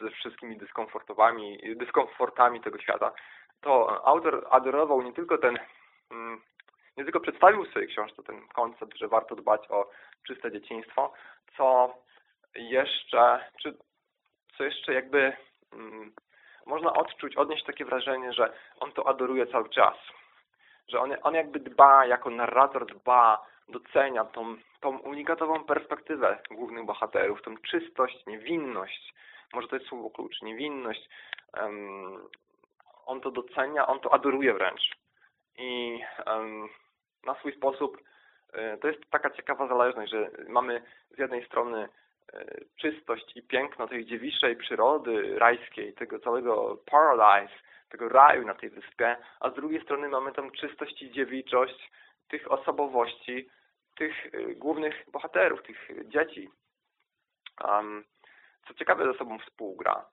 ze wszystkimi dyskomfortowami, dyskomfortami tego świata, to autor adorował nie tylko ten, mm, nie tylko przedstawił w swojej książce ten koncept, że warto dbać o czyste dzieciństwo, co jeszcze, czy co jeszcze jakby mm, można odczuć, odnieść takie wrażenie, że on to adoruje cały czas. Że on, on jakby dba, jako narrator dba, docenia tą, tą unikatową perspektywę głównych bohaterów, tą czystość, niewinność, może to jest słowo klucz, niewinność. Um, on to docenia, on to adoruje wręcz. I um, na swój sposób e, to jest taka ciekawa zależność, że mamy z jednej strony czystość i piękno tej dziewiczej przyrody rajskiej, tego całego paradise, tego raju na tej wyspie, a z drugiej strony mamy tam czystość i dziewiczość tych osobowości, tych e, głównych bohaterów, tych dzieci. Um, co ciekawe ze sobą współgra.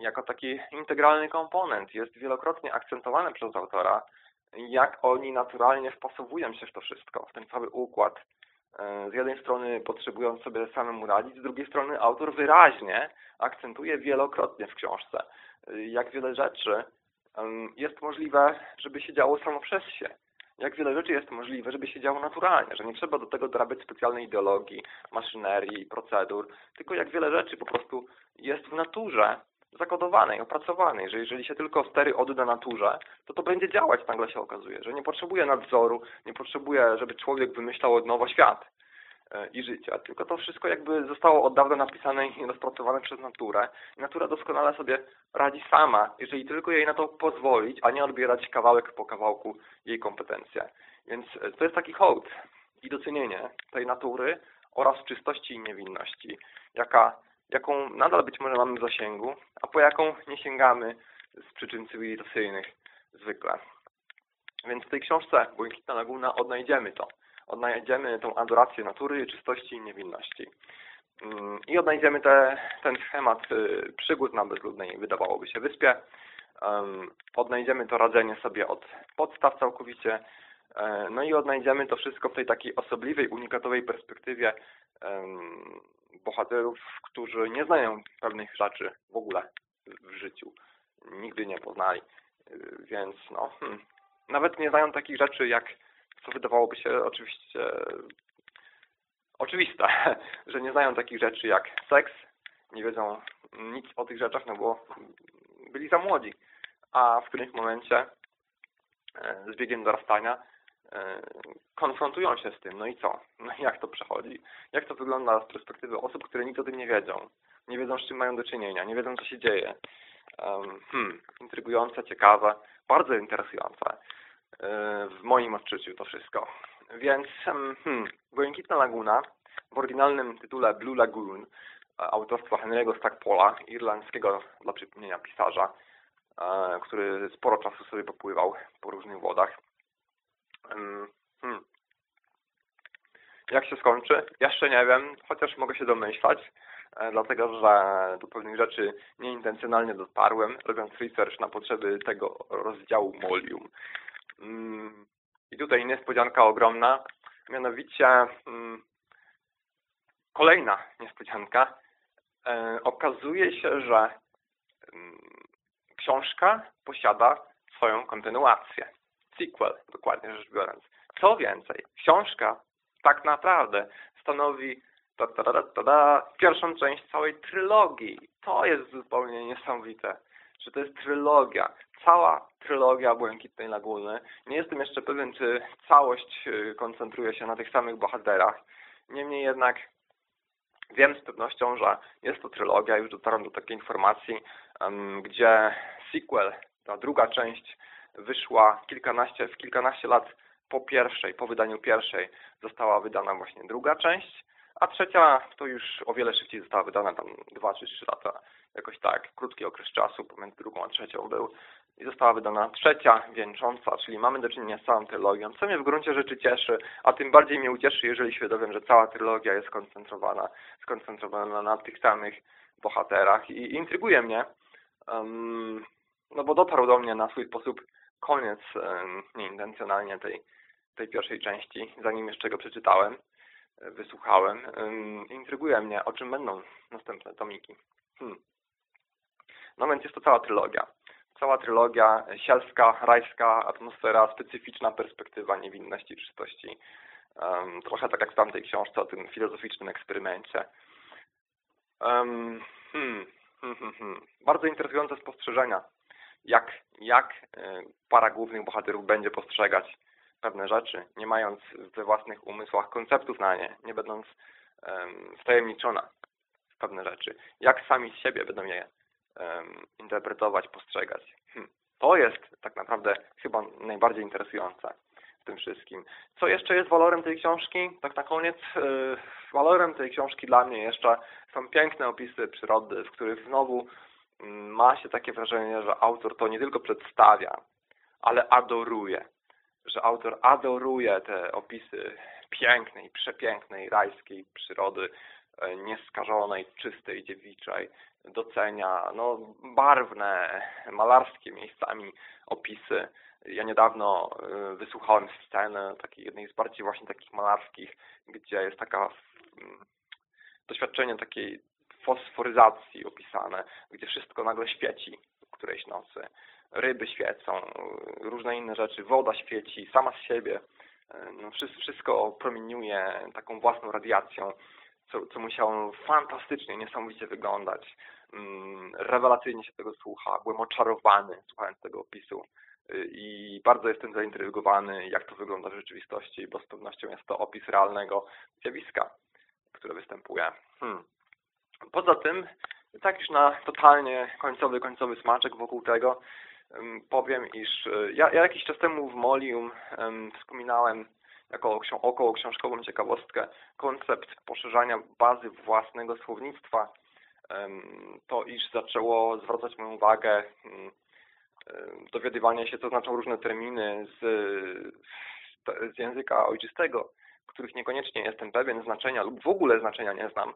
Jako taki integralny komponent jest wielokrotnie akcentowane przez autora, jak oni naturalnie wpasowują się w to wszystko, w ten cały układ. Z jednej strony potrzebują sobie samemu radzić, z drugiej strony autor wyraźnie akcentuje wielokrotnie w książce, jak wiele rzeczy jest możliwe, żeby się działo samo przez się. Jak wiele rzeczy jest możliwe, żeby się działo naturalnie, że nie trzeba do tego dorabiać specjalnej ideologii, maszynerii, procedur, tylko jak wiele rzeczy po prostu jest w naturze zakodowanej, opracowanej, że jeżeli się tylko stery odda naturze, to to będzie działać, nagle się okazuje, że nie potrzebuje nadzoru, nie potrzebuje, żeby człowiek wymyślał od nowa świat. E, i życia, tylko to wszystko jakby zostało od dawna napisane i rozpracowane przez naturę. natura doskonale sobie radzi sama, jeżeli tylko jej na to pozwolić, a nie odbierać kawałek po kawałku jej kompetencje. Więc e, to jest taki hołd i docenienie tej natury oraz czystości i niewinności, jaka, jaką nadal być może mamy w zasięgu, a po jaką nie sięgamy z przyczyn cywilizacyjnych zwykle. Więc w tej książce Błękitna Laguna odnajdziemy to odnajdziemy tą adorację natury, czystości i niewinności. Mm, I odnajdziemy te, ten schemat y, przygód na bezludnej, wydawałoby się, wyspie. Odnajdziemy to radzenie sobie od podstaw całkowicie. E, no i odnajdziemy to wszystko w tej takiej osobliwej, unikatowej perspektywie bohaterów, którzy nie znają pewnych rzeczy w ogóle w życiu. nigdy nie poznali. Więc no, hmm, nawet nie znają takich rzeczy jak, co wydawałoby się oczywiście oczywiste, że nie znają takich rzeczy jak seks, nie wiedzą nic o tych rzeczach, no bo byli za młodzi, a w którymś momencie e, z biegiem dorastania konfrontują się z tym, no i co? No jak to przechodzi? Jak to wygląda z perspektywy osób, które nic o tym nie wiedzą? Nie wiedzą, z czym mają do czynienia, nie wiedzą, co się dzieje. Hmm, intrygujące, ciekawe, bardzo interesujące e, w moim odczuciu to wszystko. Więc hmm, Błękitna Laguna w oryginalnym tytule Blue Lagoon autorstwa Henry'ego Stackpola, irlandzkiego dla przypomnienia pisarza, e, który sporo czasu sobie popływał po różnych wodach. Hmm. Jak się skończy? Jeszcze nie wiem, chociaż mogę się domyślać, e, dlatego że do pewnych rzeczy nieintencjonalnie dotarłem, robiąc research na potrzeby tego rozdziału Molium. Hmm. I tutaj niespodzianka ogromna, mianowicie hmm, kolejna niespodzianka. E, okazuje się, że książka posiada swoją kontynuację. Sequel, dokładnie rzecz biorąc. Co więcej, książka tak naprawdę stanowi ta, ta, ta, ta, ta, pierwszą część całej trylogii. To jest zupełnie niesamowite, że to jest trylogia. Cała trylogia Błękitnej Laguny. Nie jestem jeszcze pewien, czy całość y, koncentruje się na tych samych bohaterach. Niemniej jednak Wiem z pewnością, że jest to trylogia, już dotarłem do takiej informacji, gdzie sequel, ta druga część wyszła kilkanaście, w kilkanaście lat po pierwszej, po wydaniu pierwszej została wydana właśnie druga część, a trzecia to już o wiele szybciej została wydana, tam dwa czy trzy lata, jakoś tak, krótki okres czasu pomiędzy drugą a trzecią był i została wydana trzecia, wieńcząca, czyli mamy do czynienia z całą trylogią, co mnie w gruncie rzeczy cieszy, a tym bardziej mnie ucieszy, jeżeli się dowiem, że cała trylogia jest skoncentrowana, skoncentrowana na tych samych bohaterach i intryguje mnie, um, no bo dotarł do mnie na swój sposób koniec um, nieintencjonalnie tej, tej pierwszej części, zanim jeszcze go przeczytałem, wysłuchałem. Um, intryguje mnie, o czym będą następne tomiki. Hmm. No więc jest to cała trylogia cała trylogia, sielska, rajska atmosfera, specyficzna perspektywa niewinności, czystości. Um, trochę tak jak w tamtej książce o tym filozoficznym eksperymencie. Um, hmm, hmm. Bardzo interesujące spostrzeżenia, jak, jak e, para głównych bohaterów będzie postrzegać pewne rzeczy, nie mając we własnych umysłach konceptów na nie, nie będąc wtajemniczona w pewne rzeczy. Jak sami z siebie będą je interpretować, postrzegać. Hm. To jest tak naprawdę chyba najbardziej interesujące w tym wszystkim. Co jeszcze jest walorem tej książki? Tak na koniec, yy, walorem tej książki dla mnie jeszcze są piękne opisy przyrody, w których znowu ma się takie wrażenie, że autor to nie tylko przedstawia, ale adoruje. Że autor adoruje te opisy pięknej, przepięknej, rajskiej przyrody, E, nieskażonej, czystej, dziewiczej, docenia no, barwne, malarskie miejscami opisy. Ja niedawno e, wysłuchałem sceny takiej jednej z bardziej właśnie takich malarskich, gdzie jest taka mm, doświadczenie takiej fosforyzacji opisane, gdzie wszystko nagle świeci którejś nocy. Ryby świecą, różne inne rzeczy, woda świeci sama z siebie. No, wszystko promieniuje taką własną radiacją co, co musiało fantastycznie, niesamowicie wyglądać. Mm, rewelacyjnie się tego słucha. Byłem oczarowany słuchając tego opisu y, i bardzo jestem zaintrygowany, jak to wygląda w rzeczywistości, bo z pewnością jest to opis realnego zjawiska, które występuje. Hmm. Poza tym, tak już na totalnie końcowy, końcowy smaczek wokół tego, powiem, iż y, ja, ja jakiś czas temu w Molium um, wspominałem jako około książkową ciekawostkę koncept poszerzania bazy własnego słownictwa, to iż zaczęło zwracać moją uwagę dowiadywanie się, co znaczą różne terminy z, z języka ojczystego, których niekoniecznie jestem pewien znaczenia lub w ogóle znaczenia nie znam.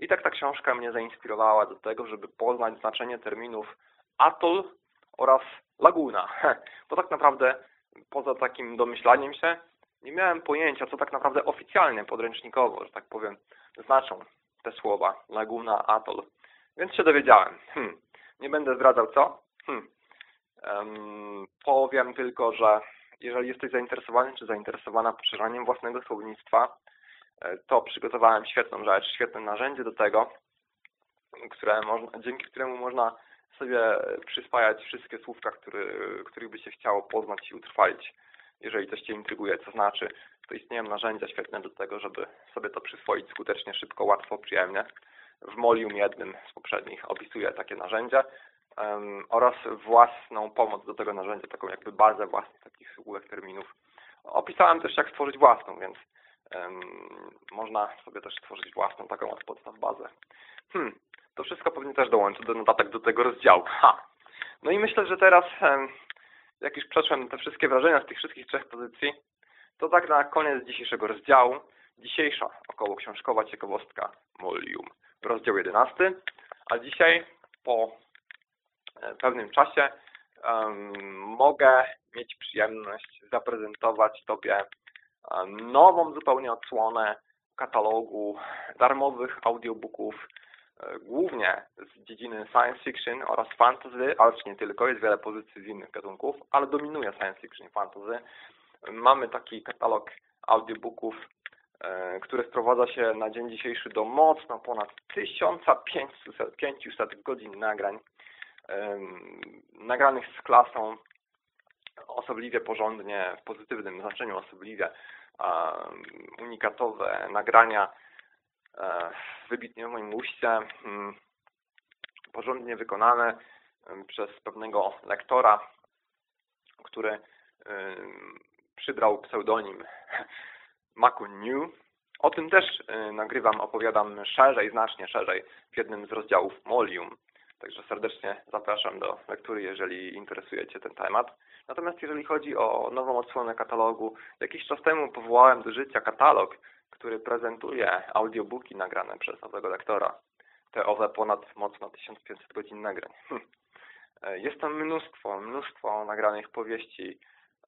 I tak ta książka mnie zainspirowała do tego, żeby poznać znaczenie terminów atol oraz laguna. Bo tak naprawdę poza takim domyślaniem się, nie miałem pojęcia, co tak naprawdę oficjalnie, podręcznikowo, że tak powiem, znaczą te słowa Laguna, Atoll. Więc się dowiedziałem. Hmm. Nie będę zdradzał co, Hmm. Um, powiem tylko, że jeżeli jesteś zainteresowany czy zainteresowana poszerzaniem własnego słownictwa, to przygotowałem świetną rzecz, świetne narzędzie do tego, które można, dzięki któremu można sobie przyswajać wszystkie słówka, który, których by się chciało poznać i utrwalić, jeżeli coś Cię intryguje, co znaczy, to istnieją narzędzia świetne do tego, żeby sobie to przyswoić skutecznie, szybko, łatwo, przyjemnie. W Molium jednym z poprzednich opisuję takie narzędzia um, oraz własną pomoc do tego narzędzia, taką jakby bazę własnych takich słówek, terminów. Opisałem też jak stworzyć własną, więc można sobie też stworzyć własną taką od podstaw bazę. Hmm, to wszystko pewnie też dołączę do notatek do tego rozdziału. Ha! No i myślę, że teraz, jak już przeszłem te wszystkie wrażenia z tych wszystkich trzech pozycji, to tak na koniec dzisiejszego rozdziału, dzisiejsza około książkowa ciekawostka Molium, rozdział 11, a dzisiaj po e, pewnym czasie um, mogę mieć przyjemność zaprezentować Tobie nową zupełnie odsłonę katalogu darmowych audiobooków E, głównie z dziedziny science fiction oraz fantasy, ale nie tylko, jest wiele pozycji z innych gatunków, ale dominuje science fiction i fantasy. Mamy taki katalog audiobooków, e, który sprowadza się na dzień dzisiejszy do mocno ponad 1500 500 godzin nagrań, nagranych z klasą osobliwie porządnie, w pozytywnym znaczeniu osobliwie, unikatowe nagrania E, wybitnie w moim uście, mm, porządnie wykonane przez pewnego lektora, który przybrał pseudonim Maku New. O tym też y, nagrywam, opowiadam szerzej, znacznie szerzej w jednym z rozdziałów Molium. Także serdecznie zapraszam do lektury, jeżeli interesuje Cię ten temat. Natomiast jeżeli chodzi o nową odsłonę katalogu, jakiś czas temu powołałem do życia katalog, który prezentuje audiobooki nagrane przez owego lektora. Te owe ponad mocno 1500 godzin nagrań. Hm. Jest tam mnóstwo, mnóstwo nagranych powieści.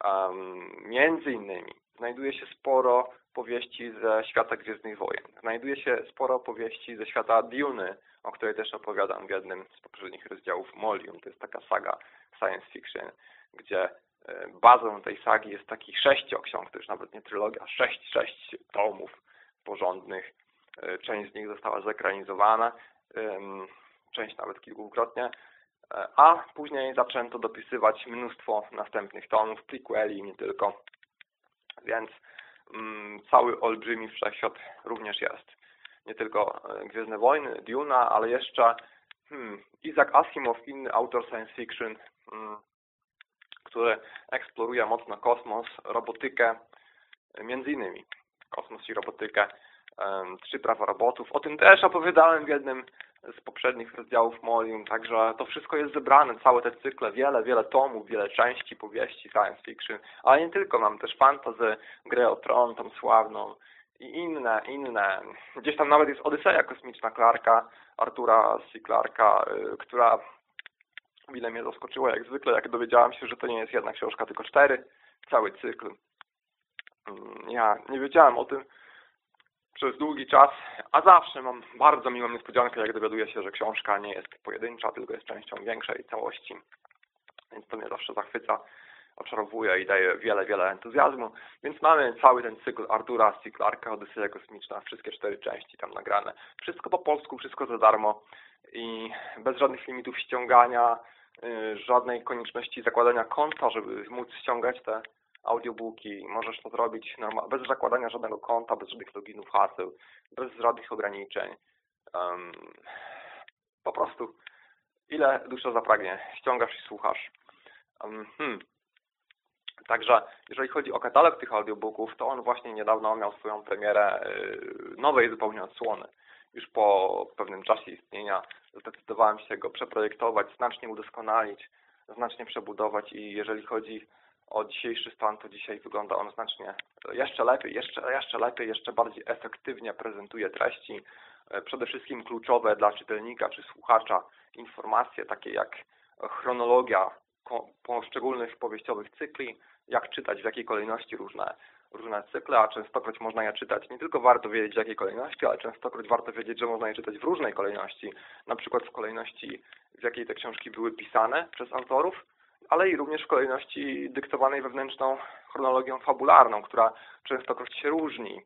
Um, między innymi znajduje się sporo powieści ze świata Gwiezdnych Wojen. Znajduje się sporo powieści ze świata Dune, o której też opowiadam w jednym z poprzednich rozdziałów Molium. To jest taka saga science fiction, gdzie E, bazą tej sagi jest taki sześcioksiąg, to już nawet nie trylogia, sześć, sześć tomów porządnych. E, część z nich została zekranizowana, część nawet kilkukrotnie, e, a później zaczęto dopisywać mnóstwo następnych tomów, prequeli nie tylko, więc mm, cały olbrzymi wszechświat również jest. Nie tylko Gwiezdne Wojny, Duna, ale jeszcze hmm, Isaac Asimov, inny autor science fiction, hmm, który eksploruje mocno kosmos, robotykę, między innymi kosmos i robotykę, trzy prawa robotów. O tym też opowiadałem w jednym z poprzednich rozdziałów Molium, także to wszystko jest zebrane, całe te cykle, wiele, wiele tomów, wiele części, powieści, science fiction, ale nie tylko, mam też fantazy, grę o tron, tą sławną i inne, inne. Gdzieś tam nawet jest Odyseja kosmiczna Clarka, Artura C. Clarka, y, która Mile mnie zaskoczyło, jak zwykle, jak dowiedziałam się, że to nie jest jedna książka, tylko cztery, cały cykl. Mm, ja nie wiedziałem o tym przez długi czas, a zawsze mam bardzo miłą niespodziankę, jak dowiaduję się, że książka nie jest pojedyncza, tylko jest częścią większej całości. Więc to mnie zawsze zachwyca, oczarowuje i daje wiele, wiele entuzjazmu. Więc mamy cały ten cykl Artura C. Clarka, Odyseja Kosmiczna, wszystkie cztery części tam nagrane. Wszystko po polsku, wszystko za darmo i bez żadnych limitów ściągania, y, żadnej konieczności zakładania konta, żeby móc ściągać te audiobooki. Możesz to zrobić bez zakładania żadnego konta, bez żadnych loginów, haseł, bez żadnych ograniczeń. Um, po prostu ile dusza zapragnie, ściągasz i słuchasz. Um, hmm. Także jeżeli chodzi o katalog tych audiobooków, to on właśnie niedawno miał swoją premierę y, nowej zupełnie odsłony już po pewnym czasie istnienia zdecydowałem się go przeprojektować, znacznie udoskonalić, znacznie przebudować i jeżeli chodzi o dzisiejszy stan, to dzisiaj wygląda on znacznie jeszcze lepiej, jeszcze, jeszcze lepiej, jeszcze bardziej efektywnie prezentuje treści, e, przede wszystkim kluczowe dla czytelnika czy słuchacza informacje takie jak chronologia poszczególnych powieściowych cykli, jak czytać, w jakiej kolejności różne różne cykle, a częstokroć można je czytać. Nie tylko warto wiedzieć w jakiej kolejności, ale częstokroć warto wiedzieć, że można je czytać w różnej kolejności, na przykład w kolejności, w jakiej te książki były pisane przez autorów, ale i również w kolejności dyktowanej wewnętrzną chronologią fabularną, która częstokroć się różni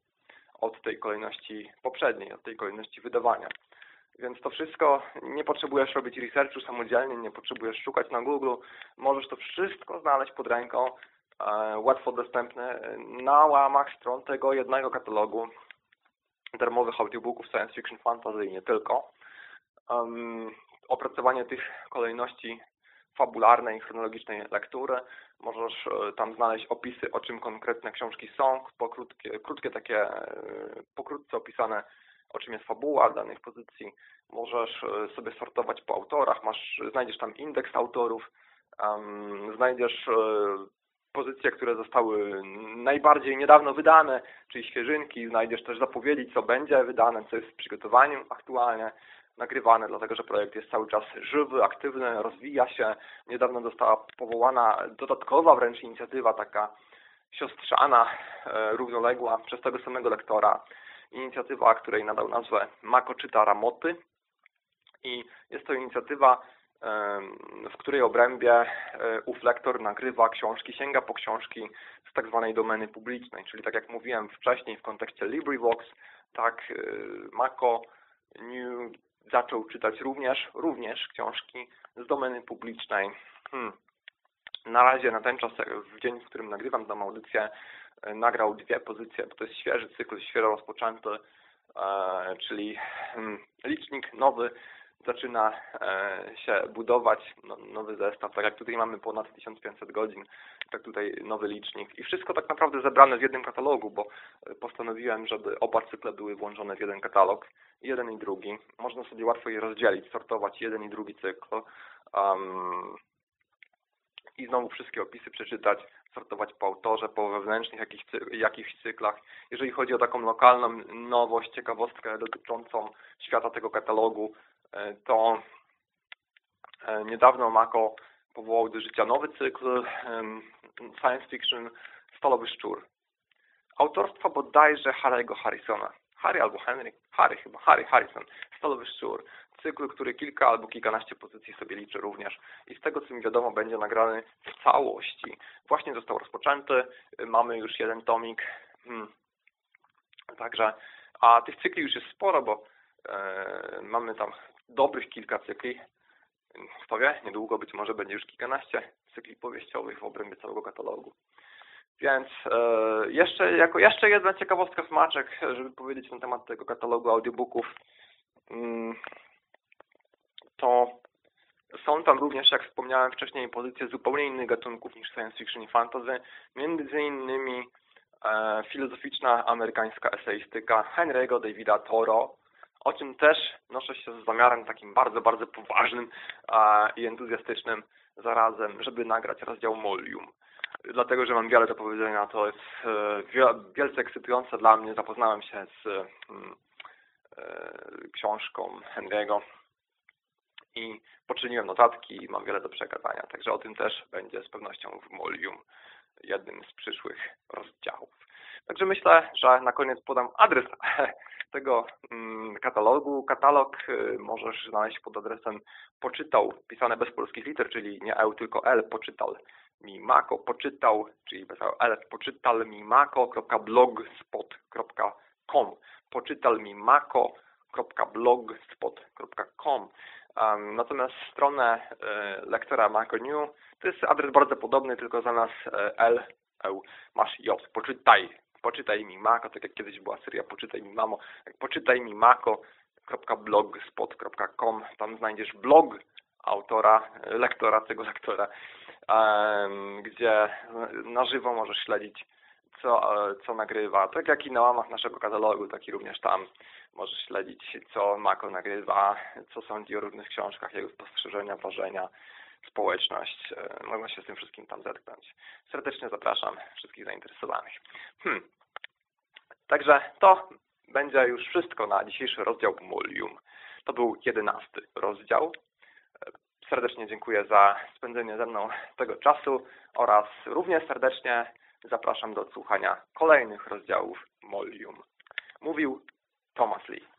od tej kolejności poprzedniej, od tej kolejności wydawania. Więc to wszystko, nie potrzebujesz robić researchu samodzielnie, nie potrzebujesz szukać na Google, możesz to wszystko znaleźć pod ręką, e, łatwo dostępne na łamach stron tego jednego katalogu darmowych audiobooków science fiction, fantasy i nie tylko. Um, opracowanie tych kolejności fabularnej i chronologicznej lektury. Możesz e, tam znaleźć opisy, o czym konkretne książki są, pokrótkie, krótkie takie, e, pokrótce opisane, o czym jest fabuła danych pozycji. Możesz e, sobie sortować po autorach, masz, znajdziesz tam indeks autorów, um, znajdziesz pozycje, które zostały najbardziej niedawno wydane, czyli świeżynki, znajdziesz też zapowiedzi, co będzie wydane, co jest w przygotowaniu aktualnie nagrywane, dlatego że projekt jest cały czas żywy, aktywny, rozwija się. Niedawno została powołana dodatkowa wręcz inicjatywa, taka siostrzana, e, równoległa przez tego samego lektora. Inicjatywa, której nadał nazwę Mako czyta Ramoty. I jest to inicjatywa, w której obrębie e, ów lektor nagrywa książki, sięga po książki z tak zwanej domeny publicznej, czyli tak jak mówiłem wcześniej w kontekście LibriVox, tak e, Mako New zaczął czytać również, również książki z domeny publicznej. Hmm. Na razie, na ten czas, w dzień, w którym nagrywam tę audycję, e, nagrał dwie pozycje, bo to jest świeży cykl, świeżo rozpoczęty, e, czyli hmm, licznik nowy zaczyna e, się budować, no, nowy zestaw, tak jak tutaj mamy ponad 1500 godzin, tak tutaj nowy licznik i wszystko tak naprawdę zebrane w jednym katalogu, bo postanowiłem, żeby oba cykle były włączone w jeden katalog jeden i drugi. Można sobie łatwo je rozdzielić, sortować jeden i drugi cykl um, i znowu wszystkie opisy przeczytać, sortować po autorze, po wewnętrznych jakichś, cyklach. Jeżeli chodzi o taką lokalną nowość, ciekawostkę dotyczącą świata tego katalogu, e, to e, niedawno Mako powołał do życia nowy cykl science fiction Stalowy Szczur. Autorstwa bodajże Harry'ego Harrisona. Harry albo Henry, Harry chyba, Harry Harrison, Stalowy Szczur, cykl, który kilka albo kilkanaście pozycji sobie liczy również i z tego co mi wiadomo będzie nagrany w całości. Właśnie został rozpoczęty, mamy już jeden tomik, hmm. także, a tych cykli już jest sporo, bo e, mamy tam dobrych kilka cykli, kto wie, niedługo być może będzie już kilkanaście cykli powieściowych w obrębie całego katalogu. Więc e, jeszcze, jako jeszcze jedna ciekawostka smaczek, żeby powiedzieć na temat tego katalogu audiobooków, mm, to są tam również, jak wspomniałem wcześniej, pozycje zupełnie innych gatunków niż science fiction i fantasy, między innymi e, filozoficzna amerykańska eseistyka Henry'ego Davida Toro, o czym też noszę się z zamiarem takim bardzo, bardzo poważnym i entuzjastycznym zarazem, żeby nagrać rozdział Molium dlatego, że mam wiele do powiedzenia. To jest e, wielce ekscytujące dla mnie. Zapoznałem się z mm, e, książką Henry'ego i poczyniłem notatki i mam wiele do przekazania. Także o tym też będzie z pewnością w Molium, jednym z przyszłych rozdziałów. Także myślę, że na koniec podam adres tego mm, katalogu. Katalog y, możesz znaleźć pod adresem poczytał, pisane bez polskich liter, czyli nie EU, tylko L, poczytal mi mako, poczytał, czyli bez L, poczytal mi mako.blogspot.com poczytal mi mako.blogspot.com Natomiast stronę y, lektora Mako New to jest adres bardzo podobny, tylko zamiast y, L, L masz J, poczytaj poczytaj mi Mako, tak jak kiedyś była seria Poczytaj mi Mamo, poczytaj mi mako.blogspot.com, tam znajdziesz blog autora, lektora tego lektora, gdzie na żywo możesz śledzić co, co nagrywa, tak jak i na łamach naszego katalogu, tak i również tam możesz śledzić, co Mako nagrywa, co sądzi o różnych książkach, jego spostrzeżenia, wrażenia, społeczność. E, można się z tym wszystkim tam zetknąć. Serdecznie zapraszam wszystkich zainteresowanych. Hmm. Także to będzie już wszystko na dzisiejszy rozdział Mulium. To był jedenasty rozdział. E, serdecznie dziękuję za spędzenie ze mną tego czasu oraz również serdecznie zapraszam do odsłuchania kolejnych rozdziałów Molium. Mówił Thomas Lee.